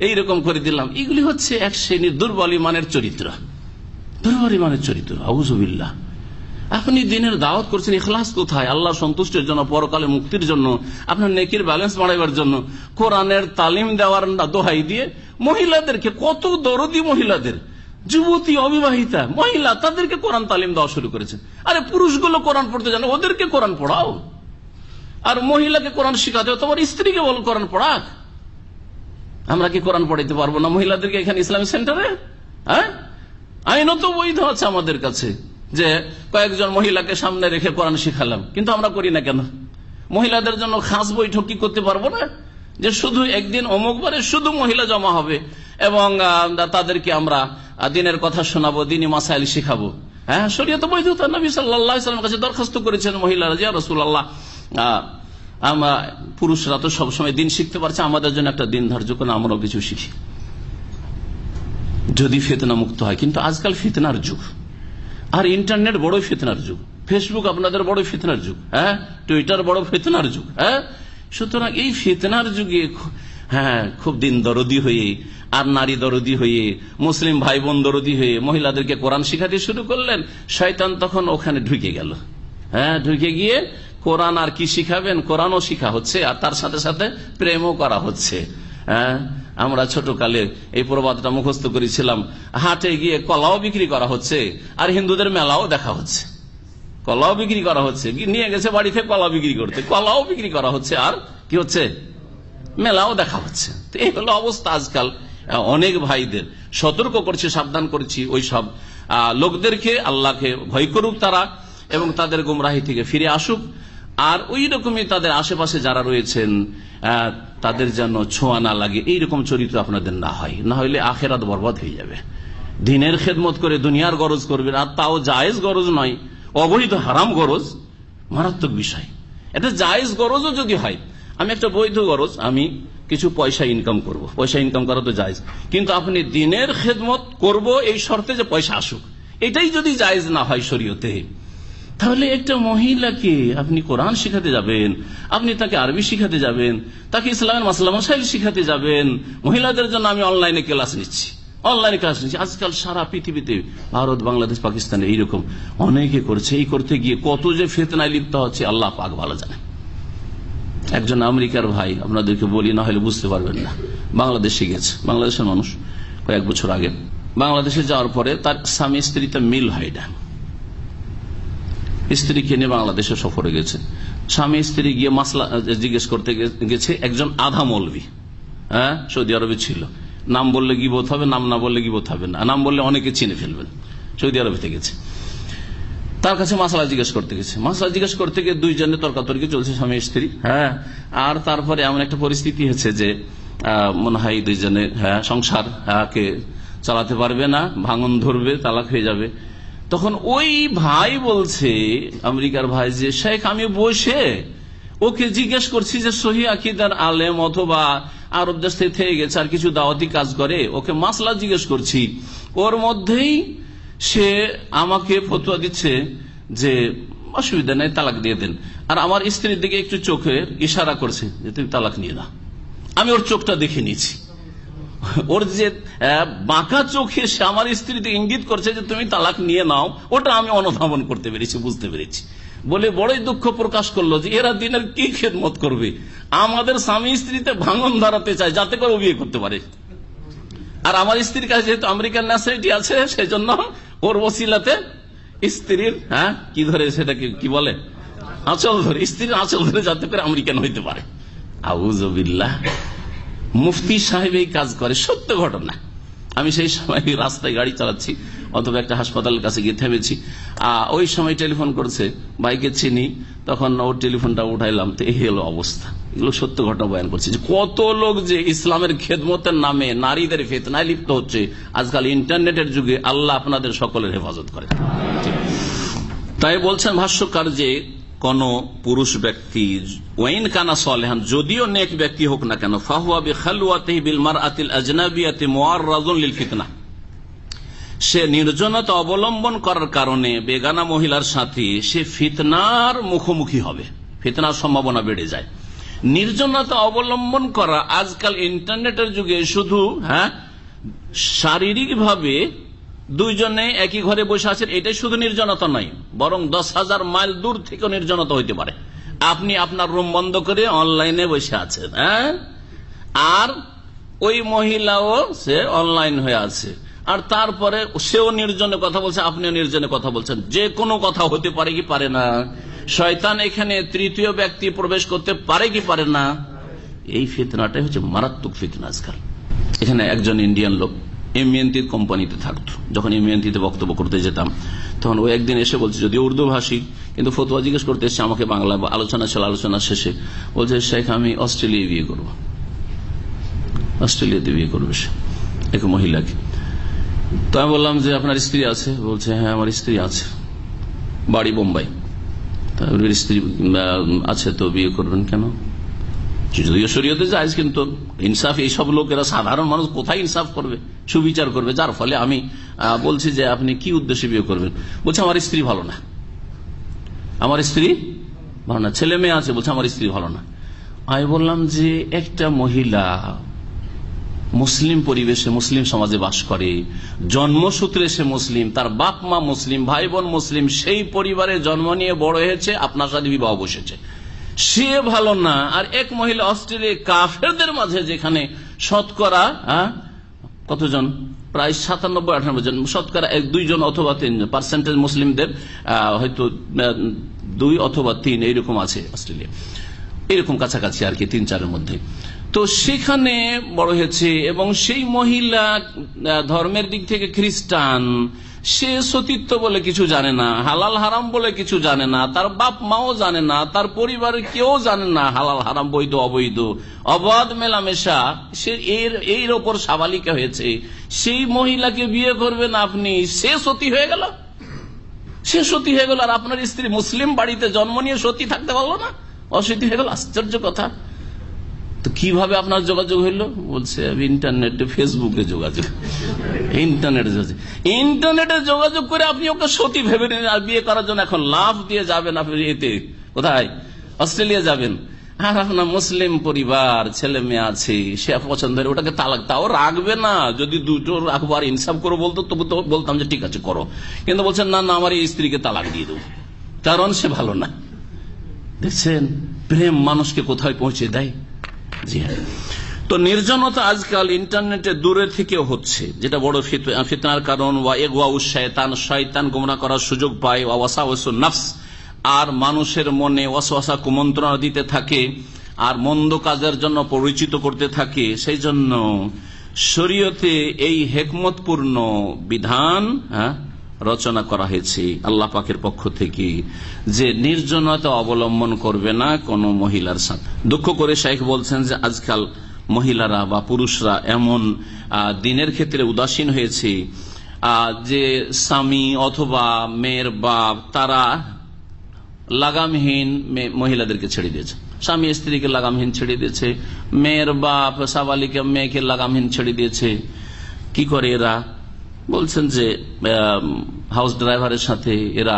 এইরকম করে দিলাম। এগুলি হচ্ছে এক শ্রেণির দুর্বল ইমানের চরিত্র। দুর্বল ইমানের চরিত্র আবুজবিল্লা আপনি দিনের দাওয়াত করছেন, ইখলাস কোথায়? আল্লাহ সন্তুষ্টের জন্য, পরকালে মুক্তির জন্য, আপনার নেকির ব্যালেন্স বাড়াইবার জন্য, কোরআনের তালিম দেওয়ার দোহাই দিয়ে মহিলাদেরকে কত দরদি মহিলাদের। যুবতী অবিবাহিতা, মহিলা, তাদেরকে কোরআন তালিম দেওয়া শুরু করেছে। আরে পুরুষগুলো কোরআন পড়তে জানে, ওদেরকে কোরআন পড়াও। আর মহিলাকে কোরআন শিখাতে তোমার স্ত্রীকে বল কোরআন পড়াক। আমরা কি কোরআন পড়াইতে পারব না? মহিলাদেরকে এখানে ইসলামিক সেন্টারে? হ্যাঁ? আইনত বৈধ আছে আমাদের কাছে যে কয়েকজন মহিলাকে সামনে রেখে কোরআন শিখালাম, কিন্তু আমরা করি না কেন? মহিলাদের জন্য খাস বৈঠক কি করতে পারব না? যে শুধু একদিন অমুক বারে শুধু মহিলা জমা হবে এবং তাদেরকে আমরা দিনের কথা শোনাবো, দিনী মাসাইল শিখাবো। হ্যাঁ শরীয়ত বৈধতা নবী সাল্লামের কাছে দরখাস্ত করেছেন মহিলারা জিয়া রসুল্লাহ আমরা পুরুষরা তো সবসময় দিন শিখতে পারছে, আমাদের জন্য একটা দিন ধার্য করে আমরাও কিছু শিখি। যদি ফেতনা মুক্ত হয়, কিন্তু আজকাল ফিতনার যুগ। আর ইন্টারনেট বড় ফিতনার যুগ। ফেসবুক আপনাদের বড় ফিতনার যুগ। হ্যাঁ টুইটার বড় ফিতনার যুগ। হ্যাঁ সুতরাং এই ফিতনার যুগে হ্যাঁ খুব দিন দরদি হয়ে, আর নারী দরদি হয়ে, মুসলিম ভাই বোন দরদি হয়ে মহিলাদেরকে কোরআন শিখাতে শুরু করলেন, শয়তান তখন ওখানে ঢুকে গেল। হ্যাঁ ঢুকে গিয়ে কোরআন আর কি শিখাবেন? কোরআনও শিখা হচ্ছে, আর তার সাথে সাথে প্রেমও করা হচ্ছে। হ্যাঁ আমরা ছোটকালে এই প্রবাদটা মুখস্থ করেছিলাম। হাটে গিয়ে কলাও বিক্রি করা হচ্ছে, আর হিন্দুদের মেলাও দেখা হচ্ছে। কলাও বিক্রি করা হচ্ছে। নিয়ে গেছে বাড়িতে কলা বিক্রি করতে। কলাও বিক্রি করা হচ্ছে আর কি হচ্ছে? মেলাও দেখা হচ্ছে। এই হলো অবস্থা আজকাল। অনেক ভাইদের। সতর্ক করছি, সাবধান করছি ওই সব। লোকদেরকে আল্লাহকে ভয় করুক তারা এবং তাদের গুমরাহি থেকে ফিরে আসুক। আর ওই রকমই তাদের আশেপাশে যারা রয়েছেন তাদের যেন ছোঁয়া না লাগে। এইরকম চরিত্র আপনাদের না হয়। না হলে আখেরাত বরবাদ হয়ে যাবে। দিনের খেদমত করে দুনিয়ার গরজ করবেন, আর তাও জায়েজ গরজ নয়। অবৈধ হারাম গরজ মারাত্মক বিষয়। এটা জায়েজ গরজও যদি হয়, আমি একটা বৈধ গরজ, আমি কিছু পয়সা ইনকাম করব। পয়সা ইনকাম করা তো জায়েজ। কিন্তু আপনি দিনের খেদমত করব এই শর্তে যে পয়সা আসুক, এটাই যদি জায়েজ না হয় শরীয়তে, তাহলে একটা মহিলাকে আপনি কোরআন শিখাতে যাবেন, আপনি তাকে আরবি শিখাতে যাবেন, তাকে ইসলামের মাসলা মাসাইল শিখাতে যাবেন, মহিলাদের জন্য আমি অনলাইনে ক্লাস নিচ্ছি। অনলাইনে ক্লাস নিচ্ছি আজকাল সারা পৃথিবীতে, ভারত, বাংলাদেশ, পাকিস্তানে এইরকম অনেকে করছে। এই করতে গিয়ে কত যে ফেতনায় লিপ্ত হচ্ছে, আল্লাহ পাক ভালো জানে। একজন আমেরিকার ভাই, আপনাদেরকে বলি, না হলে বুঝতে পারবেন না। বাংলাদেশে গেছে, বাংলাদেশের মানুষ কয়েক বছর আগে। বাংলাদেশে যাওয়ার পরে তার স্বামী, স্ত্রীতে মিল হয় না। স্ত্রীকে নিয়ে বাংলাদেশে সফরে গেছে। স্বামী, স্ত্রী গিয়ে মাসলা জিজ্ঞেস করতে গেছে, একজন আধা মৌলবী হ্যাঁ সৌদি আরবে ছিল। নাম বললে গিবোধ হবে নাম না বললে কি গিবোধ হবে না। নাম বললে অনেকে চিনে ফেলবেন। সৌদি আরবে গেছে। তার কাছে মাসলা জিজ্ঞেস করতে গেছে। মাসলা জিজ্ঞেস করতে গিয়ে দুইজনে তর্কাতর্কি চলছে স্বামী স্ত্রী হ্যাঁ। আর তারপরে এমন একটা পরিস্থিতি হয়েছে যে মনে হয় দুইজনে হ্যাঁ সংসার হ্যাঁ, কে চালাতে পারবে না ভাঙন ধরবে তালাক হয়ে যাবে। তখন ওই ভাই বলছে আমেরিকার ভাই যে শেখ আমি বসে। ওকে জিজ্ঞেস করছি যে সহি আকিদার আলেম অথবা আরব দেশ থেকে থেকে গেছে, আর কিছু দাওয়াতি কাজ করে, ওকে মাসলা জিজ্ঞেস করছি। ওর মধ্যেই সে আমাকে ফতুয়া দিচ্ছে যে, অসুবিধা নেই, তালাক দিয়ে দেন। আর আমার স্ত্রীর দিকে একটু চোখের ইশারা করছে যে, তুমি তালাক নিয়ে দাও আমি ওর চোখটা দেখে নিয়েছি। ওর যে বাঁকা চোখে সে আমার স্ত্রীতে ইঙ্গিত করছে যে, তুমি তালাক নিয়ে নাও। ওটা আমি অনুধাবন করতে পেরেছি, বুঝতে পেরেছি। বলে বড়ই দুঃখ প্রকাশ করল যে এরা দিনের কি খেদমত করবে? আমাদের স্বামী স্ত্রীতে ভাঙন ধরাতে চায়, যাতে করে বিয়ে করতে পারে। আর আমার স্ত্রীর কাছে যেহেতু আমেরিকান ন্যাশনালিটি আছে সেই জন্য ওর ওসিলাতে স্ত্রীর হ্যাঁ কি ধরে সেটাকে কি বলে? আঁচল ধরে, স্ত্রীর আঁচল ধরে যাতে করে আমেরিকান হইতে পারে। আউজবিল্লাহ মুফতি সাহেব এই কাজ করে, সত্য ঘটনা। আমি সেই সময় রাস্তায় গাড়ি চালাচ্ছি। অথবা একটা হাসপাতালের কাছে গিয়ে থেমেছি। ওই সময় টেলিফোন করছে, বাইকে চিনি, তখন ওর টেলিফোনটা উঠাইলাম, তো এই হলো অবস্থা। এগুলো সত্য ঘটনা বয়ান করছে কত লোক যে ইসলামের খেদমতের নামে নারীদের ফেতনায় লিপ্ত হচ্ছে, আজকাল ইন্টারনেটের যুগে আল্লাহ আপনাদের সকলের হেফাজত করে। তাই বলছেন ভাষ্যকার যে, কোন পুরুষ ব্যক্তি ওয়াইন কানা সলেহান, যদিও নেক ব্যক্তি হোক না কেন, ফাহুয়া বিখালুয়াতিহি বিল মারআতিল আজনাবিয়াতি মুআররাজুন লিল ফিতনা। সে নির্জনতা অবলম্বন করার কারণে বেগানা মহিলার সাথে সে ফিতনার মুখোমুখি হবে। ফিতনার সম্ভাবনা বেড়ে যায়। নির্জনতা অবলম্বন করা আজকাল ইন্টারনেটের যুগে শুধু হ্যাঁ শারীরিকভাবে দুইজনে একই ঘরে বসে আছেন, এটাই শুধু নির্জনতা নয়, বরং দশ হাজার মাইল দূর থেকে নির্জনতা হইতে পারে। আপনি আপনার রুম বন্ধ করে অনলাইনে বসে আছেন হ্যাঁ? আর ওই মহিলাও সে অনলাইন হয়ে আছে। আর তারপরে সেও নির্জনে কথা বলছে, আপনিও নির্জনে কথা বলছেন। যে কোনো কথা হতে পারে কি পারে না। শয়তান এখানে তৃতীয় ব্যক্তি প্রবেশ করতে পারে কি পারে না, এই ফিতনাটাই হচ্ছে মারাত্মক ফিতনা আজকাল। এখানে একজন ইন্ডিয়ান লোক এমএনটির কোম্পানিতে থাকতো। যখন এমএনটিতে বক্তব্য করতে যেতাম, তখন ও একদিন এসে বলছে, যদি উর্দু ভাষী, কিন্তু ফতুয়া জিজ্ঞেস করতে এসছে আমাকে বাংলা আলোচনা ছিল আলোচনা শেষে। বলছে, শেখ, আমি অস্ট্রেলিয়ায় বিয়ে করব। অস্ট্রেলিয়াতে বিয়ে করবে সে। এক মহিলাকে। তো আমি বললাম যে আপনার স্ত্রী আছে? বলছে হ্যাঁ আমার স্ত্রী আছে। বাড়ি বোম্বাই। স্ত্রী আছে তো বিয়ে করবেন কেন? যদিও শরীয়তে যায় কিন্তু ইনসাফ, এইসব লোকেরা সাধারণ মানুষ কোথায় ইনসাফ করবে, সুবিচার করবে? যার ফলে আমি বলছি যে আপনি কি উদ্দেশ্যে বিয়ে করবেন? বলছে, আমার স্ত্রী ভালো না। আমার স্ত্রী ভালো না। ছেলে মেয়ে আছে। বলছে, আমার স্ত্রী ভালো না। আমি বললাম যে, একটা মহিলা মুসলিম পরিবেশে মুসলিম সমাজে বাস করে। জন্মসূত্রে সে মুসলিম, তার বাপ মা মুসলিম, ভাই বোন মুসলিম, সেই পরিবারে জন্ম নিয়ে বড় হয়েছে, আপনার সাথে বিবাহ বসেছে। সে ভালো না, আর এক মহিলা অস্ট্রেলিয়া কাফেরদের মাঝে যেখানে শতকরা কতজন? প্রায় সাতানব্বই, আটানব্বই জন। শতকরা এক, দুইজন অথবা তিন পার্সেন্টেজ মুসলিমদের হয়তো দুই অথবা তিন, এইরকম আছে অস্ট্রেলিয়া। এরকম কাছাকাছি আর কি, তিন, চারের মধ্যে। তো সেখানে বড় হয়েছে এবং সেই মহিলা ধর্মের দিক থেকে খ্রিস্টান, সে সতীত্ব বলে কিছু জানে না, হালাল হারাম বলে কিছু জানে না, তার বাপ মাও জানে না, তার পরিবারের কেউ জানে না, হালাল হারাম, বৈধ, অবৈধ, অবাধ, মেলামেশা, সে এর এর ওপর সাবালিকা হয়েছে। সেই মহিলাকে বিয়ে করবেন আপনি, সে সতী হয়ে গেল? সে সতী হয়ে গেল আর আপনার স্ত্রী মুসলিম বাড়িতে জন্ম নিয়ে সতী থাকতে পারল না? অসতী হয়ে গেল? আশ্চর্য কথা। তো কীভাবে আপনার যোগাযোগ হইল? বলছে ইন্টারনেটে, ফেসবুকে যোগাযোগ। ইন্টারনেটে যোগাযোগ। ইন্টারনেটে যোগাযোগ করে আপনি ওকে সতী ভেবে নিন আর বিয়ে করার জন্য এখন লাভ দিয়ে যাবেন আপনি এতে। কোথায়? অস্ট্রেলিয়া যাবেন। আর আপনার মুসলিম পরিবার, ছেলে মেয়ে আছে, সে পছন্দ ওটাকে তালাক তাও রাখবে না। যদি দুটো রাখব আর ইনসাফ করে বলতো, তবু তো বলতাম যে ঠিক আছে, করো। কিন্তু বলছেন, না না, আমার এই স্ত্রীকে তালাক দিয়ে দেবো। কারণ সে ভালো না। দেখছেন, প্রেম মানুষকে কোথায় পৌঁছে দেয়? হ্যাঁ। তো নির্জনতা আজকাল ইন্টারনেটে দূরে থেকে হচ্ছে, যেটা বড় ফিতনার কারণ। শয়তান শয়তান গোমরা করার সুযোগ পায়। ওয়াসা নাফস। আর মানুষের মনে ওয়াসওয়াসা কুমন্ত্রণা দিতে থাকে, আর মন্দ কাজের জন্য পরিচিত করতে থাকে। সেই জন্য শরীয়তে এই হেকমতপূর্ণ বিধান হ্যাঁ রচনা করা হয়েছে আল্লাহ পাকের পক্ষ থেকে যে নির্জনতা অবলম্বন করবে না কোন মহিলার সাথে। দুঃখ করে শাইখ বলছেন যে আজকাল মহিলারা বা পুরুষরা এমন দিনের ক্ষেত্রে উদাসীন হয়েছে যে স্বামী অথবা মেয়ের বাপ, তারা লাগামহীন মহিলাদেরকে ছেড়ে দিয়েছে। স্বামী স্ত্রীকে লাগামহীন ছেড়ে দিয়েছে, মেয়ের বাপ সাবালিকে মেয়েকে লাগামহীন ছেড়ে দিয়েছে। কি করে এরা? বলছেন যে হাউস ড্রাইভারের সাথে এরা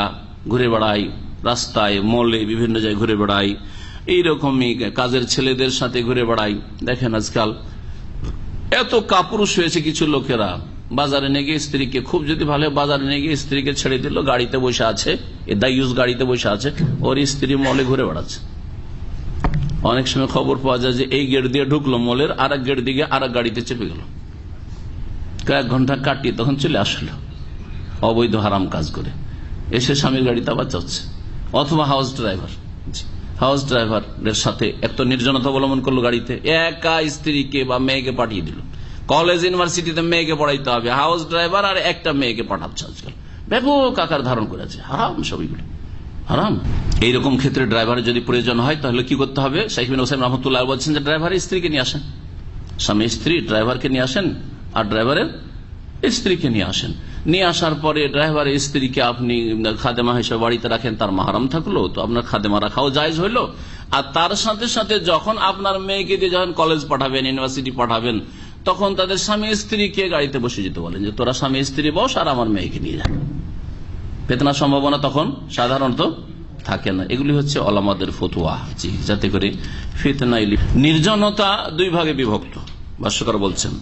ঘুরে বেড়ায়, রাস্তায় মলে বিভিন্ন জায়গায় ঘুরে বেড়ায়, এইরকমই কাজের ছেলেদের সাথে ঘুরে বেড়ায়। দেখেন আজকাল এত কাপুরুষ হয়েছে কিছু লোকেরা। বাজারে নিয়ে গিয়ে স্ত্রীকে, খুব যদি ভালো, বাজারে নিয়ে গিয়ে স্ত্রীকে ছেড়ে দিল, গাড়িতে বসে আছে দায়ুস গাড়িতে বসে আছে, ওর স্ত্রী মলে ঘুরে বেড়াচ্ছে। অনেক সময় খবর পাওয়া যায় যে, এই গেট দিয়ে ঢুকলো মলের আর এক গেট দিকে আর গাড়িতে চেপে গেল। কয়েক ঘণ্টা কাটিয়ে তখন চলে আসলো। অবৈধ হারাম কাজ করে। এসে স্বামীর গাড়িতে আবার যাচ্ছে। অথবা হাউস ড্রাইভার হাউস ড্রাইভারের সাথে এত নির্জনতা অবলম্বন করল গাড়িতে। একা স্ত্রীকে বা মেয়েকে পাঠিয়ে দিল। কলেজ ইউনিভার্সিটিতে মেয়েকে পড়াইতে হবে। হাউস ড্রাইভার আর একটা মেয়েকে পাঠাচ্ছে আজকাল। ব্যাপক আকার ধারণ করেছে। হারাম সবইগুলো হারাম। এইরকম ক্ষেত্রে ড্রাইভারের যদি প্রয়োজন হয়, তাহলে কি করতে হবে? শাহিবিন হোসেন রহমতুল্লাহ বলছেন যে ড্রাইভার স্ত্রীকে নিয়ে আসেন। স্বামী স্ত্রী ড্রাইভারকে নিয়ে আসেন। আর ড্রাইভারের স্ত্রীকে নিয়ে আসেন। নিয়ে আসার পরে ড্রাইভারের স্ত্রীকে আপনি খাদেমা হিসেবে বাড়িতে রাখেন, তার মাহারাম থাকল, তো আপনার খাদেমা রাখাও জায়জ হইল। আর তার সাথে সাথে যখন আপনার মেয়েকে দিয়ে যখন কলেজ পাঠাবেন ইউনিভার্সিটি পাঠাবেন, তখন তাদের স্বামী স্ত্রীকে গাড়িতে বসে যেতে বলেন যে, তোরা স্বামী স্ত্রী বস আর আমার মেয়েকে নিয়ে যান বেতনার সম্ভাবনা তখন সাধারণত থাকে না। এগুলি হচ্ছে অলামাদের ফতুয়া যাতে করে ফিতনা নির্জনতা দুই ভাগে বিভক্ত। ভাষ্যকর বলছেন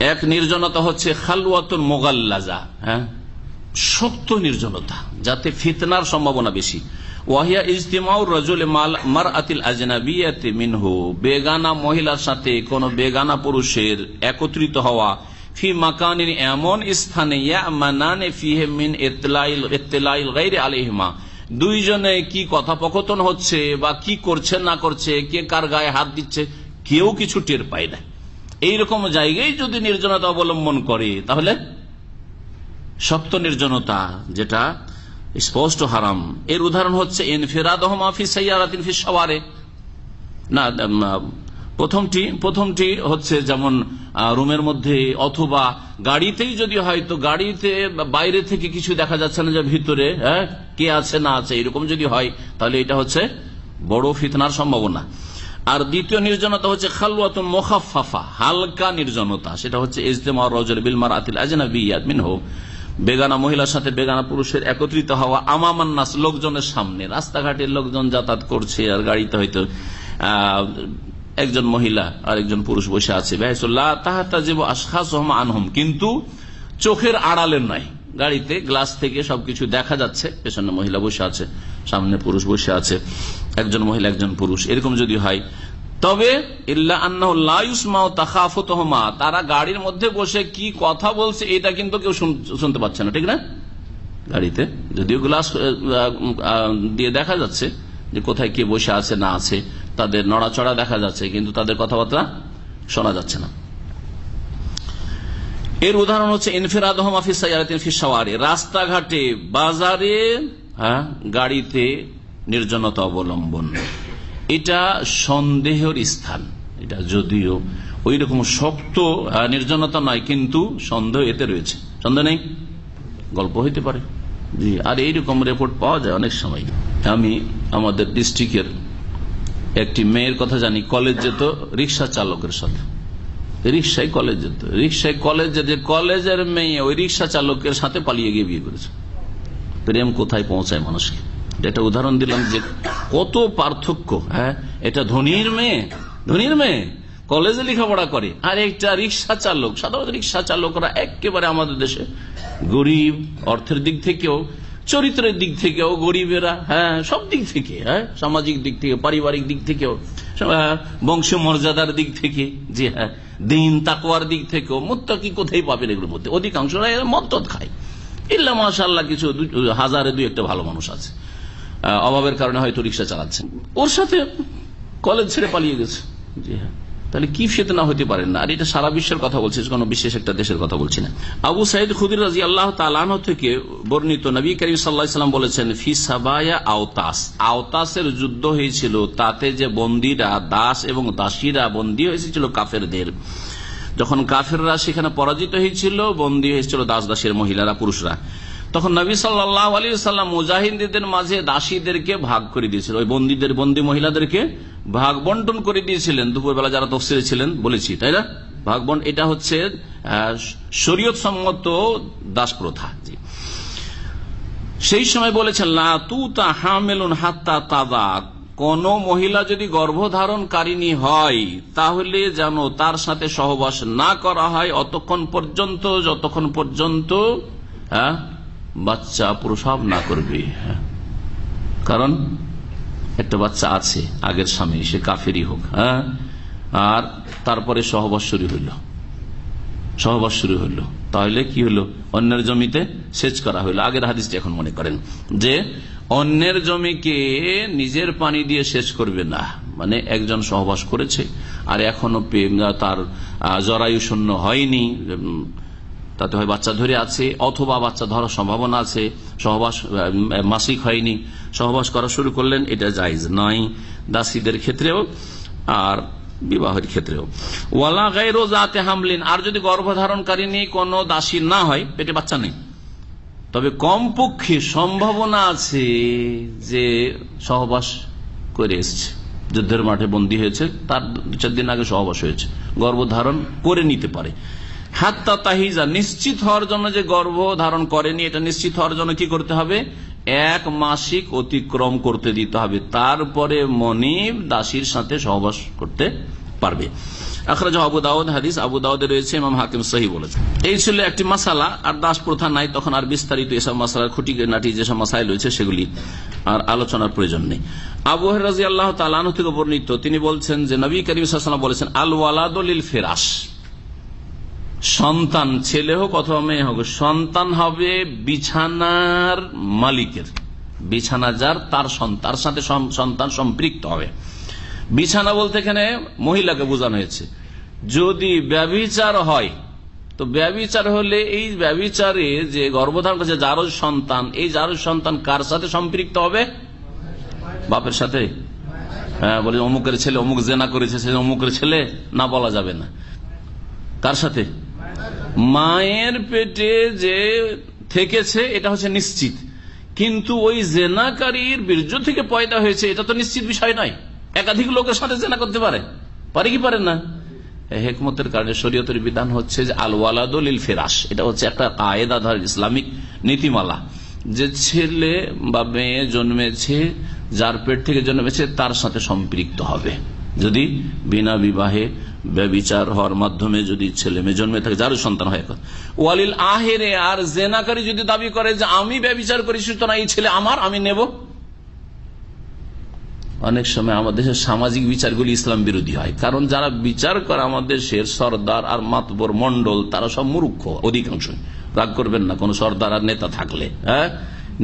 এক নির্জনতা হচ্ছে খালুয়াতুল মোগাল্লাজা হ্যাঁ? সত্য নির্জনতা, যাতে ফিতনার সম্ভাবনা বেশি। ওয়াহিয়া ইজতিমাউর রজুল মার আতিল আজনাবিয়াতে মিনহু, বেগানা মহিলার সাথে কোন বেগানা পুরুষের একত্রিত হওয়া, ফি মাকানিন এমন স্থানে আলিহিমা দুইজনে কি কথোপকথন হচ্ছে বা কি করছে না করছে, কে কার গায়ে হাত দিচ্ছে, কেউ কিছু টের পায় না। এইরকম জায়গায় যদি নির্জনতা অবলম্বন করে তাহলে শক্ত নির্জনতা যেটা স্পষ্ট হারাম। এর উদাহরণ হচ্ছে না প্রথমটি প্রথমটি হচ্ছে যেমন রুমের মধ্যে অথবা গাড়িতেই যদি হয় তো গাড়িতে বাইরে থেকে কিছু দেখা যাচ্ছে না যে ভিতরে হ্যাঁ, কে আছে না আছে এরকম যদি হয় তাহলে এটা হচ্ছে বড় ফিতনার সম্ভাবনা। আর দ্বিতীয় নির্জনতা হচ্ছে খালুয়াতুন মোখাফাফা হালকা নির্জনতা। সেটা হচ্ছে ইজতেমা রজল বিলমার আতিল আজনাবিয়াত মিনহু। বেগানা মহিলার সাথে বেগানা পুরুষের একত্রিত হওয়া আমামান্নাস লোকজনের সামনে। রাস্তাঘাটের লোকজন যাতায়াত করছে আর গাড়িতে হয়তো একজন মহিলা আর একজন পুরুষ বসে আছে। কিন্তু চোখের আড়ালের নয় গাড়িতে গ্লাস থেকে সবকিছু দেখা যাচ্ছে। পেছনে মহিলা বসে আছে, সামনে পুরুষ বসে আছে। একজন মহিলা, একজন পুরুষ। এরকম যদি হয়, তবে তারা গাড়ির মধ্যে বসে কি কথা বলছে, এটা কিন্তু কেউ শুন- শুনতে পাচ্ছে না, ঠিক না? গাড়িতে যদিও গ্লাস দিয়ে দেখা যাচ্ছে যে কোথায় কে বসে আছে, না আছে, তাদের নড়াচড়া দেখা যাচ্ছে, কিন্তু তাদের কথাবার্তা শোনা যাচ্ছে না। এর উদাহরণ হচ্ছে ইনফিরাদ রাস্তাঘাটে বাজারে হ্যাঁ, গাড়িতে নির্জনতা অবলম্বন। এটা সন্দেহের স্থান। এটা যদিও ওই রকম শক্ত আহ, নির্জনতা নয় কিন্তু সন্দেহ এতে রয়েছে। সন্দেহ নেই? গল্প হইতে পারে। জি আর এইরকম রিপোর্ট পাওয়া যায় অনেক সময়। আমি আমাদের ডিস্ট্রিক্টের একটি মেয়ের কথা জানি কলেজ যেত রিক্সা চালকের সাথে। রিক্সায় কলেজ যেত রিক্সায় কলেজ যেতে কলেজের মেয়ে ওই রিক্সা চালকের সাথে পালিয়ে গিয়ে বিয়ে করেছে। প্রেম কোথায় পৌঁছায় মানুষকে? এটা উদাহরণ দিলাম যে কত পার্থক্য হ্যাঁ? এটা ধনির মেয়ে ধনির মেয়ে কলেজে লেখাপড়া করে। আর একটা রিক্সা চালক সাধারণত রিক্সা চালকরা একেবারে আমাদের দেশে গরিব অর্থের দিক থেকেও চরিত্রের দিক থেকেও গরিবেরা হ্যাঁ? সব দিক থেকে হ্যাঁ? সামাজিক দিক থেকে পারিবারিক দিক থেকেও হ্যাঁ, বংশ মর্যাদার দিক থেকে যে হ্যাঁ? দিন তাকুয়ার দিক থেকেও কি কোথায় পাবেন এগুলোর মধ্যে? অধিকাংশরা এরা মদ্যত খায়। ইল্লা মাশাল্লাহ কিছু হাজারে দুই একটা ভালো মানুষ আছে। অভাবের কারণে হয়তো রিক্সা চালাচ্ছেন। ওর সাথে কলেজ ছেড়ে পালিয়ে গেছে। জি হ্যাঁ। তাহলে কি ফেতনা হতে পারেন না। আর এটা সারা বিশ্বের কথা বলছি কোন বিশেষ একটা দেশের কথা বলছি না। আবু সাইদ খুদির রাজি আল্লাহ তালান থেকে বর্ণিত নবী করিম সাল্লাহাম বলেছেন, ফি সাবায়া আওতাস। আওতাসের যুদ্ধ হয়েছিল, তাতে যে বন্দীরা, দাস এবং দাসীরা বন্দী হয়েছিল কাফেরদের। যখন কাফেররা সেখানে পরাজিত হয়েছিল, বন্দী হয়েছিল দাস দাসের মহিলারা, পুরুষরা। তখন নবী সাল্লাহ আলী সাল্লাম মুজাহিদদের মাঝে দাসীদেরকে ভাগ করে দিয়েছিল। ওই বন্দীদের বন্দী মহিলাদেরকে ভাগ বন্টন করে দিয়েছিলেন। দুপুরবেলা যারা তফসিলে ছিলেন বলেছি তাই না? ভাগ বন্ট এটা হচ্ছে শরীয়ত সম্মত দাস প্রথা সেই সময় বলেছেন লা তু তা হামেলুন হাত্তা তাদা কোন মহিলা যদি গর্ভধারণকারিণী হয় তাহলে যেন তার সাথে সহবাস না করা হয় অতক্ষণ পর্যন্ত যতক্ষণ পর্যন্ত হ্যাঁ, বাচ্চা প্রসব না করবে। কারণ একটা বাচ্চা আছে, আগের স্বামী, সে কাফেরই হোক হ্যাঁ? আর তারপরে সহবাস শুরু হইল। সহবাস শুরু হইল। তাহলে কি হলো অন্যের জমিতে সেচ করা হইল। আগের হাদিসটি এখন মনে করেন যে, অন্যের জমিকে নিজের পানি দিয়ে সেচ করবে না। মানে একজন সহবাস করেছে, আর এখনও তার জরায়ু শূন্য হয়নি। তাতে হয় বাচ্চা ধরে আছে, অথবা বাচ্চা ধরার সম্ভাবনা আছে, সহবাস মাসিক হয়নি। সহবাস করা শুরু করলেন, এটা জায়জ নয় দাসীদের ক্ষেত্রেও, আর বিবাহের ক্ষেত্রেও। ওয়ালা গাইরো জাতে হামলিন, আর যদি গর্ভধারণকারিনী কোন দাসী না হয়, পেটে বাচ্চা নেই। তবে কমপক্ষে সম্ভাবনা আছে যে সহবাস করে এসছে। যুদ্ধের মাঠে বন্দী হয়েছে, তার দু চার দিন আগে সহবাস হয়েছে। গর্ভধারণ করে নিতে পারে। হাত্তা তাহিজা, নিশ্চিত হওয়ার জন্য যে গর্ভ ধারণ করেনি, এটা নিশ্চিত হওয়ার জন্য কি করতে হবে? এক মাসিক অতিক্রম করতে দিতে হবে। তারপরে মনিব দাসীর সাথে সহবাস করতে পারবে। আবু হাদিস আবু দাউদে রয়েছে, ইমাম হাকিম এই ছিল একটি আর দাস প্রথা নাই, তখন আর বিস্তারিত এসব খুঁটি নাটি যেসব রয়েছে, সেগুলি আর আলোচনার প্রয়োজন নেই। আবু রাজি আল্লাহ তিনি বলছেন যে নবী বলেছেন আল ওয়ালাদলিল ফেরাস সন্তান ছেলে হোক অথবা মেয়ে হোক, সন্তান হবে বিছানার মালিকের। বিছানা যার, তার তার সাথে সন্তান সম্পৃক্ত হবে। বিছানা বলতে এখানে মহিলাকে বোঝানো হয়েছে। যদি ব্যবিচার হয়, তো ব্যবিচার হলে এই ব্যবিচারে যে গর্ভধারণ করছে যারো সন্তান, এই যারো সন্তান কার সাথে সম্পৃক্ত হবে? বাপের সাথে? হ্যাঁ বলে অমুকের ছেলে অমুক জেনা করেছে, সে অমুকের ছেলে না বলা যাবে না। কার সাথে? মায়ের পেটে যে থেকেছে, এটা হচ্ছে নিশ্চিত। কিন্তু ওই জেনাকারীর বীর্য থেকে পয়দা হয়েছে, এটা তো নিশ্চিত বিষয় নয়। একাধিক লোকের সাথে জেনা করতে পারে। পারে কি পারে না? হেকমতের কারণে শরীয়তের বিধান হচ্ছে যে আল ওয়ালাদুল ফেরাস এটা হচ্ছে একটা কায়দা ধর ইসলামিক নীতিমালা। যে ছেলে বা মেয়ে জন্মেছে, যার পেট থেকে জন্মেছে, তার সাথে সম্পৃক্ত হবে। যদি বিনা বিবাহে ব্যবিচার হওয়ার মাধ্যমে যদি ছেলে মেয়ে জন্মে থাকে যার সন্তান হয় ওয়ালিল আহেরে আর জেনাকারী যদি দাবি করে যে আমি ব্যবিচার করি, সুতরাং এই ছেলে আমার, আমি নেব। অনেক সময় আমাদের দেশের সামাজিক বিচারগুলি ইসলাম বিরোধী হয়। কারণ যারা বিচার করে আমাদের দেশের সর্দার আর মাতবর মন্ডল তারা সব মূর্খ অধিকাংশ রাগ করবেন না, কোন সর্দার আর নেতা থাকলে হ্যাঁ?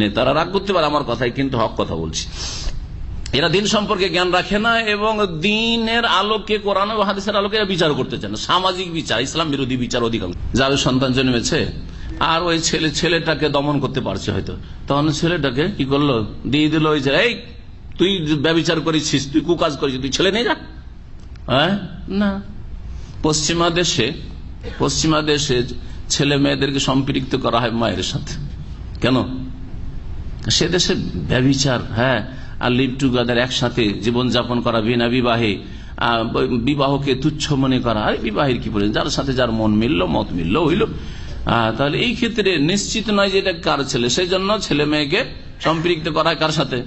নেতারা রাগ করতে পারে আমার কথাই কিন্তু হক কথা বলছি। এরা দিন সম্পর্কে জ্ঞান রাখে না এবং দিনের আলোকে, কোরআন ও হাদিসের আলোকে বিচার করতে চান সামাজিক বিচার, ইসলাম বিরোধী বিচার অধিকাংশ। যাদের সন্তান জন্মেছে, আর ওই ছেলে, ছেলেটাকে দমন করতে পারছে হয়তো। তখন ছেলেটাকে কি করল? দিয়ে দিল ওই যে, এই, তুই ব্যবচার করেছিস, তুই কুকাজ করেছিস, তুই ছেলে নেই যা। হ্যাঁ? না। পশ্চিমা দেশে পশ্চিমা দেশে ছেলে মেয়েদেরকে সম্পৃক্ত করা হয় মায়ের সাথে। কেন? সে দেশে ব্যবচার হ্যাঁ। আর লিভ টুগেদার একসাথে জীবনযাপন করা, বিনা বিবাহে বিবাহকে তুচ্ছ মনে করা, আর বিবাহের কি বলে যার সাথে যার মন মিলল, মত মিলল, হইল। তাহলে এই ক্ষেত্রে নিশ্চিত নয় যে এটা কার ছেলে সেই জন্য ছেলে মেয়েকে সম্পৃক্ত করা কার সাথে?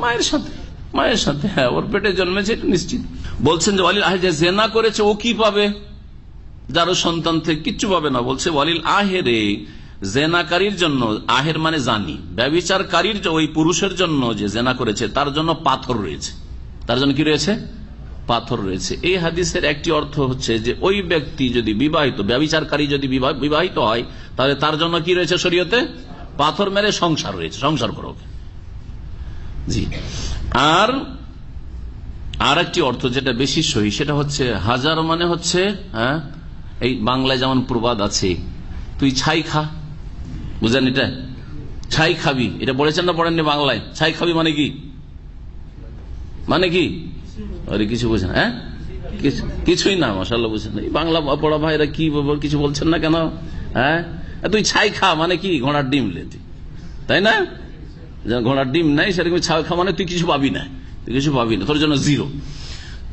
মায়ের সাথে মায়ের সাথে হ্যাঁ ওর পেটে জন্মেছে, এটা নিশ্চিত। বলছেন যে, ওয়ালিল আহে যে জেনা করেছে, ও কি পাবে? যারও সন্তান থেকে কিচ্ছু পাবে না। বলছে, ওয়ালিল আহেরে জেনাকারীর জন্য, আহের মানে জানি। ব্যবিচারকারীর ওই পুরুষের জন্য যে জেনা করেছে, তার জন্য পাথর রয়েছে। তার জন্য কি রয়েছে? পাথর রয়েছে। এই হাদিসের একটি অর্থ হচ্ছে যে ওই ব্যক্তি যদি বিবাহিত, ব্যবিচারকারী যদি বিবাহিত হয়, তাহলে তার জন্য কি রয়েছে শরীয়তে? পাথর মেরে সংসার রয়েছে, সংসার করো জি। আর আর একটি অর্থ যেটা বেশি সহি, সেটা হচ্ছে হাজার মানে হচ্ছে হ্যাঁ এই বাংলায় যেমন প্রবাদ আছে, তুই ছাই খা। বুঝলেন এটা? ছাই খাবি, এটা বলেছেন না পড়েননি বাংলায়? ছাই খাবি মানে কি? মানে কি? আরে কিছু বুঝেন হ্যাঁ? কিছুই না মশাল্লা বুঝেন। এই বাংলা পড়া ভাইরা কি কিছু বলছেন না কেন? হ্যাঁ? তুই ছাই খা মানে কি? ঘোড়ার ডিম লেতি তাই। না? ঘোড়ার ডিম নাই সেরকম ছাই খা মানে তুই কিছু পাবি না। তুই কিছু পাবি না, তোর জন্য জিরো।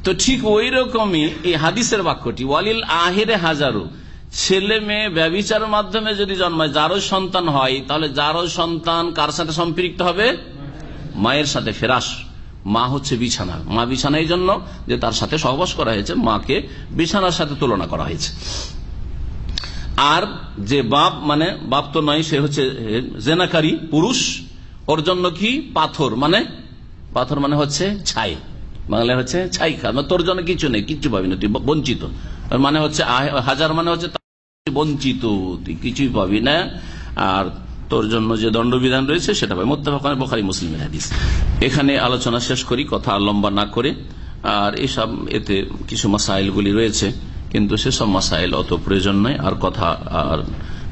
তো ঠিক ওই রকমই এই হাদিসের বাক্যটি, ওয়ালিল আহিরে হাজারো। ছেলে মেয়ে ব্যবিচারের মাধ্যমে যদি জন্মায়, যারও সন্তান হয়, তাহলে যারও সন্তান কার সাথে সম্পৃক্ত হবে? মায়ের সাথে ফেরাস। মা হচ্ছে বিছানা। মা বিছানা এই জন্য যে তার সাথে সহবাস করা হয়েছে, মাকে বিছানার সাথে তুলনা করা হয়েছে। আর যে বাপ মানে বাপ তো নয়, সে হচ্ছে জেনাকারী, পুরুষ। ওর জন্য কি? পাথর। মানে পাথর মানে হচ্ছে ছাই। বাংলায় হচ্ছে ছাই খা তোর জন্য কিছু নেই, কিচ্ছু পাবি না, তুই বঞ্চিত। মানে হচ্ছে হাজার মানে হচ্ছে বঞ্চিত তুই কিছুই পাবি না। আর তোর জন্য যে দণ্ডবিধান রয়েছে, সেটা পাই মোত্তাফাকান বখারি মুসলিম হাদিস। এখানে আলোচনা শেষ করি, কথা লম্বা না করে। আর এসব, এতে কিছু মাসাইলগুলি রয়েছে, কিন্তু সেসব মাসাইল অত প্রয়োজন নয়। আর কথা আর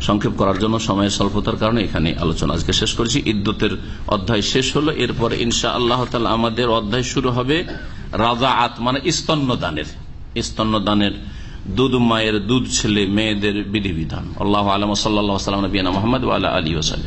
সংক্ষেপ করার জন্য সময়ের স্বল্পতার কারণে এখানে আলোচনা আজকে শেষ করেছি। ইদ্যুতের অধ্যায় শেষ হলো। এরপর ইনশা আল্লাহ আমাদের অধ্যায় শুরু হবে রাজা আত মানে স্তন্যদানের। স্তন্যদানের দুধ মায়ের দুধ ছেলে মেয়েদের বিধিবিধান। আল্লাহ আলম সাল্লাহ সাল্লাম নবীনা মোহাম্মদ আলী ওসাল